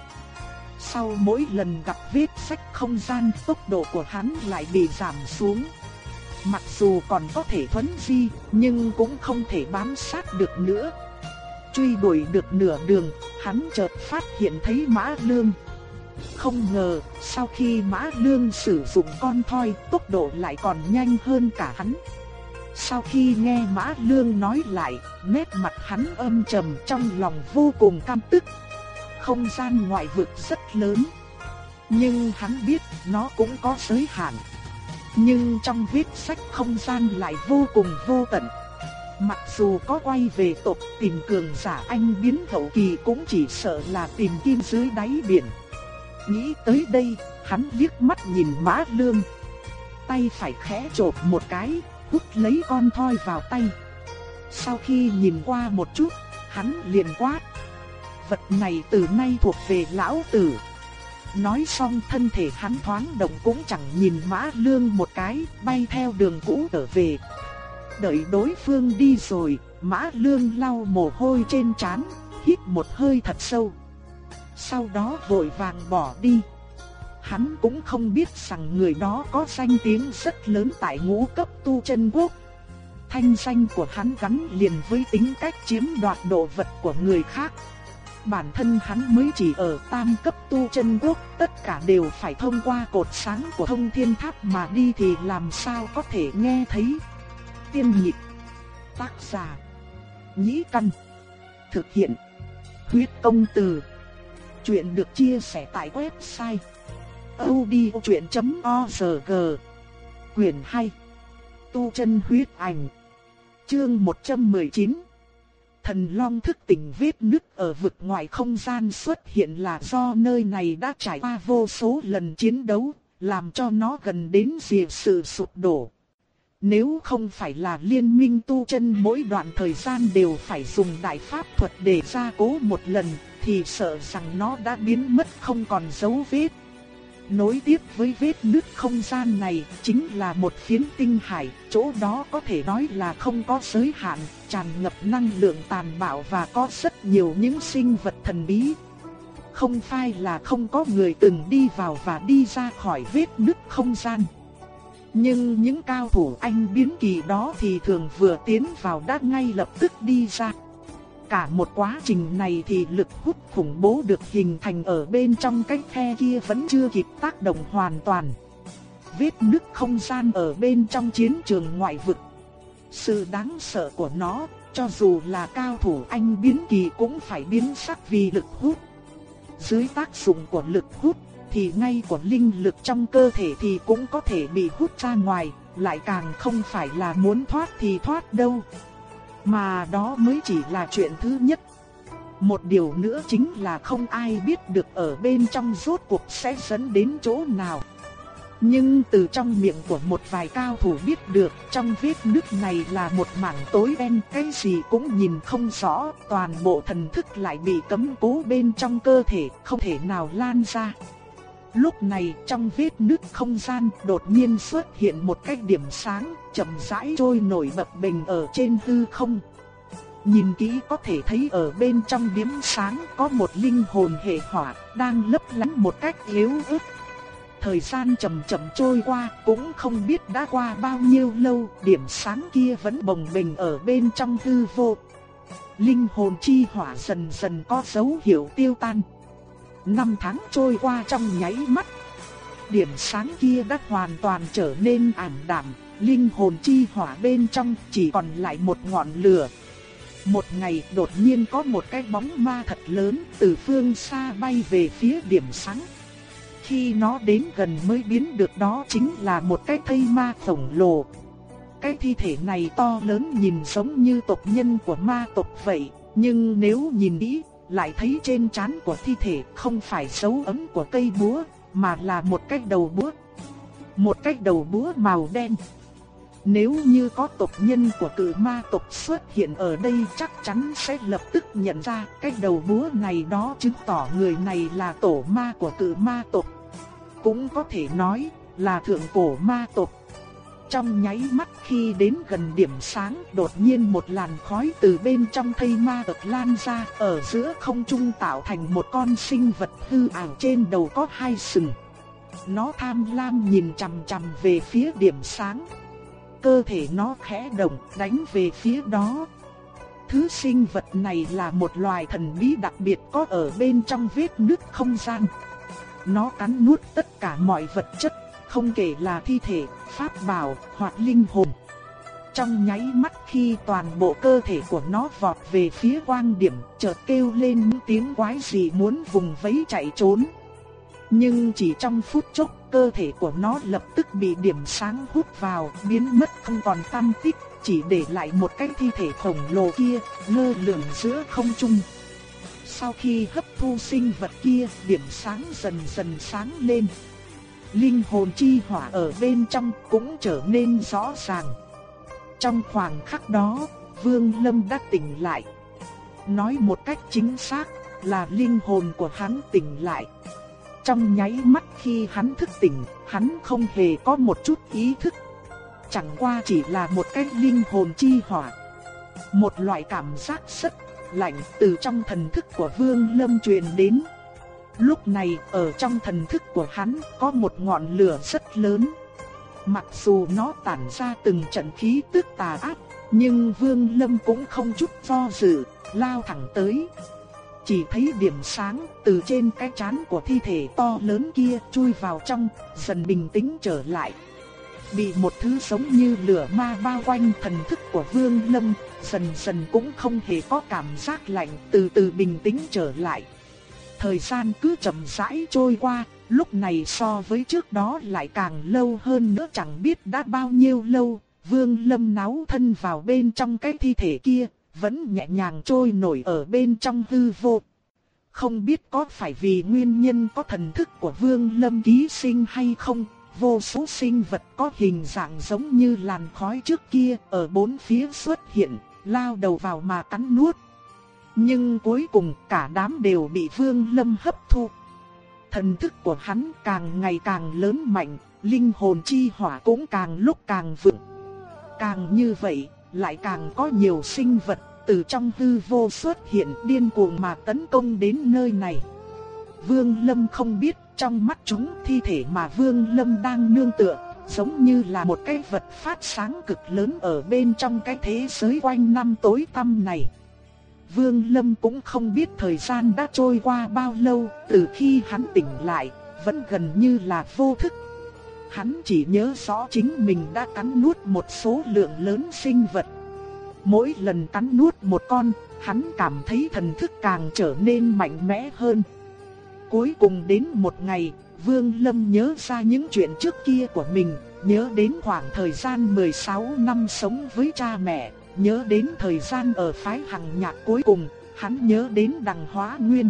Sau mỗi lần gặp vết sách không gian tốc độ của hắn lại bị giảm xuống. Mặc dù còn có thể thuấn di, nhưng cũng không thể bám sát được nữa. Truy đuổi được nửa đường, hắn chợt phát hiện thấy Mã Lương. Không ngờ, sau khi Mã Lương sử dụng con thoi, tốc độ lại còn nhanh hơn cả hắn. Sau khi nghe Mã Lương nói lại, nét mặt hắn âm trầm trong lòng vô cùng căm tức. Không gian ngoại vực rất lớn, nhưng hắn biết nó cũng có giới hạn. Nhưng trong viết sách không gian lại vô cùng vô tận. Mặc dù có quay về tộc tìm cường giả anh biến hậu kỳ cũng chỉ sợ là tìm kim dưới đáy biển. Nghĩ tới đây, hắn liếc mắt nhìn Mã Lương. Tay phải khẽ chộp một cái, hút lấy con thoi vào tay. Sau khi nhìn qua một chút, hắn liền quát. Vật này từ nay thuộc về lão tử. Nói xong thân thể hắn thoáng động cũng chẳng nhìn mã lương một cái, bay theo đường cũ trở về. Đợi đối phương đi rồi, mã lương lau mồ hôi trên trán, hít một hơi thật sâu. Sau đó vội vàng bỏ đi. Hắn cũng không biết rằng người đó có danh tiếng rất lớn tại ngũ cấp tu chân quốc. Thanh danh của hắn gắn liền với tính cách chiếm đoạt đồ vật của người khác. Bản thân hắn mới chỉ ở tam cấp tu chân quốc, tất cả đều phải thông qua cột sáng của thông thiên tháp mà đi thì làm sao có thể nghe thấy. Tiên nhịp, tác giả, nhĩ căn, thực hiện, huyết công từ. Chuyện được chia sẻ tại website odchuyện.org Quyền 2 Tu chân huyết ảnh Chương 119 Thần Long thức tỉnh vết nứt ở vực ngoài không gian xuất hiện là do nơi này đã trải qua vô số lần chiến đấu, làm cho nó gần đến dìa sự sụp đổ. Nếu không phải là liên minh tu chân mỗi đoạn thời gian đều phải dùng đại pháp thuật để gia cố một lần, thì sợ rằng nó đã biến mất không còn dấu vết. Nối tiếp với vết nứt không gian này chính là một phiến tinh hải, chỗ đó có thể nói là không có giới hạn, tràn ngập năng lượng tàn bạo và có rất nhiều những sinh vật thần bí. Không phải là không có người từng đi vào và đi ra khỏi vết nứt không gian. Nhưng những cao thủ anh biến kỳ đó thì thường vừa tiến vào đã ngay lập tức đi ra. Cả một quá trình này thì lực hút khủng bố được hình thành ở bên trong cái khe kia vẫn chưa kịp tác động hoàn toàn. Vết nứt không gian ở bên trong chiến trường ngoại vực. Sự đáng sợ của nó, cho dù là cao thủ anh biến kỳ cũng phải biến sắc vì lực hút. Dưới tác dụng của lực hút thì ngay của linh lực trong cơ thể thì cũng có thể bị hút ra ngoài, lại càng không phải là muốn thoát thì thoát đâu. Mà đó mới chỉ là chuyện thứ nhất. Một điều nữa chính là không ai biết được ở bên trong rốt cuộc sẽ dẫn đến chỗ nào. Nhưng từ trong miệng của một vài cao thủ biết được trong vết nước này là một mảng tối đen cái gì cũng nhìn không rõ, toàn bộ thần thức lại bị cấm cố bên trong cơ thể, không thể nào lan ra. Lúc này trong vết nứt không gian đột nhiên xuất hiện một cái điểm sáng chậm rãi trôi nổi bập bình ở trên hư không. Nhìn kỹ có thể thấy ở bên trong điểm sáng có một linh hồn hệ hỏa đang lấp lánh một cách yếu ớt. Thời gian chậm chậm trôi qua cũng không biết đã qua bao nhiêu lâu, điểm sáng kia vẫn bồng bình ở bên trong hư vô. Linh hồn chi hỏa dần dần có dấu hiệu tiêu tan. Năm tháng trôi qua trong nháy mắt. Điểm sáng kia đã hoàn toàn trở nên ảm đạm, linh hồn chi hỏa bên trong chỉ còn lại một ngọn lửa. Một ngày đột nhiên có một cái bóng ma thật lớn từ phương xa bay về phía điểm sáng. Khi nó đến gần mới biến được đó chính là một cái thây ma khổng lồ. Cái thi thể này to lớn nhìn giống như tộc nhân của ma tộc vậy, nhưng nếu nhìn kỹ lại thấy trên trán của thi thể không phải dấu ấn của cây búa, mà là một cái đầu búa. Một cái đầu búa màu đen. Nếu như có tộc nhân của cự ma tộc xuất hiện ở đây chắc chắn sẽ lập tức nhận ra cái đầu búa này đó chứng tỏ người này là tổ ma của cự ma tộc. Cũng có thể nói là thượng cổ ma tộc trong nháy mắt khi đến gần điểm sáng, đột nhiên một làn khói từ bên trong thây ma ợt lan ra, ở giữa không trung tạo thành một con sinh vật hư ảo trên đầu có hai sừng. Nó tham lam nhìn chằm chằm về phía điểm sáng. Cơ thể nó khẽ động, đánh về phía đó. Thứ sinh vật này là một loài thần bí đặc biệt có ở bên trong vết nứt không gian. Nó cắn nuốt tất cả mọi vật chất không kể là thi thể, pháp bảo hoặc linh hồn. Trong nháy mắt khi toàn bộ cơ thể của nó vọt về phía quang điểm, chợt kêu lên những tiếng quái dị muốn vùng vẫy chạy trốn. Nhưng chỉ trong phút chốc, cơ thể của nó lập tức bị điểm sáng hút vào, biến mất không còn tăm tích, chỉ để lại một cái thi thể khổng lồ kia, lơ lửng giữa không trung. Sau khi hấp thu sinh vật kia, điểm sáng dần dần sáng lên linh hồn chi hỏa ở bên trong cũng trở nên rõ ràng. Trong khoảng khắc đó, Vương Lâm đã tỉnh lại. Nói một cách chính xác là linh hồn của hắn tỉnh lại. Trong nháy mắt khi hắn thức tỉnh, hắn không hề có một chút ý thức. Chẳng qua chỉ là một cái linh hồn chi hỏa. Một loại cảm giác rất lạnh từ trong thần thức của Vương Lâm truyền đến. Lúc này ở trong thần thức của hắn có một ngọn lửa rất lớn. Mặc dù nó tản ra từng trận khí tức tà ác, nhưng Vương Lâm cũng không chút do dự, lao thẳng tới. Chỉ thấy điểm sáng từ trên cái chán của thi thể to lớn kia chui vào trong, dần bình tĩnh trở lại. Bị một thứ giống như lửa ma bao quanh thần thức của Vương Lâm, dần dần cũng không hề có cảm giác lạnh, từ từ bình tĩnh trở lại. Thời gian cứ chậm rãi trôi qua, lúc này so với trước đó lại càng lâu hơn nữa chẳng biết đã bao nhiêu lâu. Vương Lâm náo thân vào bên trong cái thi thể kia, vẫn nhẹ nhàng trôi nổi ở bên trong hư vô. Không biết có phải vì nguyên nhân có thần thức của Vương Lâm ký sinh hay không, vô số sinh vật có hình dạng giống như làn khói trước kia ở bốn phía xuất hiện, lao đầu vào mà cắn nuốt. Nhưng cuối cùng cả đám đều bị Vương Lâm hấp thu. Thần thức của hắn càng ngày càng lớn mạnh, linh hồn chi hỏa cũng càng lúc càng vượng. Càng như vậy, lại càng có nhiều sinh vật từ trong hư vô xuất hiện điên cuồng mà tấn công đến nơi này. Vương Lâm không biết trong mắt chúng thi thể mà Vương Lâm đang nương tựa, giống như là một cái vật phát sáng cực lớn ở bên trong cái thế giới quanh năm tối tăm này. Vương Lâm cũng không biết thời gian đã trôi qua bao lâu, từ khi hắn tỉnh lại, vẫn gần như là vô thức. Hắn chỉ nhớ rõ chính mình đã cắn nuốt một số lượng lớn sinh vật. Mỗi lần cắn nuốt một con, hắn cảm thấy thần thức càng trở nên mạnh mẽ hơn. Cuối cùng đến một ngày, Vương Lâm nhớ ra những chuyện trước kia của mình, nhớ đến khoảng thời gian 16 năm sống với cha mẹ, nhớ đến thời gian ở phái hằng nhạc cuối cùng, hắn nhớ đến đằng hóa nguyên.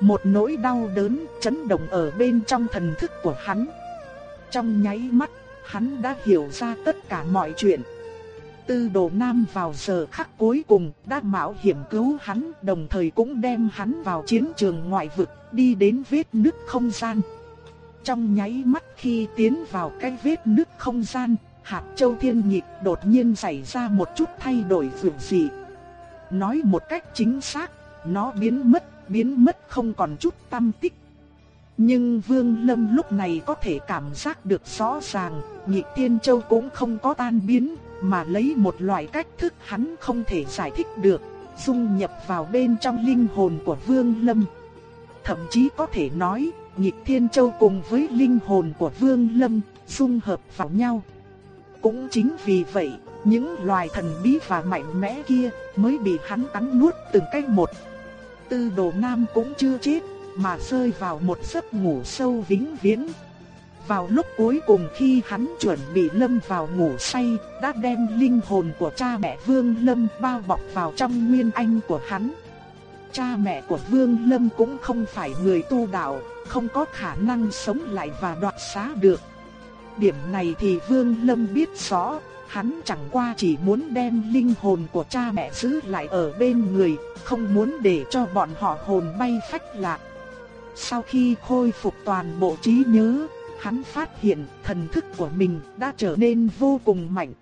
Một nỗi đau đớn chấn động ở bên trong thần thức của hắn. Trong nháy mắt, hắn đã hiểu ra tất cả mọi chuyện. Tư đồ nam vào giờ khắc cuối cùng đã mạo hiểm cứu hắn đồng thời cũng đem hắn vào chiến trường ngoại vực đi đến vết nứt không gian. Trong nháy mắt khi tiến vào cái vết nứt không gian, hạt châu thiên nhịp đột nhiên xảy ra một chút thay đổi vượt dị. Nói một cách chính xác, nó biến mất, biến mất không còn chút tâm tích. Nhưng Vương Lâm lúc này có thể cảm giác được rõ ràng, nhị thiên châu cũng không có tan biến, mà lấy một loại cách thức hắn không thể giải thích được, dung nhập vào bên trong linh hồn của Vương Lâm. Thậm chí có thể nói, nhị thiên châu cùng với linh hồn của Vương Lâm dung hợp vào nhau. Cũng chính vì vậy, những loài thần bí và mạnh mẽ kia mới bị hắn cắn nuốt từng cái một. Tư đồ nam cũng chưa chết, mà rơi vào một giấc ngủ sâu vĩnh viễn. Vào lúc cuối cùng khi hắn chuẩn bị lâm vào ngủ say, đã đem linh hồn của cha mẹ Vương Lâm bao bọc vào trong nguyên anh của hắn. Cha mẹ của Vương Lâm cũng không phải người tu đạo, không có khả năng sống lại và đoạt xá được. Điểm này thì Vương Lâm biết rõ, hắn chẳng qua chỉ muốn đem linh hồn của cha mẹ giữ lại ở bên người, không muốn để cho bọn họ hồn bay phách lạc. Sau khi khôi phục toàn bộ trí nhớ, hắn phát hiện thần thức của mình đã trở nên vô cùng mạnh.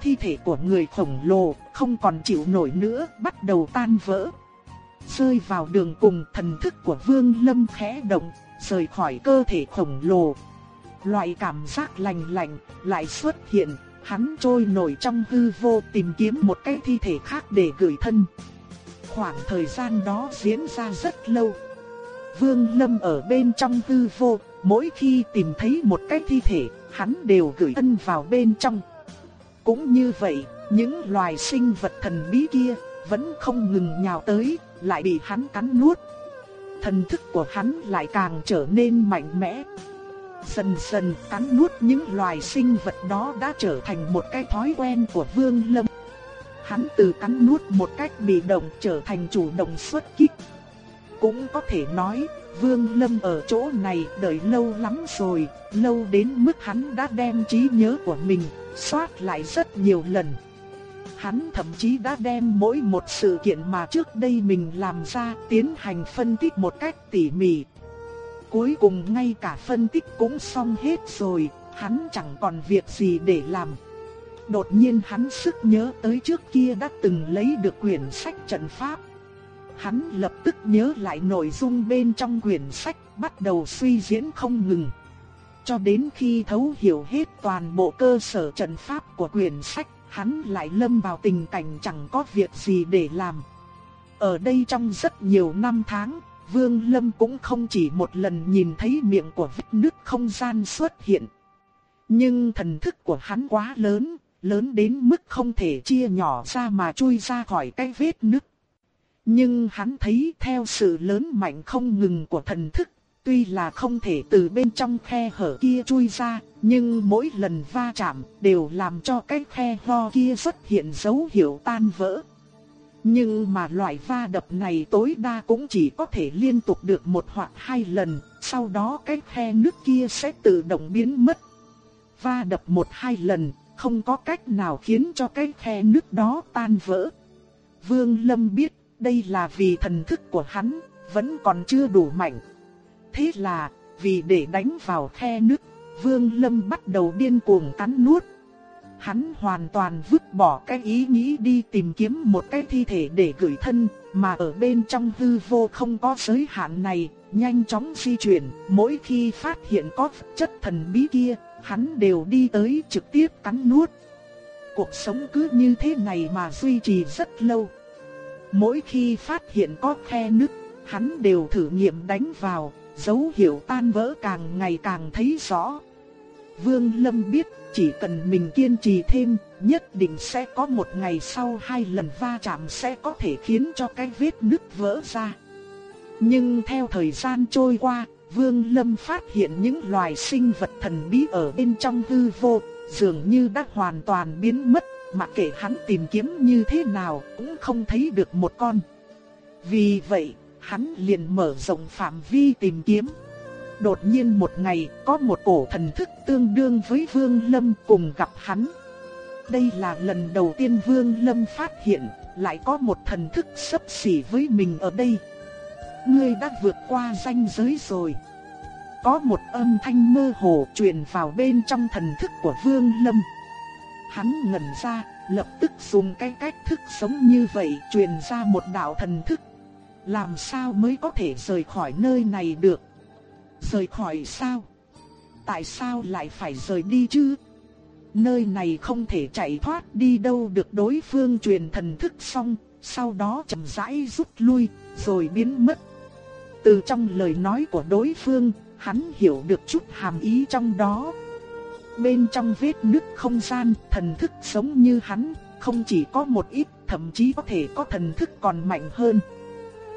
Thi thể của người khổng lồ không còn chịu nổi nữa, bắt đầu tan vỡ. Rơi vào đường cùng thần thức của Vương Lâm khẽ động, rời khỏi cơ thể khổng lồ. Loại cảm giác lành lạnh lại xuất hiện, hắn trôi nổi trong hư vô tìm kiếm một cái thi thể khác để gửi thân. Khoảng thời gian đó diễn ra rất lâu. Vương Lâm ở bên trong hư vô, mỗi khi tìm thấy một cái thi thể, hắn đều gửi thân vào bên trong. Cũng như vậy, những loài sinh vật thần bí kia vẫn không ngừng nhào tới, lại bị hắn cắn nuốt. Thần thức của hắn lại càng trở nên mạnh mẽ. Dần dần cắn nuốt những loài sinh vật đó đã trở thành một cái thói quen của Vương Lâm. Hắn từ cắn nuốt một cách bị động trở thành chủ động xuất kích. Cũng có thể nói, Vương Lâm ở chỗ này đợi lâu lắm rồi, lâu đến mức hắn đã đem trí nhớ của mình soát lại rất nhiều lần. Hắn thậm chí đã đem mỗi một sự kiện mà trước đây mình làm ra tiến hành phân tích một cách tỉ mỉ. Cuối cùng ngay cả phân tích cũng xong hết rồi, hắn chẳng còn việc gì để làm. Đột nhiên hắn sức nhớ tới trước kia đã từng lấy được quyển sách trận pháp. Hắn lập tức nhớ lại nội dung bên trong quyển sách, bắt đầu suy diễn không ngừng. Cho đến khi thấu hiểu hết toàn bộ cơ sở trận pháp của quyển sách, hắn lại lâm vào tình cảnh chẳng có việc gì để làm. Ở đây trong rất nhiều năm tháng, Vương Lâm cũng không chỉ một lần nhìn thấy miệng của vết nứt không gian xuất hiện. Nhưng thần thức của hắn quá lớn, lớn đến mức không thể chia nhỏ ra mà chui ra khỏi cái vết nứt. Nhưng hắn thấy theo sự lớn mạnh không ngừng của thần thức, tuy là không thể từ bên trong khe hở kia chui ra, nhưng mỗi lần va chạm đều làm cho cái khe ho kia xuất hiện dấu hiệu tan vỡ. Nhưng mà loại va đập này tối đa cũng chỉ có thể liên tục được một hoặc hai lần, sau đó cái khe nước kia sẽ tự động biến mất. Va đập một hai lần, không có cách nào khiến cho cái khe nước đó tan vỡ. Vương Lâm biết đây là vì thần thức của hắn vẫn còn chưa đủ mạnh. Thế là, vì để đánh vào khe nước, Vương Lâm bắt đầu điên cuồng cắn nuốt. Hắn hoàn toàn vứt bỏ cái ý nghĩ đi tìm kiếm một cái thi thể để gửi thân, mà ở bên trong hư vô không có giới hạn này, nhanh chóng di chuyển, mỗi khi phát hiện có chất thần bí kia, hắn đều đi tới trực tiếp cắn nuốt. Cuộc sống cứ như thế này mà duy trì rất lâu. Mỗi khi phát hiện có khe nứt, hắn đều thử nghiệm đánh vào, dấu hiệu tan vỡ càng ngày càng thấy rõ. Vương Lâm biết chỉ cần mình kiên trì thêm, nhất định sẽ có một ngày sau hai lần va chạm sẽ có thể khiến cho cái vết nứt vỡ ra. Nhưng theo thời gian trôi qua, Vương Lâm phát hiện những loài sinh vật thần bí ở bên trong hư vô, dường như đã hoàn toàn biến mất, mà kể hắn tìm kiếm như thế nào cũng không thấy được một con. Vì vậy, hắn liền mở rộng phạm vi tìm kiếm. Đột nhiên một ngày, có một cổ thần thức tương đương với Vương Lâm cùng gặp hắn. Đây là lần đầu tiên Vương Lâm phát hiện, lại có một thần thức sấp xỉ với mình ở đây. Ngươi đã vượt qua ranh giới rồi. Có một âm thanh mơ hồ truyền vào bên trong thần thức của Vương Lâm. Hắn ngẩn ra, lập tức dùng cái cách thức sống như vậy truyền ra một đạo thần thức. Làm sao mới có thể rời khỏi nơi này được? Rời khỏi sao? Tại sao lại phải rời đi chứ? Nơi này không thể chạy thoát đi đâu được đối phương truyền thần thức xong, sau đó chậm rãi rút lui, rồi biến mất. Từ trong lời nói của đối phương, hắn hiểu được chút hàm ý trong đó. Bên trong vết nứt không gian, thần thức giống như hắn, không chỉ có một ít, thậm chí có thể có thần thức còn mạnh hơn.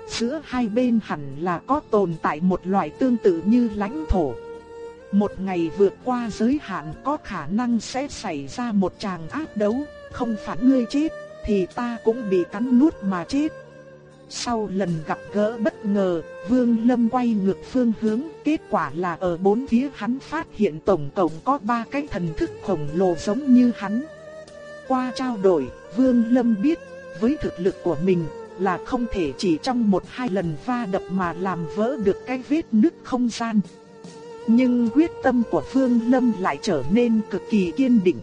Giữa hai bên hẳn là có tồn tại một loại tương tự như lãnh thổ. Một ngày vượt qua giới hạn có khả năng sẽ xảy ra một tràng ác đấu, không phải ngươi chết, thì ta cũng bị cắn nuốt mà chết. Sau lần gặp gỡ bất ngờ, Vương Lâm quay ngược phương hướng, kết quả là ở bốn phía hắn phát hiện tổng cộng có ba cái thần thức khổng lồ giống như hắn. Qua trao đổi, Vương Lâm biết, với thực lực của mình, là không thể chỉ trong một hai lần va đập mà làm vỡ được cái vết nứt không gian. Nhưng quyết tâm của Phương Lâm lại trở nên cực kỳ kiên định.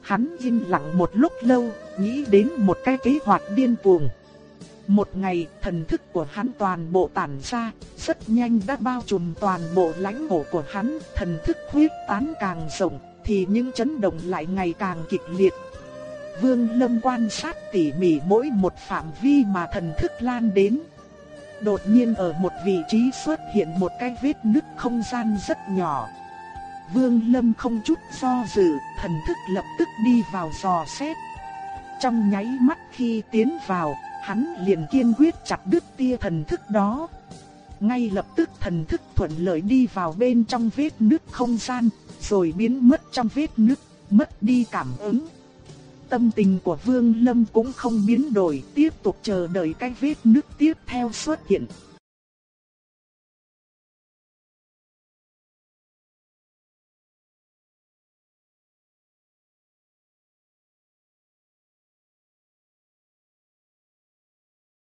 Hắn im lặng một lúc lâu, nghĩ đến một cái kế hoạch điên cuồng. Một ngày, thần thức của hắn toàn bộ tản ra, rất nhanh đã bao trùm toàn bộ lãnh thổ của hắn, thần thức huyết tán càng rộng, thì những chấn động lại ngày càng kịch liệt. Vương Lâm quan sát tỉ mỉ mỗi một phạm vi mà thần thức lan đến. Đột nhiên ở một vị trí xuất hiện một cái vết nứt không gian rất nhỏ. Vương Lâm không chút do dự, thần thức lập tức đi vào dò xét. Trong nháy mắt khi tiến vào, hắn liền kiên quyết chặt đứt tia thần thức đó. Ngay lập tức thần thức thuận lợi đi vào bên trong vết nứt không gian, rồi biến mất trong vết nứt, mất đi cảm ứng. Tâm tình của Vương Lâm cũng không biến đổi, tiếp tục chờ đợi cái vết nứt tiếp theo xuất hiện.